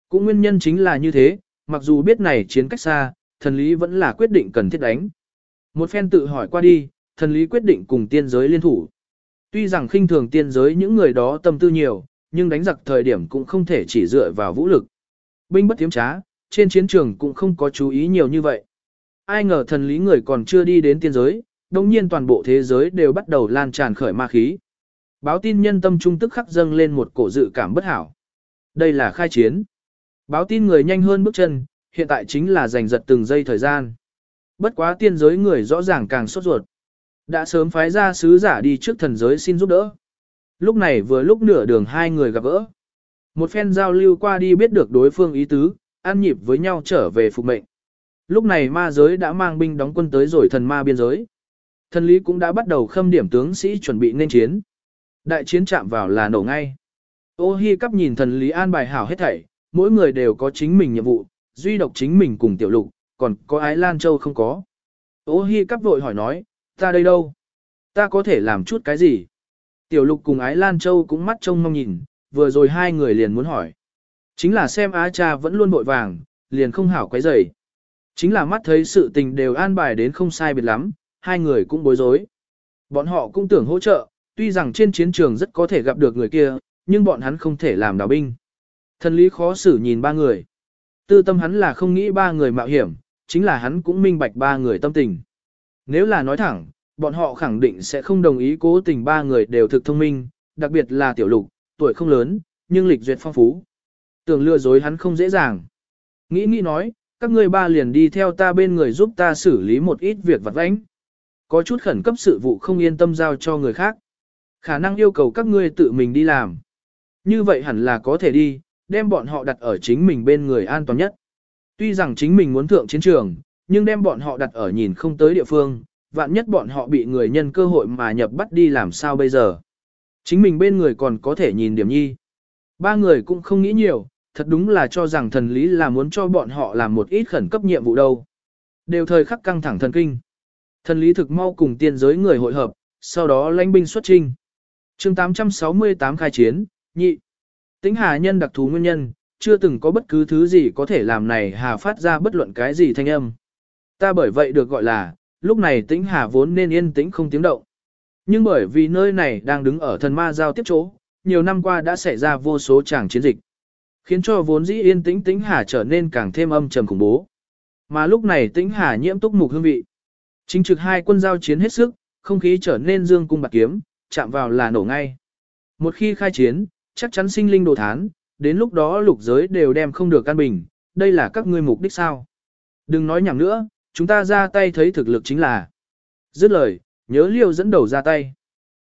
Cũng nguyên nhân chính là như thế, mặc dù biết này chiến cách xa, thần lý vẫn là quyết định cần thiết đánh. Một phen tự hỏi qua đi, thần lý quyết định cùng tiên giới liên thủ. Tuy rằng khinh thường tiên giới những người đó tâm tư nhiều, nhưng đánh giặc thời điểm cũng không thể chỉ dựa vào vũ lực. Binh bất tiếm trá, trên chiến trường cũng không có chú ý nhiều như vậy. Ai ngờ thần lý người còn chưa đi đến tiên giới, đồng nhiên toàn bộ thế giới đều bắt đầu lan tràn khởi ma khí. Báo tin nhân tâm trung tức khắc dâng lên một cổ dự cảm bất hảo. Đây là khai chiến. Báo tin người nhanh hơn bước chân, hiện tại chính là giành giật từng giây thời gian. Bất quá tiên giới người rõ ràng càng sốt ruột. Đã sớm phái ra sứ giả đi trước thần giới xin giúp đỡ. Lúc này vừa lúc nửa đường hai người gặp gỡ. Một phen giao lưu qua đi biết được đối phương ý tứ, ăn nhịp với nhau trở về phục mệnh. Lúc này ma giới đã mang binh đóng quân tới rồi thần ma biên giới. Thần lý cũng đã bắt đầu khâm điểm tướng sĩ chuẩn bị nên chiến. Đại chiến chạm vào là nổ ngay. Ô hi cắp nhìn thần lý an bài hảo hết thảy, mỗi người đều có chính mình nhiệm vụ, duy độc chính mình cùng tiểu lục, còn có ái Lan Châu không có. Ô hi cắp vội hỏi nói, ta đây đâu? Ta có thể làm chút cái gì? Tiểu lục cùng ái Lan Châu cũng mắt trông mong nhìn, vừa rồi hai người liền muốn hỏi. Chính là xem Á cha vẫn luôn bội vàng, liền không hảo quấy rầy. Chính là mắt thấy sự tình đều an bài đến không sai biệt lắm, hai người cũng bối rối. Bọn họ cũng tưởng hỗ trợ, tuy rằng trên chiến trường rất có thể gặp được người kia, nhưng bọn hắn không thể làm đào binh. Thần lý khó xử nhìn ba người. Tư tâm hắn là không nghĩ ba người mạo hiểm, chính là hắn cũng minh bạch ba người tâm tình. Nếu là nói thẳng, bọn họ khẳng định sẽ không đồng ý cố tình ba người đều thực thông minh, đặc biệt là tiểu lục, tuổi không lớn, nhưng lịch duyệt phong phú. Tưởng lừa dối hắn không dễ dàng. Nghĩ nghĩ nói, các ngươi ba liền đi theo ta bên người giúp ta xử lý một ít việc vặt vãnh. Có chút khẩn cấp sự vụ không yên tâm giao cho người khác. Khả năng yêu cầu các ngươi tự mình đi làm. Như vậy hẳn là có thể đi, đem bọn họ đặt ở chính mình bên người an toàn nhất. Tuy rằng chính mình muốn thượng chiến trường, nhưng đem bọn họ đặt ở nhìn không tới địa phương, vạn nhất bọn họ bị người nhân cơ hội mà nhập bắt đi làm sao bây giờ. Chính mình bên người còn có thể nhìn điểm nhi. Ba người cũng không nghĩ nhiều, thật đúng là cho rằng thần lý là muốn cho bọn họ làm một ít khẩn cấp nhiệm vụ đâu. Đều thời khắc căng thẳng thần kinh. Thần lý thực mau cùng tiên giới người hội hợp, sau đó lãnh binh xuất trinh chương 868 khai chiến, nhị. Tính hà nhân đặc thú nguyên nhân, chưa từng có bất cứ thứ gì có thể làm này hà phát ra bất luận cái gì thanh âm. Ta bởi vậy được gọi là, lúc này tĩnh hà vốn nên yên tĩnh không tiếng động. Nhưng bởi vì nơi này đang đứng ở thần ma giao tiếp chỗ, nhiều năm qua đã xảy ra vô số tràng chiến dịch, khiến cho vốn dĩ yên tĩnh tĩnh hà trở nên càng thêm âm trầm khủng bố. Mà lúc này tĩnh hà nhiễm túc mục hương vị. Chính trực hai quân giao chiến hết sức, không khí trở nên dương cung bạc kiếm, chạm vào là nổ ngay. Một khi khai chiến, chắc chắn sinh linh đồ thán, đến lúc đó lục giới đều đem không được căn bình, đây là các ngươi mục đích sao. Đừng nói nhảm nữa, chúng ta ra tay thấy thực lực chính là. Dứt lời, nhớ liêu dẫn đầu ra tay.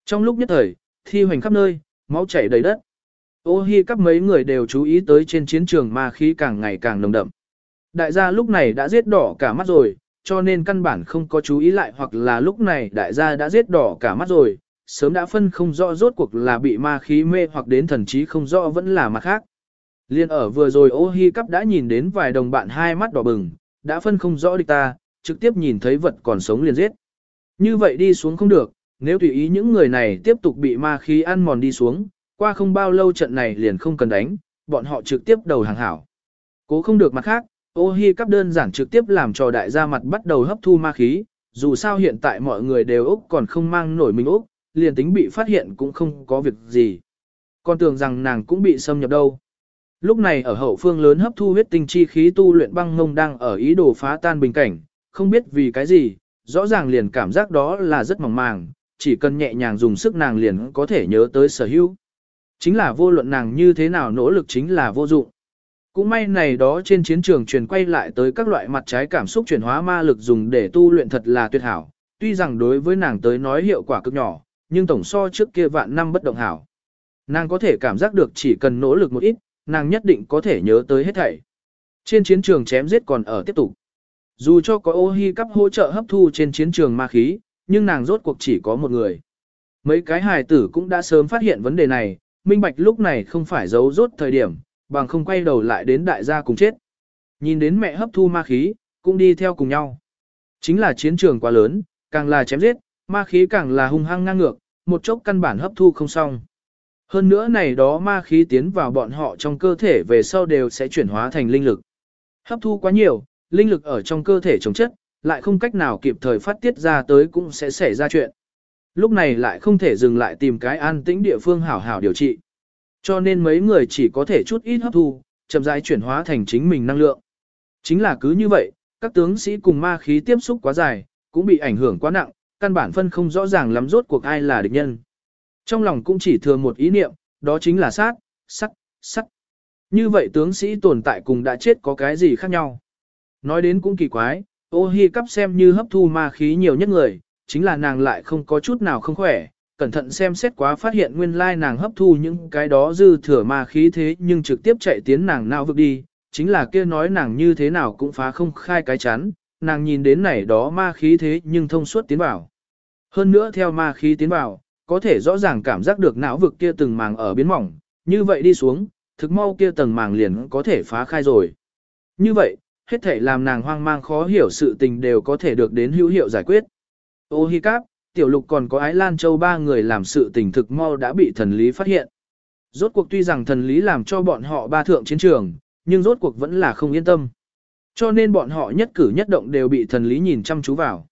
Trong lúc nhất thời, thi hoành khắp nơi, máu chảy đầy đất. Ô hi các mấy người đều chú ý tới trên chiến trường ma khí càng ngày càng nồng đậm. Đại gia lúc này đã giết đỏ cả mắt rồi, cho nên căn bản không có chú ý lại hoặc là lúc này đại gia đã giết đỏ cả mắt rồi, sớm đã phân không rõ rốt cuộc là bị ma khí mê hoặc đến thần trí không rõ vẫn là mặt khác. Liên ở vừa rồi ô hi cắp đã nhìn đến vài đồng bạn hai mắt đỏ bừng, đã phân không rõ địch ta, trực tiếp nhìn thấy vật còn sống liền giết. Như vậy đi xuống không được, nếu tùy ý những người này tiếp tục bị ma khí ăn mòn đi xuống, qua không bao lâu trận này liền không cần đánh, bọn họ trực tiếp đầu hàng hảo. Cố không được mặt khác, ô hi cắp đơn giản trực tiếp làm cho đại gia mặt bắt đầu hấp thu ma khí, dù sao hiện tại mọi người đều Úc còn không mang nổi mình Úc, liền tính bị phát hiện cũng không có việc gì. Còn tưởng rằng nàng cũng bị xâm nhập đâu. Lúc này ở hậu phương lớn hấp thu huyết tinh chi khí tu luyện băng ngông đang ở ý đồ phá tan bình cảnh, không biết vì cái gì, rõ ràng liền cảm giác đó là rất mỏng màng, chỉ cần nhẹ nhàng dùng sức nàng liền có thể nhớ tới sở hữu. Chính là vô luận nàng như thế nào nỗ lực chính là vô dụng. Cũng may này đó trên chiến trường truyền quay lại tới các loại mặt trái cảm xúc chuyển hóa ma lực dùng để tu luyện thật là tuyệt hảo, tuy rằng đối với nàng tới nói hiệu quả cực nhỏ, nhưng tổng so trước kia vạn năm bất động hảo. Nàng có thể cảm giác được chỉ cần nỗ lực một ít, nàng nhất định có thể nhớ tới hết thảy. Trên chiến trường chém giết còn ở tiếp tục. Dù cho có ô hi cắp hỗ trợ hấp thu trên chiến trường ma khí, nhưng nàng rốt cuộc chỉ có một người. Mấy cái hài tử cũng đã sớm phát hiện vấn đề này, minh bạch lúc này không phải giấu rốt thời điểm, bằng không quay đầu lại đến đại gia cùng chết. Nhìn đến mẹ hấp thu ma khí, cũng đi theo cùng nhau. Chính là chiến trường quá lớn, càng là chém giết, ma khí càng là hung hăng ngang ngược, một chốc căn bản hấp thu không xong. Hơn nữa này đó ma khí tiến vào bọn họ trong cơ thể về sau đều sẽ chuyển hóa thành linh lực. Hấp thu quá nhiều, linh lực ở trong cơ thể chống chất, lại không cách nào kịp thời phát tiết ra tới cũng sẽ xảy ra chuyện. Lúc này lại không thể dừng lại tìm cái an tĩnh địa phương hảo hảo điều trị. Cho nên mấy người chỉ có thể chút ít hấp thu, chậm rãi chuyển hóa thành chính mình năng lượng. Chính là cứ như vậy, các tướng sĩ cùng ma khí tiếp xúc quá dài, cũng bị ảnh hưởng quá nặng, căn bản phân không rõ ràng lắm rốt cuộc ai là địch nhân. Trong lòng cũng chỉ thừa một ý niệm, đó chính là sát, sắt, sắt. Như vậy tướng sĩ tồn tại cùng đã chết có cái gì khác nhau. Nói đến cũng kỳ quái, ô hi cắp xem như hấp thu ma khí nhiều nhất người, chính là nàng lại không có chút nào không khỏe, cẩn thận xem xét quá phát hiện nguyên lai nàng hấp thu những cái đó dư thừa ma khí thế nhưng trực tiếp chạy tiến nàng nào vực đi, chính là kia nói nàng như thế nào cũng phá không khai cái chắn, nàng nhìn đến này đó ma khí thế nhưng thông suốt tiến vào. Hơn nữa theo ma khí tiến vào, có thể rõ ràng cảm giác được não vực kia từng màng ở biến mỏng, như vậy đi xuống, thực mau kia tầng màng liền có thể phá khai rồi. Như vậy, hết thể làm nàng hoang mang khó hiểu sự tình đều có thể được đến hữu hiệu giải quyết. Ô Hi Cáp, Tiểu Lục còn có Ái Lan Châu ba người làm sự tình thực mau đã bị thần lý phát hiện. Rốt cuộc tuy rằng thần lý làm cho bọn họ ba thượng chiến trường, nhưng rốt cuộc vẫn là không yên tâm. Cho nên bọn họ nhất cử nhất động đều bị thần lý nhìn chăm chú vào.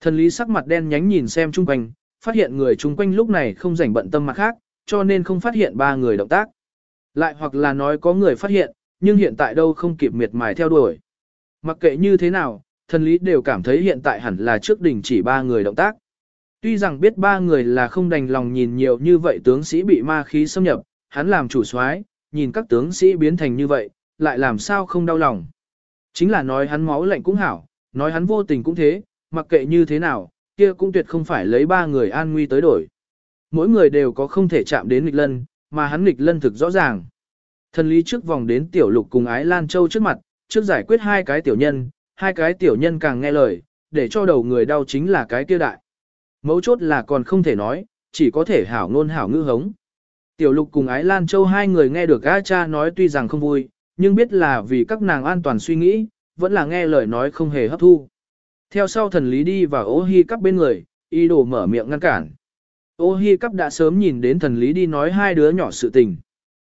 Thần lý sắc mặt đen nhánh nhìn xem chung quanh, phát hiện người chung quanh lúc này không rảnh bận tâm mặt khác, cho nên không phát hiện ba người động tác. Lại hoặc là nói có người phát hiện, nhưng hiện tại đâu không kịp miệt mài theo đuổi. Mặc kệ như thế nào, thần lý đều cảm thấy hiện tại hẳn là trước đỉnh chỉ ba người động tác. Tuy rằng biết ba người là không đành lòng nhìn nhiều như vậy tướng sĩ bị ma khí xâm nhập, hắn làm chủ soái, nhìn các tướng sĩ biến thành như vậy, lại làm sao không đau lòng. Chính là nói hắn máu lạnh cũng hảo, nói hắn vô tình cũng thế, mặc kệ như thế nào, kia cũng tuyệt không phải lấy ba người an nguy tới đổi. Mỗi người đều có không thể chạm đến nghịch lân, mà hắn nghịch lân thực rõ ràng. Thần lý trước vòng đến tiểu lục cùng ái Lan Châu trước mặt, trước giải quyết hai cái tiểu nhân, hai cái tiểu nhân càng nghe lời, để cho đầu người đau chính là cái kia đại. Mấu chốt là còn không thể nói, chỉ có thể hảo ngôn hảo ngữ hống. Tiểu lục cùng ái Lan Châu hai người nghe được A cha nói tuy rằng không vui, nhưng biết là vì các nàng an toàn suy nghĩ, vẫn là nghe lời nói không hề hấp thu. Theo sau thần lý đi vào ô hi cắp bên người, y đồ mở miệng ngăn cản. Ô hi cắp đã sớm nhìn đến thần lý đi nói hai đứa nhỏ sự tình.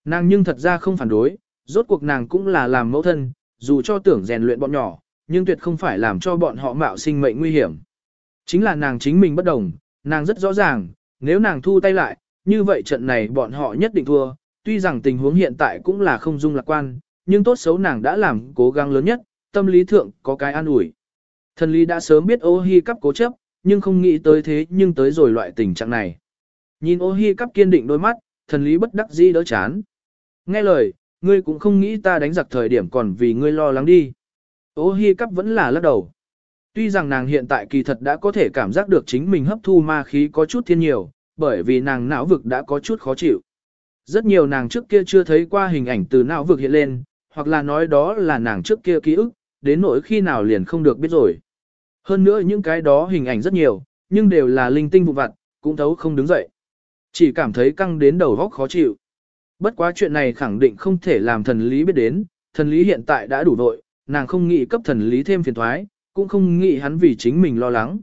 Nàng nhưng thật ra không phản đối, rốt cuộc nàng cũng là làm mẫu thân, dù cho tưởng rèn luyện bọn nhỏ, nhưng tuyệt không phải làm cho bọn họ mạo sinh mệnh nguy hiểm. Chính là nàng chính mình bất đồng, nàng rất rõ ràng, nếu nàng thu tay lại, như vậy trận này bọn họ nhất định thua, tuy rằng tình huống hiện tại cũng là không dung lạc quan, nhưng tốt xấu nàng đã làm cố gắng lớn nhất, tâm lý thượng có cái an ủi. Thần lý đã sớm biết ô hi cắp cố chấp, nhưng không nghĩ tới thế nhưng tới rồi loại tình trạng này. Nhìn ô hi cắp kiên định đôi mắt, thần lý bất đắc dĩ đỡ chán. Nghe lời, ngươi cũng không nghĩ ta đánh giặc thời điểm còn vì ngươi lo lắng đi. Ô hi cắp vẫn là lắc đầu. Tuy rằng nàng hiện tại kỳ thật đã có thể cảm giác được chính mình hấp thu ma khí có chút thiên nhiều, bởi vì nàng não vực đã có chút khó chịu. Rất nhiều nàng trước kia chưa thấy qua hình ảnh từ não vực hiện lên, hoặc là nói đó là nàng trước kia ký ức, đến nỗi khi nào liền không được biết rồi. Hơn nữa những cái đó hình ảnh rất nhiều, nhưng đều là linh tinh vụ vặt, cũng thấu không đứng dậy. Chỉ cảm thấy căng đến đầu góc khó chịu. Bất quá chuyện này khẳng định không thể làm thần lý biết đến, thần lý hiện tại đã đủ vội, nàng không nghĩ cấp thần lý thêm phiền thoái, cũng không nghĩ hắn vì chính mình lo lắng.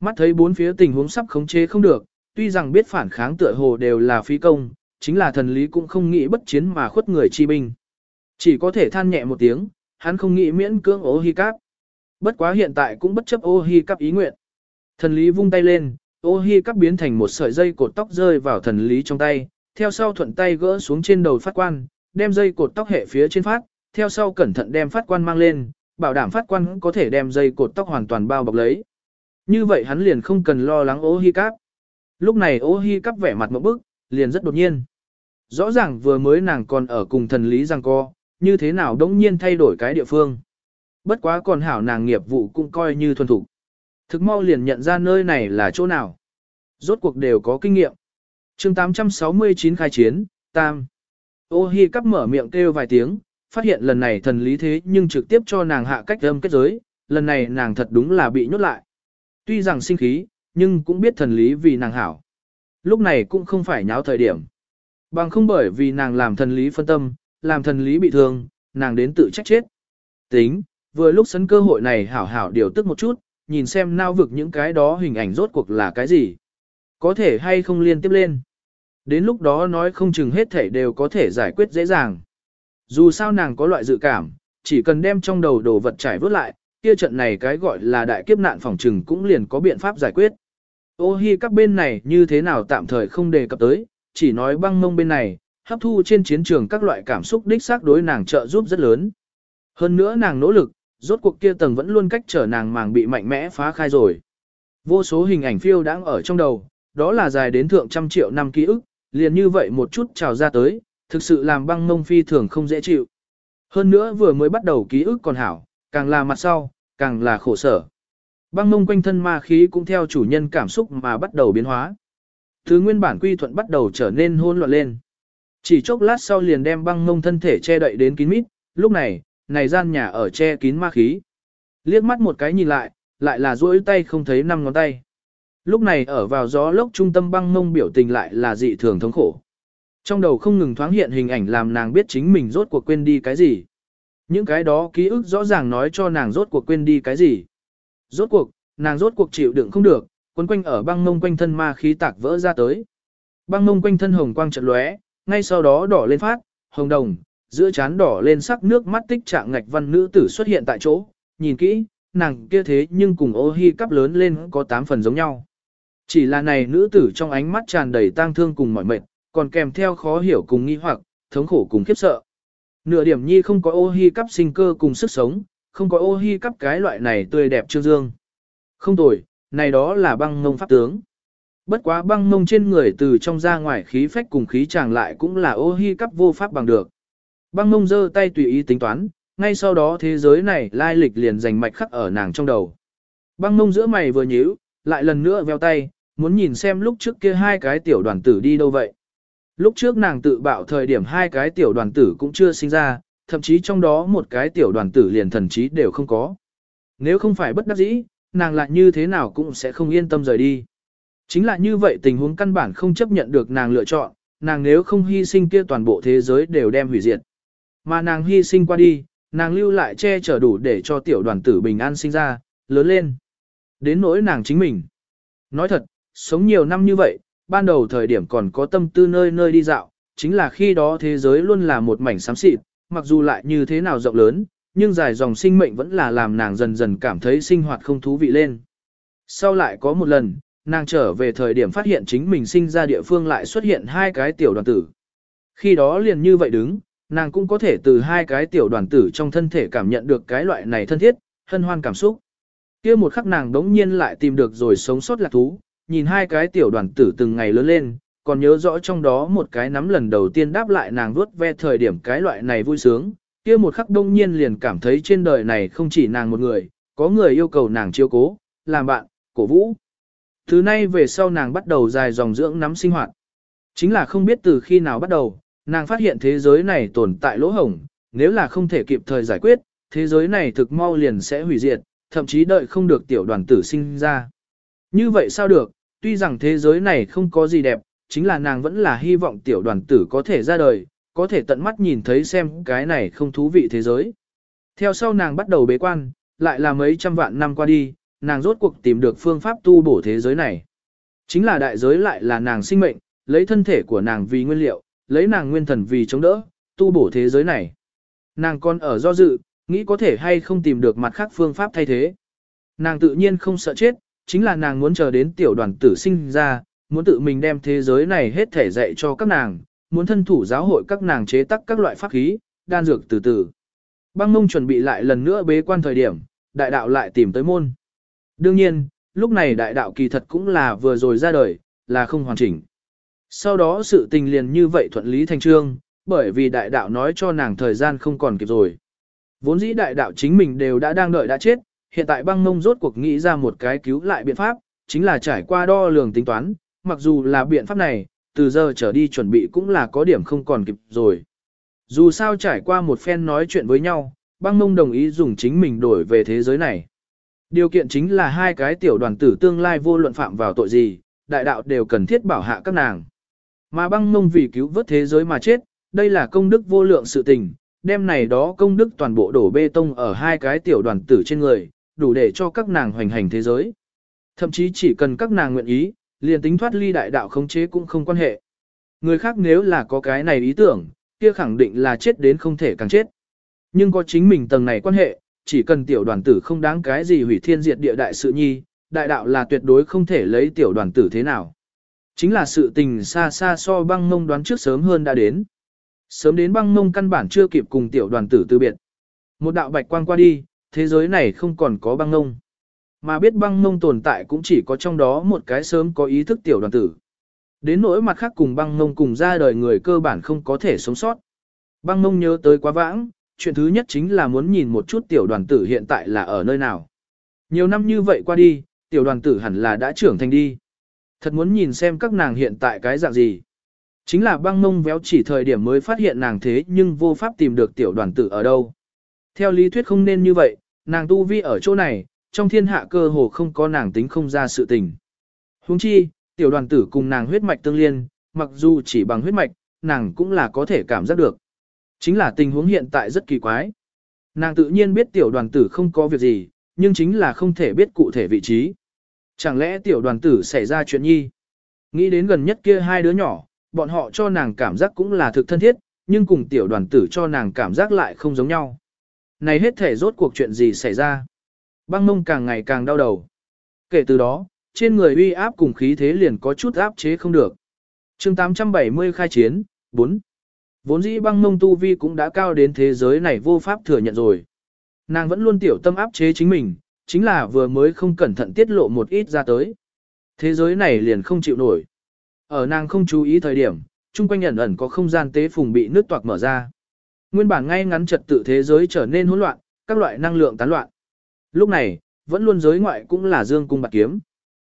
Mắt thấy bốn phía tình huống sắp khống chế không được, tuy rằng biết phản kháng tựa hồ đều là phí công, chính là thần lý cũng không nghĩ bất chiến mà khuất người chi binh. Chỉ có thể than nhẹ một tiếng, hắn không nghĩ miễn cưỡng ô hi cáp. Bất quá hiện tại cũng bất chấp ô hi cáp ý nguyện. Thần lý vung tay lên, ô hi cáp biến thành một sợi dây cột tóc rơi vào thần lý trong tay, theo sau thuận tay gỡ xuống trên đầu phát quan, đem dây cột tóc hệ phía trên phát, theo sau cẩn thận đem phát quan mang lên, bảo đảm phát quan có thể đem dây cột tóc hoàn toàn bao bọc lấy. Như vậy hắn liền không cần lo lắng ô hi cáp. Lúc này ô hi cáp vẻ mặt một bức, liền rất đột nhiên. Rõ ràng vừa mới nàng còn ở cùng thần lý rằng co, như thế nào đống nhiên thay đổi cái địa phương. Bất quá còn hảo nàng nghiệp vụ cũng coi như thuần thục. Thực mau liền nhận ra nơi này là chỗ nào. Rốt cuộc đều có kinh nghiệm. chương 869 khai chiến, Tam. Ô hi cắp mở miệng kêu vài tiếng, phát hiện lần này thần lý thế nhưng trực tiếp cho nàng hạ cách âm kết giới, lần này nàng thật đúng là bị nhốt lại. Tuy rằng sinh khí, nhưng cũng biết thần lý vì nàng hảo. Lúc này cũng không phải nháo thời điểm. Bằng không bởi vì nàng làm thần lý phân tâm, làm thần lý bị thương, nàng đến tự trách chết. Tính, vừa lúc sân cơ hội này hảo hảo điều tức một chút, nhìn xem nao vực những cái đó hình ảnh rốt cuộc là cái gì. Có thể hay không liên tiếp lên. Đến lúc đó nói không chừng hết thể đều có thể giải quyết dễ dàng. Dù sao nàng có loại dự cảm, chỉ cần đem trong đầu đồ vật trải vớt lại, kia trận này cái gọi là đại kiếp nạn phòng trừng cũng liền có biện pháp giải quyết. Ô hi các bên này như thế nào tạm thời không đề cập tới, chỉ nói băng mông bên này, hấp thu trên chiến trường các loại cảm xúc đích xác đối nàng trợ giúp rất lớn. Hơn nữa nàng nỗ lực, rốt cuộc kia tầng vẫn luôn cách trở nàng màng bị mạnh mẽ phá khai rồi. Vô số hình ảnh phiêu đang ở trong đầu, đó là dài đến thượng trăm triệu năm ký ức, liền như vậy một chút trào ra tới, thực sự làm băng mông phi thường không dễ chịu. Hơn nữa vừa mới bắt đầu ký ức còn hảo, càng là mặt sau, càng là khổ sở. Băng mông quanh thân ma khí cũng theo chủ nhân cảm xúc mà bắt đầu biến hóa. Thứ nguyên bản quy thuận bắt đầu trở nên hôn loạn lên. Chỉ chốc lát sau liền đem băng ngông thân thể che đậy đến kín mít, lúc này, này gian nhà ở che kín ma khí. Liếc mắt một cái nhìn lại, lại là duỗi tay không thấy năm ngón tay. Lúc này ở vào gió lốc trung tâm băng ngông biểu tình lại là dị thường thống khổ. Trong đầu không ngừng thoáng hiện hình ảnh làm nàng biết chính mình rốt cuộc quên đi cái gì. Những cái đó ký ức rõ ràng nói cho nàng rốt cuộc quên đi cái gì. Rốt cuộc, nàng rốt cuộc chịu đựng không được, quấn quanh ở băng mông quanh thân ma khí tạc vỡ ra tới. Băng mông quanh thân hồng quang trận lóe, ngay sau đó đỏ lên phát, hồng đồng, giữa trán đỏ lên sắc nước mắt tích trạng ngạch văn nữ tử xuất hiện tại chỗ, nhìn kỹ, nàng kia thế nhưng cùng ô hi cắp lớn lên có tám phần giống nhau. Chỉ là này nữ tử trong ánh mắt tràn đầy tang thương cùng mỏi mệt, còn kèm theo khó hiểu cùng nghi hoặc, thống khổ cùng khiếp sợ. Nửa điểm nhi không có ô hi cắp sinh cơ cùng sức sống, không có ô hi cắp cái loại này tươi đẹp trương dương. Không tồi, này đó là băng ngông pháp tướng. Bất quá băng mông trên người từ trong ra ngoài khí phách cùng khí chàng lại cũng là ô hi cắp vô pháp bằng được. Băng mông giơ tay tùy ý tính toán, ngay sau đó thế giới này lai lịch liền dành mạch khắc ở nàng trong đầu. Băng mông giữa mày vừa nhíu, lại lần nữa veo tay, muốn nhìn xem lúc trước kia hai cái tiểu đoàn tử đi đâu vậy. Lúc trước nàng tự bạo thời điểm hai cái tiểu đoàn tử cũng chưa sinh ra, thậm chí trong đó một cái tiểu đoàn tử liền thần trí đều không có. Nếu không phải bất đắc dĩ, nàng lại như thế nào cũng sẽ không yên tâm rời đi. Chính là như vậy tình huống căn bản không chấp nhận được nàng lựa chọn, nàng nếu không hy sinh kia toàn bộ thế giới đều đem hủy diệt. Mà nàng hy sinh qua đi, nàng lưu lại che chở đủ để cho tiểu đoàn tử bình an sinh ra, lớn lên. Đến nỗi nàng chính mình. Nói thật, sống nhiều năm như vậy, ban đầu thời điểm còn có tâm tư nơi nơi đi dạo, chính là khi đó thế giới luôn là một mảnh xám xịt, mặc dù lại như thế nào rộng lớn, nhưng dài dòng sinh mệnh vẫn là làm nàng dần dần cảm thấy sinh hoạt không thú vị lên. Sau lại có một lần, nàng trở về thời điểm phát hiện chính mình sinh ra địa phương lại xuất hiện hai cái tiểu đoàn tử. Khi đó liền như vậy đứng, nàng cũng có thể từ hai cái tiểu đoàn tử trong thân thể cảm nhận được cái loại này thân thiết, hân hoan cảm xúc. kia một khắc nàng đống nhiên lại tìm được rồi sống sót lạc thú, nhìn hai cái tiểu đoàn tử từng ngày lớn lên, còn nhớ rõ trong đó một cái nắm lần đầu tiên đáp lại nàng vuốt ve thời điểm cái loại này vui sướng, kia một khắc đông nhiên liền cảm thấy trên đời này không chỉ nàng một người, có người yêu cầu nàng chiêu cố, làm bạn, cổ vũ. Thứ nay về sau nàng bắt đầu dài dòng dưỡng nắm sinh hoạt. Chính là không biết từ khi nào bắt đầu, nàng phát hiện thế giới này tồn tại lỗ hổng, nếu là không thể kịp thời giải quyết, thế giới này thực mau liền sẽ hủy diệt, thậm chí đợi không được tiểu đoàn tử sinh ra. Như vậy sao được, tuy rằng thế giới này không có gì đẹp, chính là nàng vẫn là hy vọng tiểu đoàn tử có thể ra đời, có thể tận mắt nhìn thấy xem cái này không thú vị thế giới. Theo sau nàng bắt đầu bế quan, lại là mấy trăm vạn năm qua đi, nàng rốt cuộc tìm được phương pháp tu bổ thế giới này. Chính là đại giới lại là nàng sinh mệnh, lấy thân thể của nàng vì nguyên liệu, lấy nàng nguyên thần vì chống đỡ, tu bổ thế giới này. Nàng còn ở do dự, nghĩ có thể hay không tìm được mặt khác phương pháp thay thế. Nàng tự nhiên không sợ chết, chính là nàng muốn chờ đến tiểu đoàn tử sinh ra, muốn tự mình đem thế giới này hết thể dạy cho các nàng, muốn thân thủ giáo hội các nàng chế tác các loại pháp khí, đan dược từ từ. Băng mông chuẩn bị lại lần nữa bế quan thời điểm, đại đạo lại tìm tới môn. Đương nhiên, lúc này đại đạo kỳ thật cũng là vừa rồi ra đời, là không hoàn chỉnh. Sau đó sự tình liền như vậy thuận lý thành trương, bởi vì đại đạo nói cho nàng thời gian không còn kịp rồi. Vốn dĩ đại đạo chính mình đều đã đang đợi đã chết, hiện tại băng mông rốt cuộc nghĩ ra một cái cứu lại biện pháp, chính là trải qua đo lường tính toán, mặc dù là biện pháp này, từ giờ trở đi chuẩn bị cũng là có điểm không còn kịp rồi. Dù sao trải qua một phen nói chuyện với nhau, băng mông đồng ý dùng chính mình đổi về thế giới này. Điều kiện chính là hai cái tiểu đoàn tử tương lai vô luận phạm vào tội gì, đại đạo đều cần thiết bảo hạ các nàng. Mà băng mông vì cứu vớt thế giới mà chết, đây là công đức vô lượng sự tình, đem này đó công đức toàn bộ đổ bê tông ở hai cái tiểu đoàn tử trên người, đủ để cho các nàng hoành hành thế giới. Thậm chí chỉ cần các nàng nguyện ý, liền tính thoát ly đại đạo khống chế cũng không quan hệ. Người khác nếu là có cái này ý tưởng, kia khẳng định là chết đến không thể càng chết. Nhưng có chính mình tầng này quan hệ, chỉ cần tiểu đoàn tử không đáng cái gì hủy thiên diệt địa đại sự nhi, đại đạo là tuyệt đối không thể lấy tiểu đoàn tử thế nào. Chính là sự tình xa xa so băng mông đoán trước sớm hơn đã đến. Sớm đến băng mông căn bản chưa kịp cùng tiểu đoàn tử từ biệt. Một đạo bạch quang qua đi, thế giới này không còn có băng mông. Mà biết băng mông tồn tại cũng chỉ có trong đó một cái sớm có ý thức tiểu đoàn tử. Đến nỗi mặt khác cùng băng mông cùng ra đời người cơ bản không có thể sống sót. Băng mông nhớ tới quá vãng, chuyện thứ nhất chính là muốn nhìn một chút tiểu đoàn tử hiện tại là ở nơi nào. Nhiều năm như vậy qua đi, tiểu đoàn tử hẳn là đã trưởng thành đi. Thật muốn nhìn xem các nàng hiện tại cái dạng gì. Chính là băng mông véo chỉ thời điểm mới phát hiện nàng thế nhưng vô pháp tìm được tiểu đoàn tử ở đâu. Theo lý thuyết không nên như vậy, nàng tu vi ở chỗ này, trong thiên hạ cơ hồ không có nàng tính không ra sự tình. Huống chi, tiểu đoàn tử cùng nàng huyết mạch tương liên, mặc dù chỉ bằng huyết mạch, nàng cũng là có thể cảm giác được. Chính là tình huống hiện tại rất kỳ quái. Nàng tự nhiên biết tiểu đoàn tử không có việc gì, nhưng chính là không thể biết cụ thể vị trí. Chẳng lẽ tiểu đoàn tử xảy ra chuyện nhi? Nghĩ đến gần nhất kia hai đứa nhỏ, bọn họ cho nàng cảm giác cũng là thực thân thiết, nhưng cùng tiểu đoàn tử cho nàng cảm giác lại không giống nhau. Này hết thể rốt cuộc chuyện gì xảy ra? Băng mông càng ngày càng đau đầu. Kể từ đó, trên người uy áp cùng khí thế liền có chút áp chế không được. chương 870 khai chiến, 4. Vốn dĩ băng mông tu vi cũng đã cao đến thế giới này vô pháp thừa nhận rồi. Nàng vẫn luôn tiểu tâm áp chế chính mình, chính là vừa mới không cẩn thận tiết lộ một ít ra tới. Thế giới này liền không chịu nổi. Ở nàng không chú ý thời điểm, chung quanh ẩn ẩn có không gian tế phùng bị nước toạc mở ra. Nguyên bản ngay ngắn trật tự thế giới trở nên hỗn loạn, các loại năng lượng tán loạn. Lúc này, vẫn luôn giới ngoại cũng là dương cung bạc kiếm.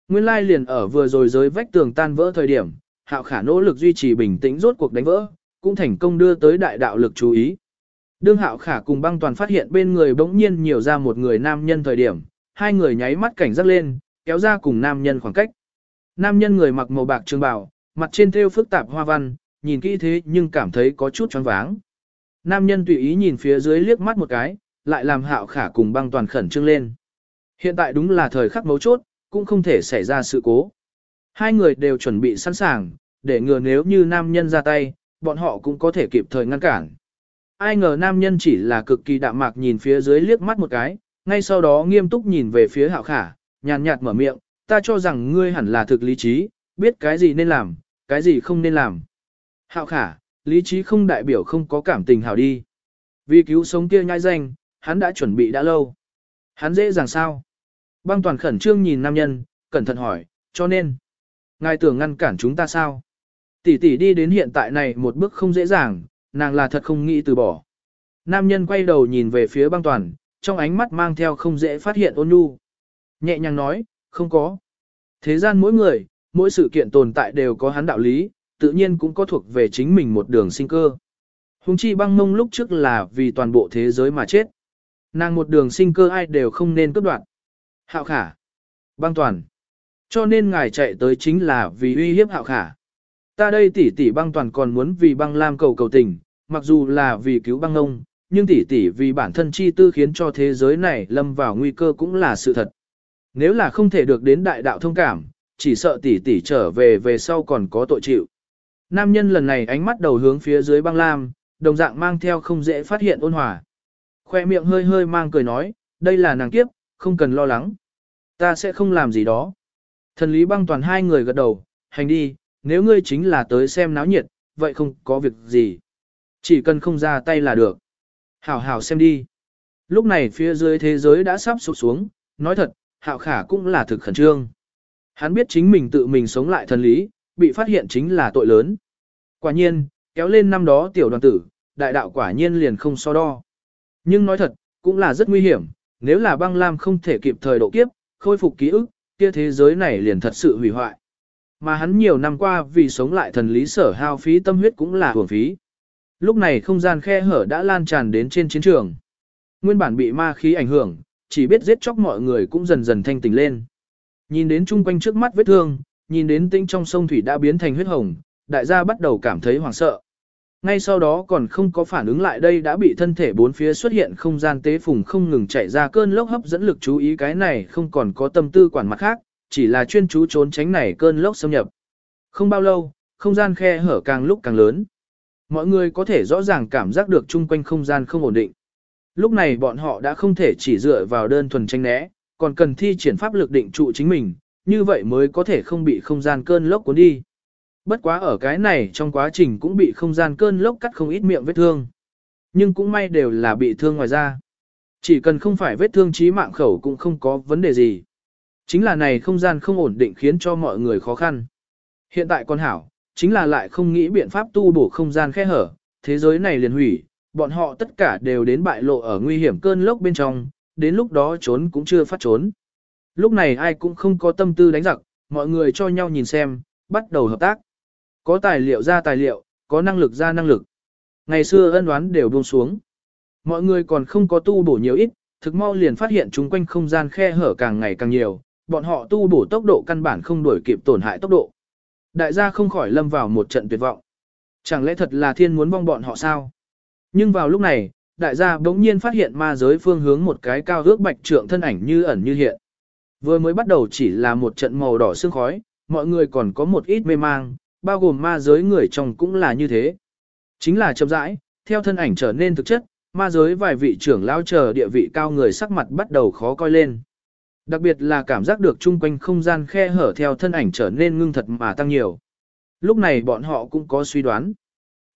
Nguyên lai liền ở vừa rồi giới vách tường tan vỡ thời điểm, hạo khả nỗ lực duy trì bình tĩnh rốt cuộc đánh vỡ, cũng thành công đưa tới đại đạo lực chú ý. Đương hạo khả cùng băng toàn phát hiện bên người bỗng nhiên nhiều ra một người nam nhân thời điểm, hai người nháy mắt cảnh giác lên, kéo ra cùng nam nhân khoảng cách. Nam nhân người mặc màu bạc trường bào, mặt trên thêu phức tạp hoa văn, nhìn kỹ thế nhưng cảm thấy có chút choáng váng. Nam nhân tùy ý nhìn phía dưới liếc mắt một cái, lại làm hạo khả cùng băng toàn khẩn trương lên. Hiện tại đúng là thời khắc mấu chốt, cũng không thể xảy ra sự cố. Hai người đều chuẩn bị sẵn sàng, để ngừa nếu như nam nhân ra tay, bọn họ cũng có thể kịp thời ngăn cản. Ai ngờ nam nhân chỉ là cực kỳ đạm mạc nhìn phía dưới liếc mắt một cái, ngay sau đó nghiêm túc nhìn về phía hạo khả, nhàn nhạt mở miệng, ta cho rằng ngươi hẳn là thực lý trí, biết cái gì nên làm, cái gì không nên làm. Hạo khả, lý trí không đại biểu không có cảm tình hảo đi. Vì cứu sống kia nhai danh, hắn đã chuẩn bị đã lâu. Hắn dễ dàng sao? Băng toàn khẩn trương nhìn nam nhân, cẩn thận hỏi, cho nên, ngài tưởng ngăn cản chúng ta sao? Tỷ tỷ đi đến hiện tại này một bước không dễ dàng, nàng là thật không nghĩ từ bỏ. Nam nhân quay đầu nhìn về phía băng toàn, trong ánh mắt mang theo không dễ phát hiện ôn nhu. Nhẹ nhàng nói, không có. Thế gian mỗi người, mỗi sự kiện tồn tại đều có hắn đạo lý, tự nhiên cũng có thuộc về chính mình một đường sinh cơ. Hùng chi băng mông lúc trước là vì toàn bộ thế giới mà chết. Nàng một đường sinh cơ ai đều không nên cướp đoạt. Hạo khả. Băng toàn. Cho nên ngài chạy tới chính là vì uy hiếp hạo khả. Ta đây tỷ tỷ băng toàn còn muốn vì băng lam cầu cầu tình, mặc dù là vì cứu băng ông, nhưng tỷ tỷ vì bản thân chi tư khiến cho thế giới này lâm vào nguy cơ cũng là sự thật. Nếu là không thể được đến đại đạo thông cảm, chỉ sợ tỷ tỷ trở về về sau còn có tội chịu. Nam nhân lần này ánh mắt đầu hướng phía dưới băng lam, đồng dạng mang theo không dễ phát hiện ôn hòa. Khoe miệng hơi hơi mang cười nói, đây là nàng kiếp, không cần lo lắng. Ta sẽ không làm gì đó. Thần lý băng toàn hai người gật đầu, hành đi, nếu ngươi chính là tới xem náo nhiệt, vậy không có việc gì. Chỉ cần không ra tay là được. Hảo hảo xem đi. Lúc này phía dưới thế giới đã sắp sụp xuống, nói thật, hạo khả cũng là thực khẩn trương. Hắn biết chính mình tự mình sống lại thần lý, bị phát hiện chính là tội lớn. Quả nhiên, kéo lên năm đó tiểu đoàn tử, đại đạo quả nhiên liền không so đo. Nhưng nói thật, cũng là rất nguy hiểm, nếu là băng lam không thể kịp thời độ kiếp, khôi phục ký ức, kia thế giới này liền thật sự hủy hoại. Mà hắn nhiều năm qua vì sống lại thần lý sở hao phí tâm huyết cũng là hưởng phí. Lúc này không gian khe hở đã lan tràn đến trên chiến trường. Nguyên bản bị ma khí ảnh hưởng, chỉ biết giết chóc mọi người cũng dần dần thanh tỉnh lên. Nhìn đến chung quanh trước mắt vết thương, nhìn đến tinh trong sông thủy đã biến thành huyết hồng, đại gia bắt đầu cảm thấy hoảng sợ. Ngay sau đó còn không có phản ứng lại đây đã bị thân thể bốn phía xuất hiện không gian tế phùng không ngừng chạy ra cơn lốc hấp dẫn lực chú ý cái này không còn có tâm tư quản mặt khác, chỉ là chuyên chú trốn tránh này cơn lốc xâm nhập. Không bao lâu, không gian khe hở càng lúc càng lớn. Mọi người có thể rõ ràng cảm giác được chung quanh không gian không ổn định. Lúc này bọn họ đã không thể chỉ dựa vào đơn thuần tranh né, còn cần thi triển pháp lực định trụ chính mình, như vậy mới có thể không bị không gian cơn lốc cuốn đi. Bất quá ở cái này trong quá trình cũng bị không gian cơn lốc cắt không ít miệng vết thương. Nhưng cũng may đều là bị thương ngoài da. Chỉ cần không phải vết thương chí mạng khẩu cũng không có vấn đề gì. Chính là này không gian không ổn định khiến cho mọi người khó khăn. Hiện tại con hảo, chính là lại không nghĩ biện pháp tu bổ không gian khe hở, thế giới này liền hủy, bọn họ tất cả đều đến bại lộ ở nguy hiểm cơn lốc bên trong, đến lúc đó trốn cũng chưa phát trốn. Lúc này ai cũng không có tâm tư đánh giặc, mọi người cho nhau nhìn xem, bắt đầu hợp tác. Có tài liệu ra tài liệu, có năng lực ra năng lực. Ngày xưa ân đoán đều buông xuống. Mọi người còn không có tu bổ nhiều ít, thực mau liền phát hiện chúng quanh không gian khe hở càng ngày càng nhiều, bọn họ tu bổ tốc độ căn bản không đuổi kịp tổn hại tốc độ. Đại gia không khỏi lâm vào một trận tuyệt vọng. Chẳng lẽ thật là thiên muốn vong bọn họ sao? Nhưng vào lúc này, đại gia bỗng nhiên phát hiện ma giới phương hướng một cái cao ước bạch trượng thân ảnh như ẩn như hiện. Vừa mới bắt đầu chỉ là một trận màu đỏ sương khói, mọi người còn có một ít mê mang, bao gồm ma giới người chồng cũng là như thế. Chính là chậm rãi, theo thân ảnh trở nên thực chất, ma giới vài vị trưởng lao chờ địa vị cao người sắc mặt bắt đầu khó coi lên. Đặc biệt là cảm giác được chung quanh không gian khe hở theo thân ảnh trở nên ngưng thật mà tăng nhiều. Lúc này bọn họ cũng có suy đoán.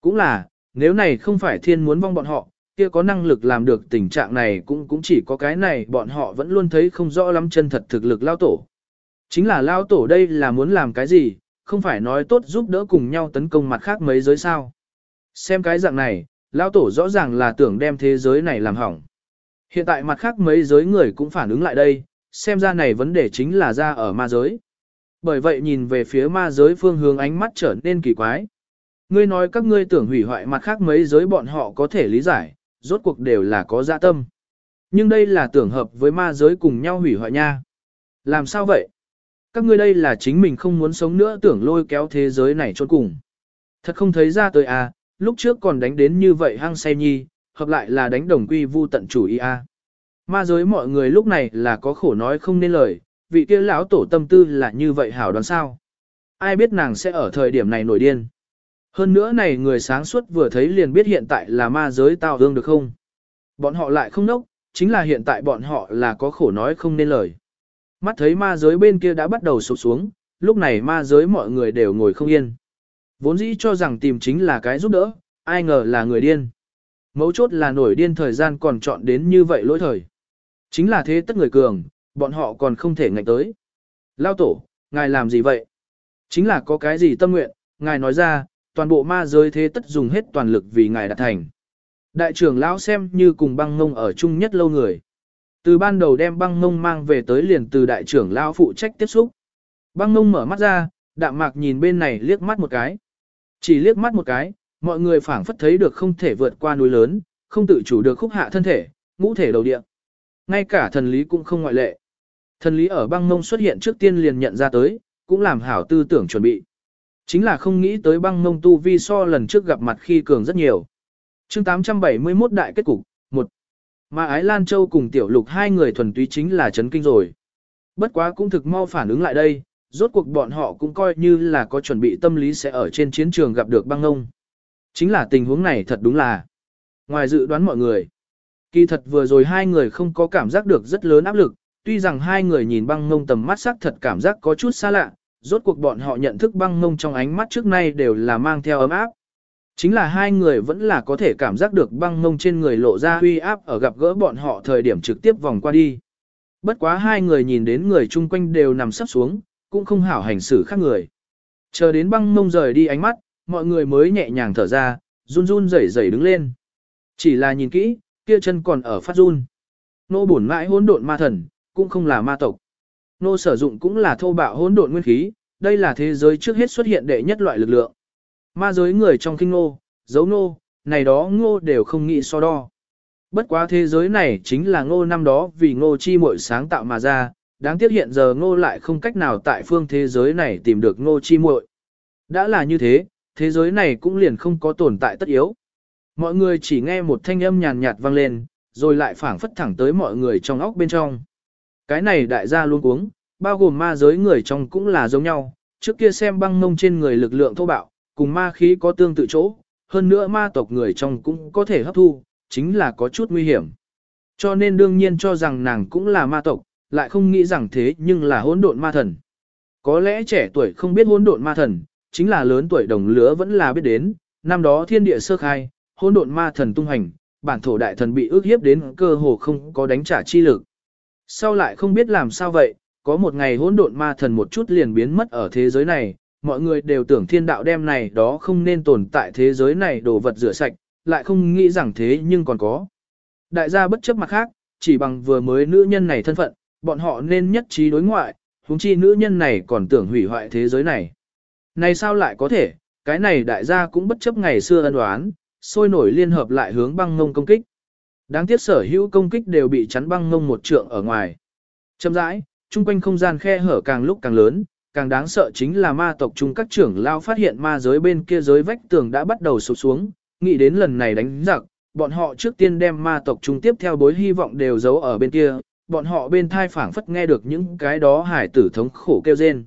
Cũng là, nếu này không phải thiên muốn vong bọn họ, kia có năng lực làm được tình trạng này cũng cũng chỉ có cái này bọn họ vẫn luôn thấy không rõ lắm chân thật thực lực lao tổ. Chính là lao tổ đây là muốn làm cái gì, không phải nói tốt giúp đỡ cùng nhau tấn công mặt khác mấy giới sao. Xem cái dạng này, lao tổ rõ ràng là tưởng đem thế giới này làm hỏng. Hiện tại mặt khác mấy giới người cũng phản ứng lại đây, xem ra này vấn đề chính là ra ở ma giới. Bởi vậy nhìn về phía ma giới phương hướng ánh mắt trở nên kỳ quái. Ngươi nói các ngươi tưởng hủy hoại mặt khác mấy giới bọn họ có thể lý giải, rốt cuộc đều là có dạ tâm. Nhưng đây là tưởng hợp với ma giới cùng nhau hủy hoại nha. Làm sao vậy? Các ngươi đây là chính mình không muốn sống nữa tưởng lôi kéo thế giới này trốn cùng. Thật không thấy ra tới à, lúc trước còn đánh đến như vậy hăng say nhi, hợp lại là đánh đồng quy vu tận chủ ý à. Ma giới mọi người lúc này là có khổ nói không nên lời, vị kia lão tổ tâm tư là như vậy hảo đoán sao. Ai biết nàng sẽ ở thời điểm này nổi điên. Hơn nữa này người sáng suốt vừa thấy liền biết hiện tại là ma giới tao hương được không. Bọn họ lại không nốc, chính là hiện tại bọn họ là có khổ nói không nên lời. Mắt thấy ma giới bên kia đã bắt đầu sụp xuống, lúc này ma giới mọi người đều ngồi không yên. Vốn dĩ cho rằng tìm chính là cái giúp đỡ, ai ngờ là người điên. Mấu chốt là nổi điên thời gian còn chọn đến như vậy lỗi thời. Chính là thế tất người cường, bọn họ còn không thể ngạnh tới. Lao tổ, ngài làm gì vậy? Chính là có cái gì tâm nguyện, ngài nói ra, toàn bộ ma giới thế tất dùng hết toàn lực vì ngài đạt thành. Đại trưởng lão xem như cùng băng ngông ở chung nhất lâu người. Từ ban đầu đem băng ngông mang về tới liền từ đại trưởng lão phụ trách tiếp xúc. Băng ngông mở mắt ra, đạm mạc nhìn bên này liếc mắt một cái. Chỉ liếc mắt một cái, mọi người phảng phất thấy được không thể vượt qua núi lớn, không tự chủ được khúc hạ thân thể, ngũ thể đầu địa. Ngay cả thần lý cũng không ngoại lệ. Thần lý ở băng mông xuất hiện trước tiên liền nhận ra tới, cũng làm hảo tư tưởng chuẩn bị. Chính là không nghĩ tới băng mông tu vi so lần trước gặp mặt khi cường rất nhiều. chương 871 đại kết cục, 1. Mà Ái Lan Châu cùng Tiểu Lục hai người thuần túy chính là chấn kinh rồi. Bất quá cũng thực mau phản ứng lại đây, rốt cuộc bọn họ cũng coi như là có chuẩn bị tâm lý sẽ ở trên chiến trường gặp được băng ngông. Chính là tình huống này thật đúng là ngoài dự đoán mọi người. Kỳ thật vừa rồi hai người không có cảm giác được rất lớn áp lực, tuy rằng hai người nhìn băng ngông tầm mắt sắc thật cảm giác có chút xa lạ, rốt cuộc bọn họ nhận thức băng ngông trong ánh mắt trước nay đều là mang theo ấm áp. Chính là hai người vẫn là có thể cảm giác được băng ngông trên người lộ ra uy áp ở gặp gỡ bọn họ thời điểm trực tiếp vòng qua đi. Bất quá hai người nhìn đến người chung quanh đều nằm sắp xuống, cũng không hảo hành xử khác người. Chờ đến băng ngông rời đi ánh mắt, mọi người mới nhẹ nhàng thở ra, run run rẩy rẩy đứng lên. Chỉ là nhìn kỹ, kia chân còn ở phát run. Nô bổn mãi hỗn độn ma thần, cũng không là ma tộc. Nô sử dụng cũng là thô bạo hỗn độn nguyên khí, đây là thế giới trước hết xuất hiện đệ nhất loại lực lượng. Ma giới người trong kinh nô, dấu nô này đó ngô đều không nghĩ so đo. Bất quá thế giới này chính là ngô năm đó vì ngô chi muội sáng tạo mà ra, đáng tiếc hiện giờ ngô lại không cách nào tại phương thế giới này tìm được ngô chi muội. Đã là như thế, thế giới này cũng liền không có tồn tại tất yếu. Mọi người chỉ nghe một thanh âm nhàn nhạt vang lên, rồi lại phảng phất thẳng tới mọi người trong óc bên trong. Cái này đại gia luôn uống, bao gồm ma giới người trong cũng là giống nhau, trước kia xem băng mông trên người lực lượng thô bạo, cùng ma khí có tương tự chỗ, hơn nữa ma tộc người trong cũng có thể hấp thu, chính là có chút nguy hiểm. Cho nên đương nhiên cho rằng nàng cũng là ma tộc, lại không nghĩ rằng thế nhưng là hỗn độn ma thần. Có lẽ trẻ tuổi không biết hỗn độn ma thần, chính là lớn tuổi đồng lứa vẫn là biết đến, năm đó thiên địa sơ khai, hỗn độn ma thần tung hành, bản thổ đại thần bị ước hiếp đến cơ hồ không có đánh trả chi lực. Sau lại không biết làm sao vậy, có một ngày hỗn độn ma thần một chút liền biến mất ở thế giới này, mọi người đều tưởng thiên đạo đem này đó không nên tồn tại thế giới này đồ vật rửa sạch, lại không nghĩ rằng thế nhưng còn có. Đại gia bất chấp mặt khác, chỉ bằng vừa mới nữ nhân này thân phận, bọn họ nên nhất trí đối ngoại, huống chi nữ nhân này còn tưởng hủy hoại thế giới này. Này sao lại có thể, cái này đại gia cũng bất chấp ngày xưa ân đoán, sôi nổi liên hợp lại hướng băng ngông công kích. Đáng tiếc sở hữu công kích đều bị chắn băng ngông một trượng ở ngoài. Chậm rãi, trung quanh không gian khe hở càng lúc càng lớn, càng đáng sợ chính là ma tộc chung các trưởng lao phát hiện ma giới bên kia giới vách tường đã bắt đầu sụp xuống, nghĩ đến lần này đánh giặc, bọn họ trước tiên đem ma tộc chung tiếp theo bối hy vọng đều giấu ở bên kia, bọn họ bên thai phảng phất nghe được những cái đó hải tử thống khổ kêu rên.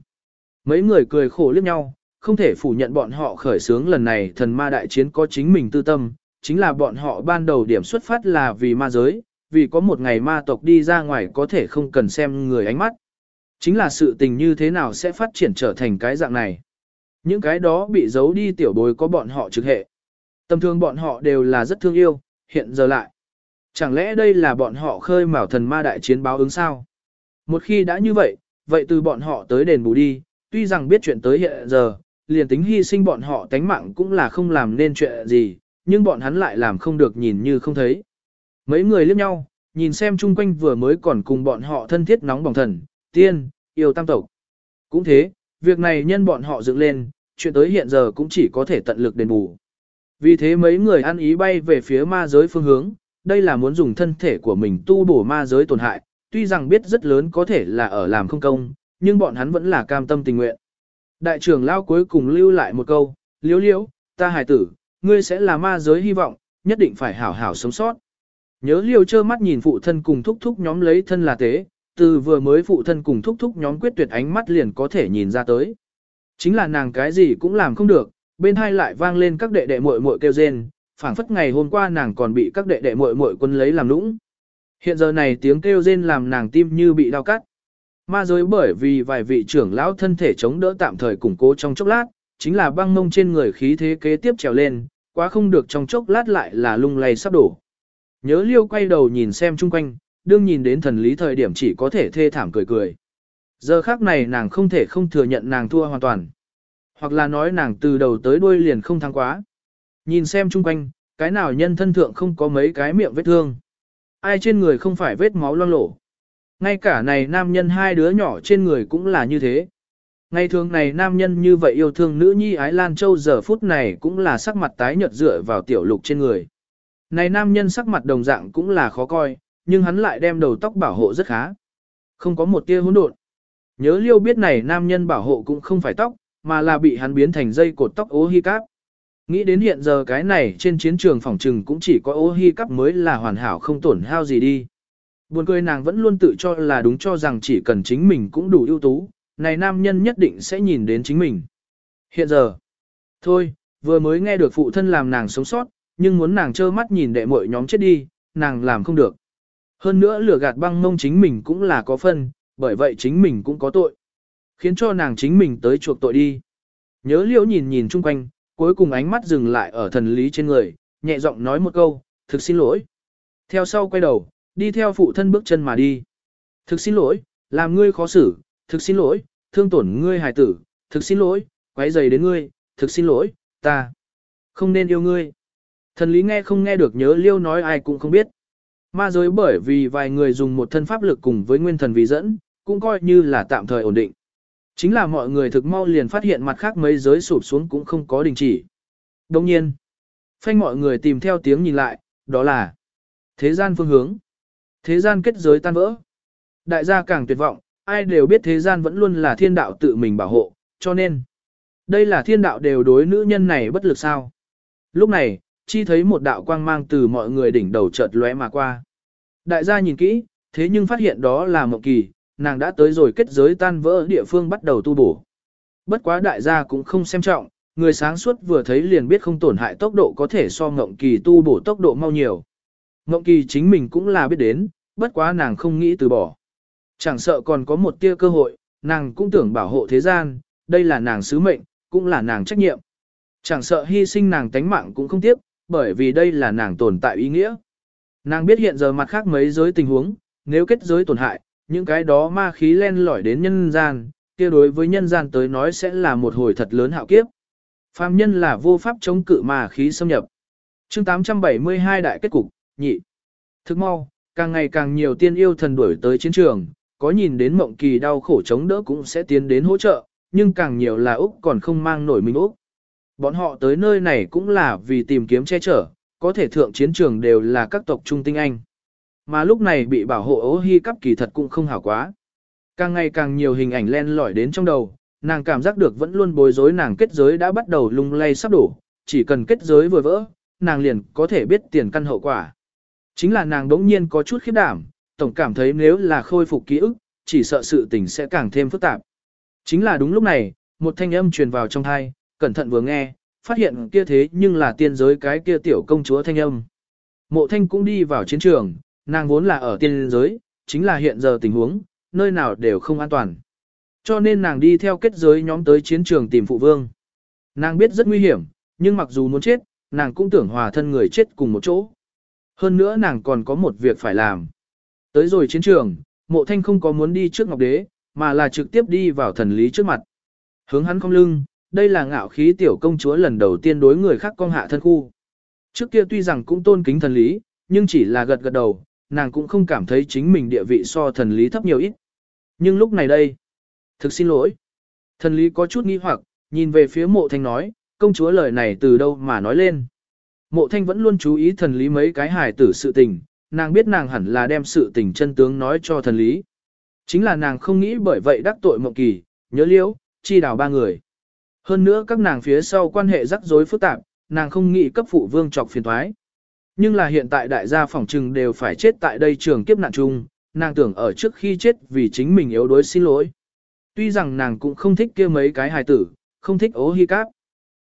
Mấy người cười khổ liếc nhau, không thể phủ nhận bọn họ khởi sướng lần này thần ma đại chiến có chính mình tư tâm, chính là bọn họ ban đầu điểm xuất phát là vì ma giới, vì có một ngày ma tộc đi ra ngoài có thể không cần xem người ánh mắt. Chính là sự tình như thế nào sẽ phát triển trở thành cái dạng này. Những cái đó bị giấu đi tiểu bối có bọn họ trực hệ. Tâm thương bọn họ đều là rất thương yêu, hiện giờ lại. Chẳng lẽ đây là bọn họ khơi mào thần ma đại chiến báo ứng sao? Một khi đã như vậy, vậy từ bọn họ tới đền bù đi, tuy rằng biết chuyện tới hiện giờ, liền tính hy sinh bọn họ tánh mạng cũng là không làm nên chuyện gì, nhưng bọn hắn lại làm không được nhìn như không thấy. Mấy người liếc nhau, nhìn xem chung quanh vừa mới còn cùng bọn họ thân thiết nóng bỏng thần, tiên, yêu tam tộc. Cũng thế, việc này nhân bọn họ dựng lên, chuyện tới hiện giờ cũng chỉ có thể tận lực đền bù. Vì thế mấy người ăn ý bay về phía ma giới phương hướng, đây là muốn dùng thân thể của mình tu bổ ma giới tổn hại, tuy rằng biết rất lớn có thể là ở làm không công, nhưng bọn hắn vẫn là cam tâm tình nguyện. Đại trưởng lao cuối cùng lưu lại một câu, liếu liếu, ta hài tử, ngươi sẽ là ma giới hy vọng, nhất định phải hảo hảo sống sót. Nhớ liêu trơ mắt nhìn phụ thân cùng thúc thúc nhóm lấy thân là tế, từ vừa mới phụ thân cùng thúc thúc nhóm quyết tuyệt ánh mắt liền có thể nhìn ra tới. Chính là nàng cái gì cũng làm không được, bên hai lại vang lên các đệ đệ muội muội kêu rên, phảng phất ngày hôm qua nàng còn bị các đệ đệ muội muội quân lấy làm lũng. Hiện giờ này tiếng kêu rên làm nàng tim như bị đau cắt. Ma giới bởi vì vài vị trưởng lão thân thể chống đỡ tạm thời củng cố trong chốc lát, chính là băng mông trên người khí thế kế tiếp trèo lên, quá không được trong chốc lát lại là lung lay sắp đổ. Nhớ liêu quay đầu nhìn xem chung quanh, đương nhìn đến thần lý thời điểm chỉ có thể thê thảm cười cười. Giờ khác này nàng không thể không thừa nhận nàng thua hoàn toàn. Hoặc là nói nàng từ đầu tới đuôi liền không thắng quá. Nhìn xem chung quanh, cái nào nhân thân thượng không có mấy cái miệng vết thương. Ai trên người không phải vết máu loang lổ. Ngay cả này nam nhân hai đứa nhỏ trên người cũng là như thế. Ngày thường này nam nhân như vậy yêu thương nữ nhi ái Lan Châu giờ phút này cũng là sắc mặt tái nhợt dựa vào tiểu lục trên người. Này nam nhân sắc mặt đồng dạng cũng là khó coi, nhưng hắn lại đem đầu tóc bảo hộ rất khá. Không có một tia hỗn độn. Nhớ liêu biết này nam nhân bảo hộ cũng không phải tóc, mà là bị hắn biến thành dây cột tóc ố hi cáp. Nghĩ đến hiện giờ cái này trên chiến trường phòng trừng cũng chỉ có ô hi cắp mới là hoàn hảo không tổn hao gì đi. Buồn cười nàng vẫn luôn tự cho là đúng cho rằng chỉ cần chính mình cũng đủ ưu tú, này nam nhân nhất định sẽ nhìn đến chính mình. Hiện giờ, thôi, vừa mới nghe được phụ thân làm nàng sống sót, nhưng muốn nàng trơ mắt nhìn đệ muội nhóm chết đi, nàng làm không được. Hơn nữa lửa gạt băng mông chính mình cũng là có phân, bởi vậy chính mình cũng có tội. Khiến cho nàng chính mình tới chuộc tội đi. Nhớ liễu nhìn nhìn chung quanh, cuối cùng ánh mắt dừng lại ở thần lý trên người, nhẹ giọng nói một câu, thực xin lỗi. Theo sau quay đầu, đi theo phụ thân bước chân mà đi. Thực xin lỗi, làm ngươi khó xử, thực xin lỗi, thương tổn ngươi hài tử, thực xin lỗi, quấy rầy đến ngươi, thực xin lỗi, ta không nên yêu ngươi. Thần lý nghe không nghe được nhớ liêu nói ai cũng không biết. Ma giới bởi vì vài người dùng một thân pháp lực cùng với nguyên thần vì dẫn, cũng coi như là tạm thời ổn định. Chính là mọi người thực mau liền phát hiện mặt khác mấy giới sụp xuống cũng không có đình chỉ. Đồng nhiên, phanh mọi người tìm theo tiếng nhìn lại, đó là thế gian phương hướng. Thế gian kết giới tan vỡ. Đại gia càng tuyệt vọng, ai đều biết thế gian vẫn luôn là thiên đạo tự mình bảo hộ, cho nên, đây là thiên đạo đều đối nữ nhân này bất lực sao. Lúc này, chi thấy một đạo quang mang từ mọi người đỉnh đầu chợt lóe mà qua. Đại gia nhìn kỹ, thế nhưng phát hiện đó là Mộng Kỳ, nàng đã tới rồi kết giới tan vỡ địa phương bắt đầu tu bổ. Bất quá đại gia cũng không xem trọng, người sáng suốt vừa thấy liền biết không tổn hại tốc độ có thể so Ngộng Kỳ tu bổ tốc độ mau nhiều. Ngộng Kỳ chính mình cũng là biết đến, bất quá nàng không nghĩ từ bỏ. Chẳng sợ còn có một tia cơ hội, nàng cũng tưởng bảo hộ thế gian, đây là nàng sứ mệnh, cũng là nàng trách nhiệm. Chẳng sợ hy sinh nàng tánh mạng cũng không tiếc, bởi vì đây là nàng tồn tại ý nghĩa. Nàng biết hiện giờ mặt khác mấy giới tình huống, nếu kết giới tổn hại, những cái đó ma khí len lỏi đến nhân gian, kia đối với nhân gian tới nói sẽ là một hồi thật lớn hạo kiếp. Phàm nhân là vô pháp chống cự ma khí xâm nhập. chương 872 đại kết cục, nhị. Thức mau, càng ngày càng nhiều tiên yêu thần đuổi tới chiến trường, có nhìn đến mộng kỳ đau khổ chống đỡ cũng sẽ tiến đến hỗ trợ, nhưng càng nhiều là Úc còn không mang nổi mình Úc. Bọn họ tới nơi này cũng là vì tìm kiếm che chở, có thể thượng chiến trường đều là các tộc trung tinh anh. Mà lúc này bị bảo hộ ố hy cắp kỳ thật cũng không hảo quá. Càng ngày càng nhiều hình ảnh len lỏi đến trong đầu, nàng cảm giác được vẫn luôn bối rối nàng kết giới đã bắt đầu lung lay sắp đổ, chỉ cần kết giới vừa vỡ, nàng liền có thể biết tiền căn hậu quả. Chính là nàng đống nhiên có chút khiếp đảm, tổng cảm thấy nếu là khôi phục ký ức, chỉ sợ sự tình sẽ càng thêm phức tạp. Chính là đúng lúc này, một thanh âm truyền vào trong thai, cẩn thận vừa nghe, phát hiện kia thế nhưng là tiên giới cái kia tiểu công chúa thanh âm. Mộ thanh cũng đi vào chiến trường, nàng vốn là ở tiên giới, chính là hiện giờ tình huống, nơi nào đều không an toàn. Cho nên nàng đi theo kết giới nhóm tới chiến trường tìm phụ vương. Nàng biết rất nguy hiểm, nhưng mặc dù muốn chết, nàng cũng tưởng hòa thân người chết cùng một chỗ. Hơn nữa nàng còn có một việc phải làm. Tới rồi chiến trường, mộ thanh không có muốn đi trước ngọc đế, mà là trực tiếp đi vào thần lý trước mặt. Hướng hắn không lưng, đây là ngạo khí tiểu công chúa lần đầu tiên đối người khác công hạ thân khu. Trước kia tuy rằng cũng tôn kính thần lý, nhưng chỉ là gật gật đầu, nàng cũng không cảm thấy chính mình địa vị so thần lý thấp nhiều ít. Nhưng lúc này đây, thực xin lỗi. Thần lý có chút nghi hoặc, nhìn về phía mộ thanh nói, công chúa lời này từ đâu mà nói lên. Mộ thanh vẫn luôn chú ý thần lý mấy cái hài tử sự tình, nàng biết nàng hẳn là đem sự tình chân tướng nói cho thần lý. Chính là nàng không nghĩ bởi vậy đắc tội mộng kỳ, nhớ liễu, chi đào ba người. Hơn nữa các nàng phía sau quan hệ rắc rối phức tạp, nàng không nghĩ cấp phụ vương trọc phiền thoái. Nhưng là hiện tại đại gia phỏng trừng đều phải chết tại đây trường kiếp nạn chung, nàng tưởng ở trước khi chết vì chính mình yếu đuối xin lỗi. Tuy rằng nàng cũng không thích kia mấy cái hài tử, không thích ố hi cáp,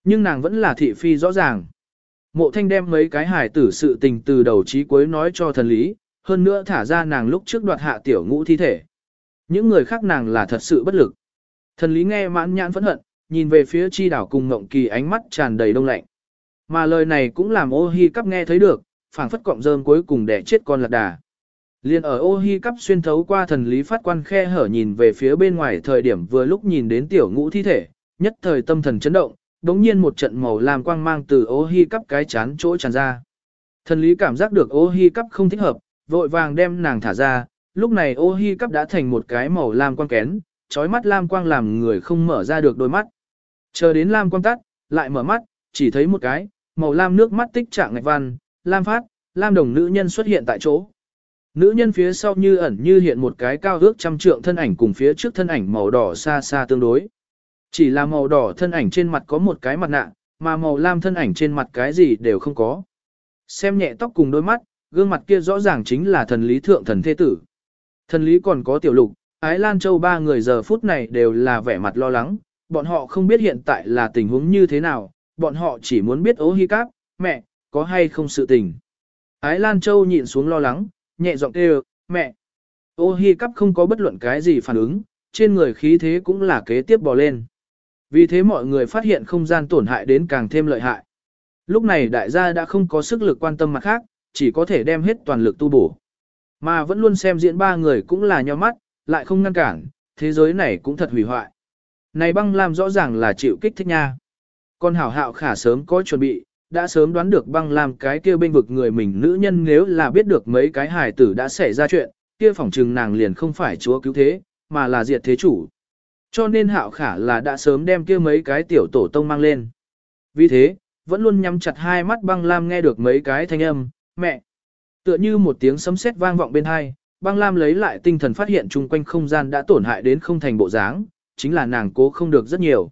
nhưng nàng vẫn là thị phi rõ ràng. Mộ thanh đem mấy cái hài tử sự tình từ đầu chí cuối nói cho thần lý, hơn nữa thả ra nàng lúc trước đoạt hạ tiểu ngũ thi thể. Những người khác nàng là thật sự bất lực. Thần lý nghe mãn nhãn phẫn hận, nhìn về phía chi đảo cùng ngộng kỳ ánh mắt tràn đầy đông lạnh. Mà lời này cũng làm ô hi cắp nghe thấy được, phảng phất cọng rơm cuối cùng để chết con lạc đà. Liên ở ô hi cắp xuyên thấu qua thần lý phát quan khe hở nhìn về phía bên ngoài thời điểm vừa lúc nhìn đến tiểu ngũ thi thể, nhất thời tâm thần chấn động, đống nhiên một trận màu làm quang mang từ ô hi cắp cái chán chỗ tràn ra. Thần lý cảm giác được ô hi cắp không thích hợp, vội vàng đem nàng thả ra, lúc này ô hi cắp đã thành một cái màu lam quang kén, trói mắt lam quang làm người không mở ra được đôi mắt. Chờ đến lam quang tắt, lại mở mắt, chỉ thấy một cái, màu lam nước mắt tích trạng ngạch văn, lam phát, lam đồng nữ nhân xuất hiện tại chỗ. Nữ nhân phía sau như ẩn như hiện một cái cao ước trăm trượng thân ảnh cùng phía trước thân ảnh màu đỏ xa xa tương đối. Chỉ là màu đỏ thân ảnh trên mặt có một cái mặt nạ, mà màu lam thân ảnh trên mặt cái gì đều không có. Xem nhẹ tóc cùng đôi mắt, gương mặt kia rõ ràng chính là thần lý thượng thần thế tử. Thần lý còn có tiểu lục, ái lan châu ba người giờ phút này đều là vẻ mặt lo lắng, bọn họ không biết hiện tại là tình huống như thế nào, bọn họ chỉ muốn biết ố hi cáp, mẹ, có hay không sự tình. Ái Lan Châu nhịn xuống lo lắng, nhẹ giọng kêu, mẹ. Ô hi cắp không có bất luận cái gì phản ứng, trên người khí thế cũng là kế tiếp bò lên. Vì thế mọi người phát hiện không gian tổn hại đến càng thêm lợi hại. Lúc này đại gia đã không có sức lực quan tâm mặt khác, chỉ có thể đem hết toàn lực tu bổ. Mà vẫn luôn xem diễn ba người cũng là nhau mắt, lại không ngăn cản, thế giới này cũng thật hủy hoại. Này băng lam rõ ràng là chịu kích thích nha. Con hảo hạo khả sớm có chuẩn bị, đã sớm đoán được băng lam cái kia bên vực người mình nữ nhân nếu là biết được mấy cái hài tử đã xảy ra chuyện, kia phỏng trừng nàng liền không phải chúa cứu thế, mà là diệt thế chủ. Cho nên hạo khả là đã sớm đem kia mấy cái tiểu tổ tông mang lên. Vì thế, vẫn luôn nhắm chặt hai mắt băng lam nghe được mấy cái thanh âm, mẹ. Tựa như một tiếng sấm sét vang vọng bên hai, băng lam lấy lại tinh thần phát hiện chung quanh không gian đã tổn hại đến không thành bộ dáng, chính là nàng cố không được rất nhiều.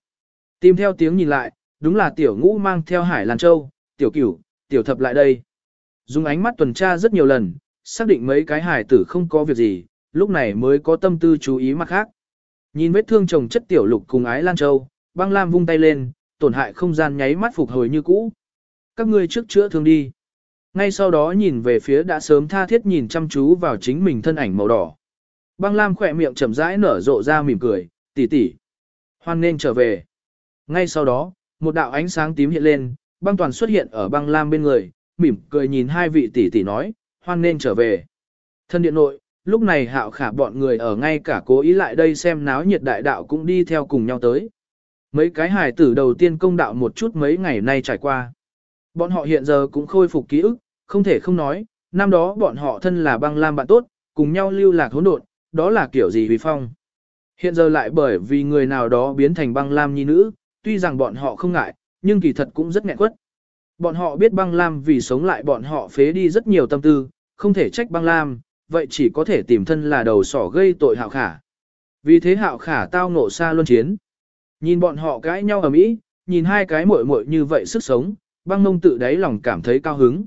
Tìm theo tiếng nhìn lại, đúng là tiểu ngũ mang theo hải lan châu, tiểu cửu, tiểu thập lại đây. Dùng ánh mắt tuần tra rất nhiều lần, xác định mấy cái hải tử không có việc gì, lúc này mới có tâm tư chú ý mặt khác. Nhìn vết thương chồng chất tiểu lục cùng ái lan châu, băng lam vung tay lên, tổn hại không gian nháy mắt phục hồi như cũ. Các ngươi trước chữa thương đi. Ngay sau đó nhìn về phía đã sớm tha thiết nhìn chăm chú vào chính mình thân ảnh màu đỏ. Băng lam khỏe miệng chậm rãi nở rộ ra mỉm cười, tỷ tỷ, hoan nên trở về. Ngay sau đó, một đạo ánh sáng tím hiện lên, băng toàn xuất hiện ở băng lam bên người, mỉm cười nhìn hai vị tỷ tỷ nói, hoan nên trở về. Thân điện nội, lúc này hạo khả bọn người ở ngay cả cố ý lại đây xem náo nhiệt đại đạo cũng đi theo cùng nhau tới. Mấy cái hài tử đầu tiên công đạo một chút mấy ngày nay trải qua. Bọn họ hiện giờ cũng khôi phục ký ức, không thể không nói, năm đó bọn họ thân là băng lam bạn tốt, cùng nhau lưu lạc hỗn độn, đó là kiểu gì vì phong. Hiện giờ lại bởi vì người nào đó biến thành băng lam nhi nữ, tuy rằng bọn họ không ngại, nhưng kỳ thật cũng rất nghẹn quất. Bọn họ biết băng lam vì sống lại bọn họ phế đi rất nhiều tâm tư, không thể trách băng lam, vậy chỉ có thể tìm thân là đầu sỏ gây tội hạo khả. Vì thế hạo khả tao ngộ xa luân chiến. Nhìn bọn họ cãi nhau ở mỹ, nhìn hai cái muội muội như vậy sức sống, băng mông tự đáy lòng cảm thấy cao hứng.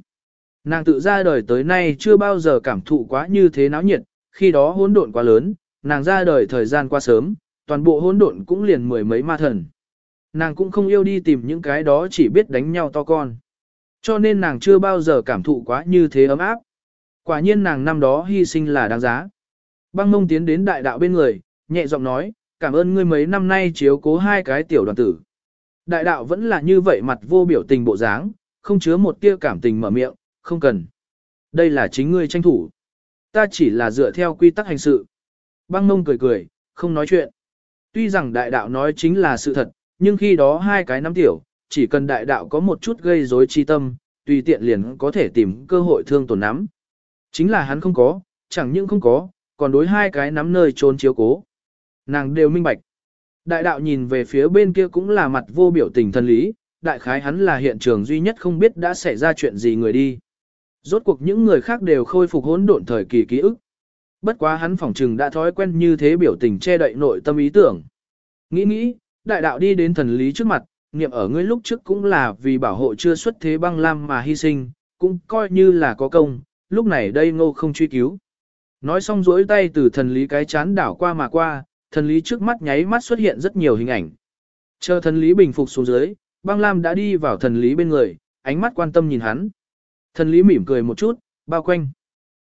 Nàng tự ra đời tới nay chưa bao giờ cảm thụ quá như thế náo nhiệt, khi đó hỗn độn quá lớn, nàng ra đời thời gian qua sớm, toàn bộ hỗn độn cũng liền mười mấy ma thần. Nàng cũng không yêu đi tìm những cái đó chỉ biết đánh nhau to con. Cho nên nàng chưa bao giờ cảm thụ quá như thế ấm áp. Quả nhiên nàng năm đó hy sinh là đáng giá. Băng mông tiến đến đại đạo bên người, nhẹ giọng nói, cảm ơn ngươi mấy năm nay chiếu cố hai cái tiểu đoàn tử. Đại đạo vẫn là như vậy mặt vô biểu tình bộ dáng, không chứa một tia cảm tình mở miệng, không cần. Đây là chính ngươi tranh thủ. Ta chỉ là dựa theo quy tắc hành sự. Băng mông cười cười, không nói chuyện. Tuy rằng đại đạo nói chính là sự thật, nhưng khi đó hai cái nắm tiểu, chỉ cần đại đạo có một chút gây rối chi tâm, tùy tiện liền có thể tìm cơ hội thương tổn nắm. Chính là hắn không có, chẳng những không có, còn đối hai cái nắm nơi trốn chiếu cố. Nàng đều minh bạch. Đại đạo nhìn về phía bên kia cũng là mặt vô biểu tình thân lý, đại khái hắn là hiện trường duy nhất không biết đã xảy ra chuyện gì người đi. Rốt cuộc những người khác đều khôi phục hỗn độn thời kỳ ký ức. Bất quá hắn phỏng trừng đã thói quen như thế biểu tình che đậy nội tâm ý tưởng. Nghĩ nghĩ, đại đạo đi đến thần lý trước mặt, niệm ở ngươi lúc trước cũng là vì bảo hộ chưa xuất thế băng lam mà hy sinh, cũng coi như là có công, lúc này đây ngô không truy cứu. Nói xong duỗi tay từ thần lý cái chán đảo qua mà qua, thần lý trước mắt nháy mắt xuất hiện rất nhiều hình ảnh. Chờ thần lý bình phục xuống dưới, băng lam đã đi vào thần lý bên người, ánh mắt quan tâm nhìn hắn. Thần lý mỉm cười một chút, bao quanh.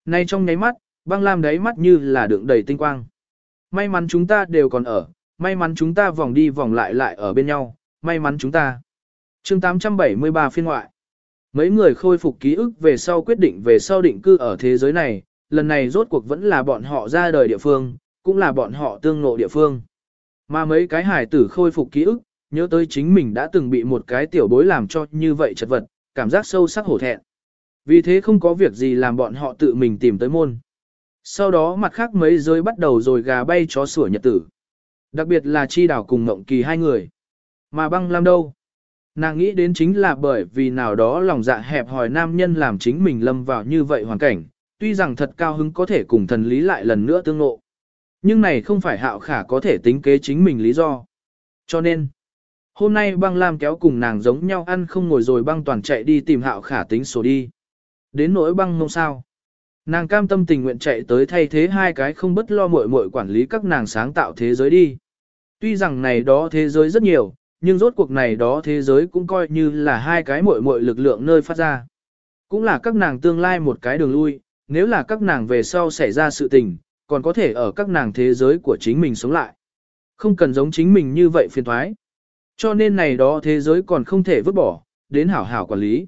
Nay trong nháy mắt, băng lam đáy mắt như là đựng đầy tinh quang. May mắn chúng ta đều còn ở, may mắn chúng ta vòng đi vòng lại lại ở bên nhau, may mắn chúng ta. chương 873 phiên ngoại. Mấy người khôi phục ký ức về sau quyết định về sau định cư ở thế giới này, lần này rốt cuộc vẫn là bọn họ ra đời địa phương, cũng là bọn họ tương ngộ địa phương. Mà mấy cái hải tử khôi phục ký ức, nhớ tới chính mình đã từng bị một cái tiểu bối làm cho như vậy chật vật, cảm giác sâu sắc hổ thẹn. Vì thế không có việc gì làm bọn họ tự mình tìm tới môn. Sau đó mặt khác mấy giới bắt đầu rồi gà bay chó sủa nhật tử. Đặc biệt là chi đảo cùng mộng kỳ hai người. Mà băng lam đâu? Nàng nghĩ đến chính là bởi vì nào đó lòng dạ hẹp hòi nam nhân làm chính mình lâm vào như vậy hoàn cảnh, tuy rằng thật cao hứng có thể cùng thần lý lại lần nữa tương ngộ. Nhưng này không phải hạo khả có thể tính kế chính mình lý do. Cho nên, Hôm nay băng lam kéo cùng nàng giống nhau ăn không ngồi rồi băng toàn chạy đi tìm hạo khả tính sổ đi. Đến nỗi băng mông sao. Nàng cam tâm tình nguyện chạy tới thay thế hai cái không bất lo muội muội quản lý các nàng sáng tạo thế giới đi. Tuy rằng này đó thế giới rất nhiều, nhưng rốt cuộc này đó thế giới cũng coi như là hai cái muội muội lực lượng nơi phát ra. Cũng là các nàng tương lai một cái đường lui, nếu là các nàng về sau xảy ra sự tình, còn có thể ở các nàng thế giới của chính mình sống lại. Không cần giống chính mình như vậy phiền thoái. Cho nên này đó thế giới còn không thể vứt bỏ, đến hảo hảo quản lý.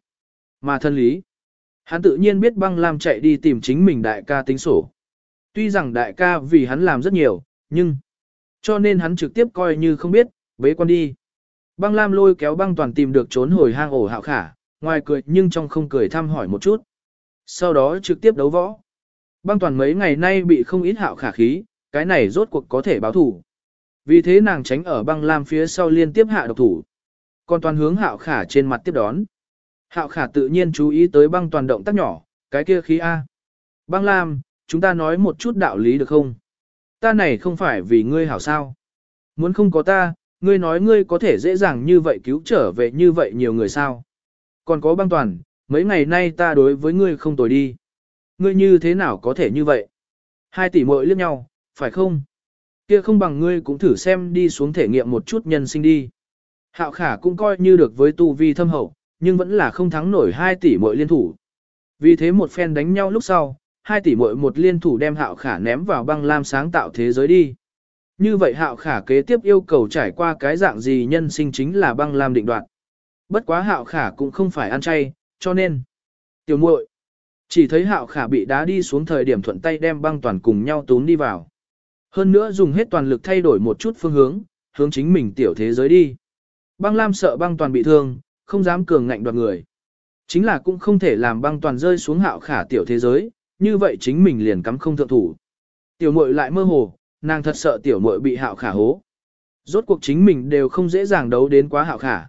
Mà thân lý, hắn tự nhiên biết băng lam chạy đi tìm chính mình đại ca tính sổ. Tuy rằng đại ca vì hắn làm rất nhiều, nhưng cho nên hắn trực tiếp coi như không biết, bế quan đi. Băng lam lôi kéo băng toàn tìm được trốn hồi hang ổ hạo khả, ngoài cười nhưng trong không cười thăm hỏi một chút. Sau đó trực tiếp đấu võ. Băng toàn mấy ngày nay bị không ít hạo khả khí, cái này rốt cuộc có thể báo thủ. Vì thế nàng tránh ở băng lam phía sau liên tiếp hạ độc thủ. Còn toàn hướng hạo khả trên mặt tiếp đón. Hạo khả tự nhiên chú ý tới băng toàn động tác nhỏ, cái kia khí A. Băng lam, chúng ta nói một chút đạo lý được không? Ta này không phải vì ngươi hảo sao. Muốn không có ta, ngươi nói ngươi có thể dễ dàng như vậy cứu trở về như vậy nhiều người sao. Còn có băng toàn, mấy ngày nay ta đối với ngươi không tồi đi. Ngươi như thế nào có thể như vậy? Hai tỷ muội liếc nhau, phải không? Kia không bằng ngươi cũng thử xem đi xuống thể nghiệm một chút nhân sinh đi. Hạo khả cũng coi như được với tu vi thâm hậu, nhưng vẫn là không thắng nổi hai tỷ muội liên thủ. Vì thế một phen đánh nhau lúc sau, hai tỷ muội một liên thủ đem hạo khả ném vào băng lam sáng tạo thế giới đi. Như vậy hạo khả kế tiếp yêu cầu trải qua cái dạng gì nhân sinh chính là băng lam định đoạt. Bất quá hạo khả cũng không phải ăn chay, cho nên. Tiểu muội chỉ thấy hạo khả bị đá đi xuống thời điểm thuận tay đem băng toàn cùng nhau tốn đi vào. Hơn nữa dùng hết toàn lực thay đổi một chút phương hướng, hướng chính mình tiểu thế giới đi. Băng lam sợ băng toàn bị thương, không dám cường ngạnh đoạt người. Chính là cũng không thể làm băng toàn rơi xuống hạo khả tiểu thế giới, như vậy chính mình liền cắm không thượng thủ. Tiểu muội lại mơ hồ, nàng thật sợ tiểu muội bị hạo khả hố. Rốt cuộc chính mình đều không dễ dàng đấu đến quá hạo khả.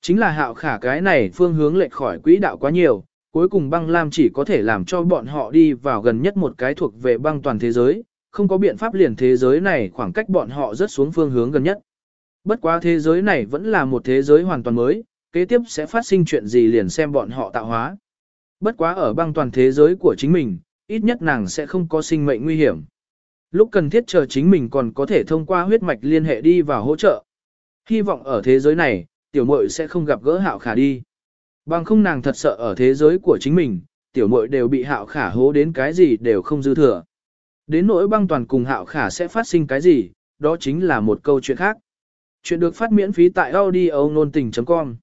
Chính là hạo khả cái này phương hướng lệch khỏi quỹ đạo quá nhiều, cuối cùng băng lam chỉ có thể làm cho bọn họ đi vào gần nhất một cái thuộc về băng toàn thế giới, không có biện pháp liền thế giới này khoảng cách bọn họ rất xuống phương hướng gần nhất. Bất quá thế giới này vẫn là một thế giới hoàn toàn mới, kế tiếp sẽ phát sinh chuyện gì liền xem bọn họ tạo hóa. Bất quá ở băng toàn thế giới của chính mình, ít nhất nàng sẽ không có sinh mệnh nguy hiểm. Lúc cần thiết chờ chính mình còn có thể thông qua huyết mạch liên hệ đi vào hỗ trợ. Hy vọng ở thế giới này, tiểu muội sẽ không gặp gỡ hạo khả đi. Bằng không nàng thật sợ ở thế giới của chính mình, tiểu muội đều bị hạo khả hố đến cái gì đều không dư thừa. Đến nỗi băng toàn cùng hạo khả sẽ phát sinh cái gì, đó chính là một câu chuyện khác. Chuyện được phát miễn phí tại audio nôn tình.com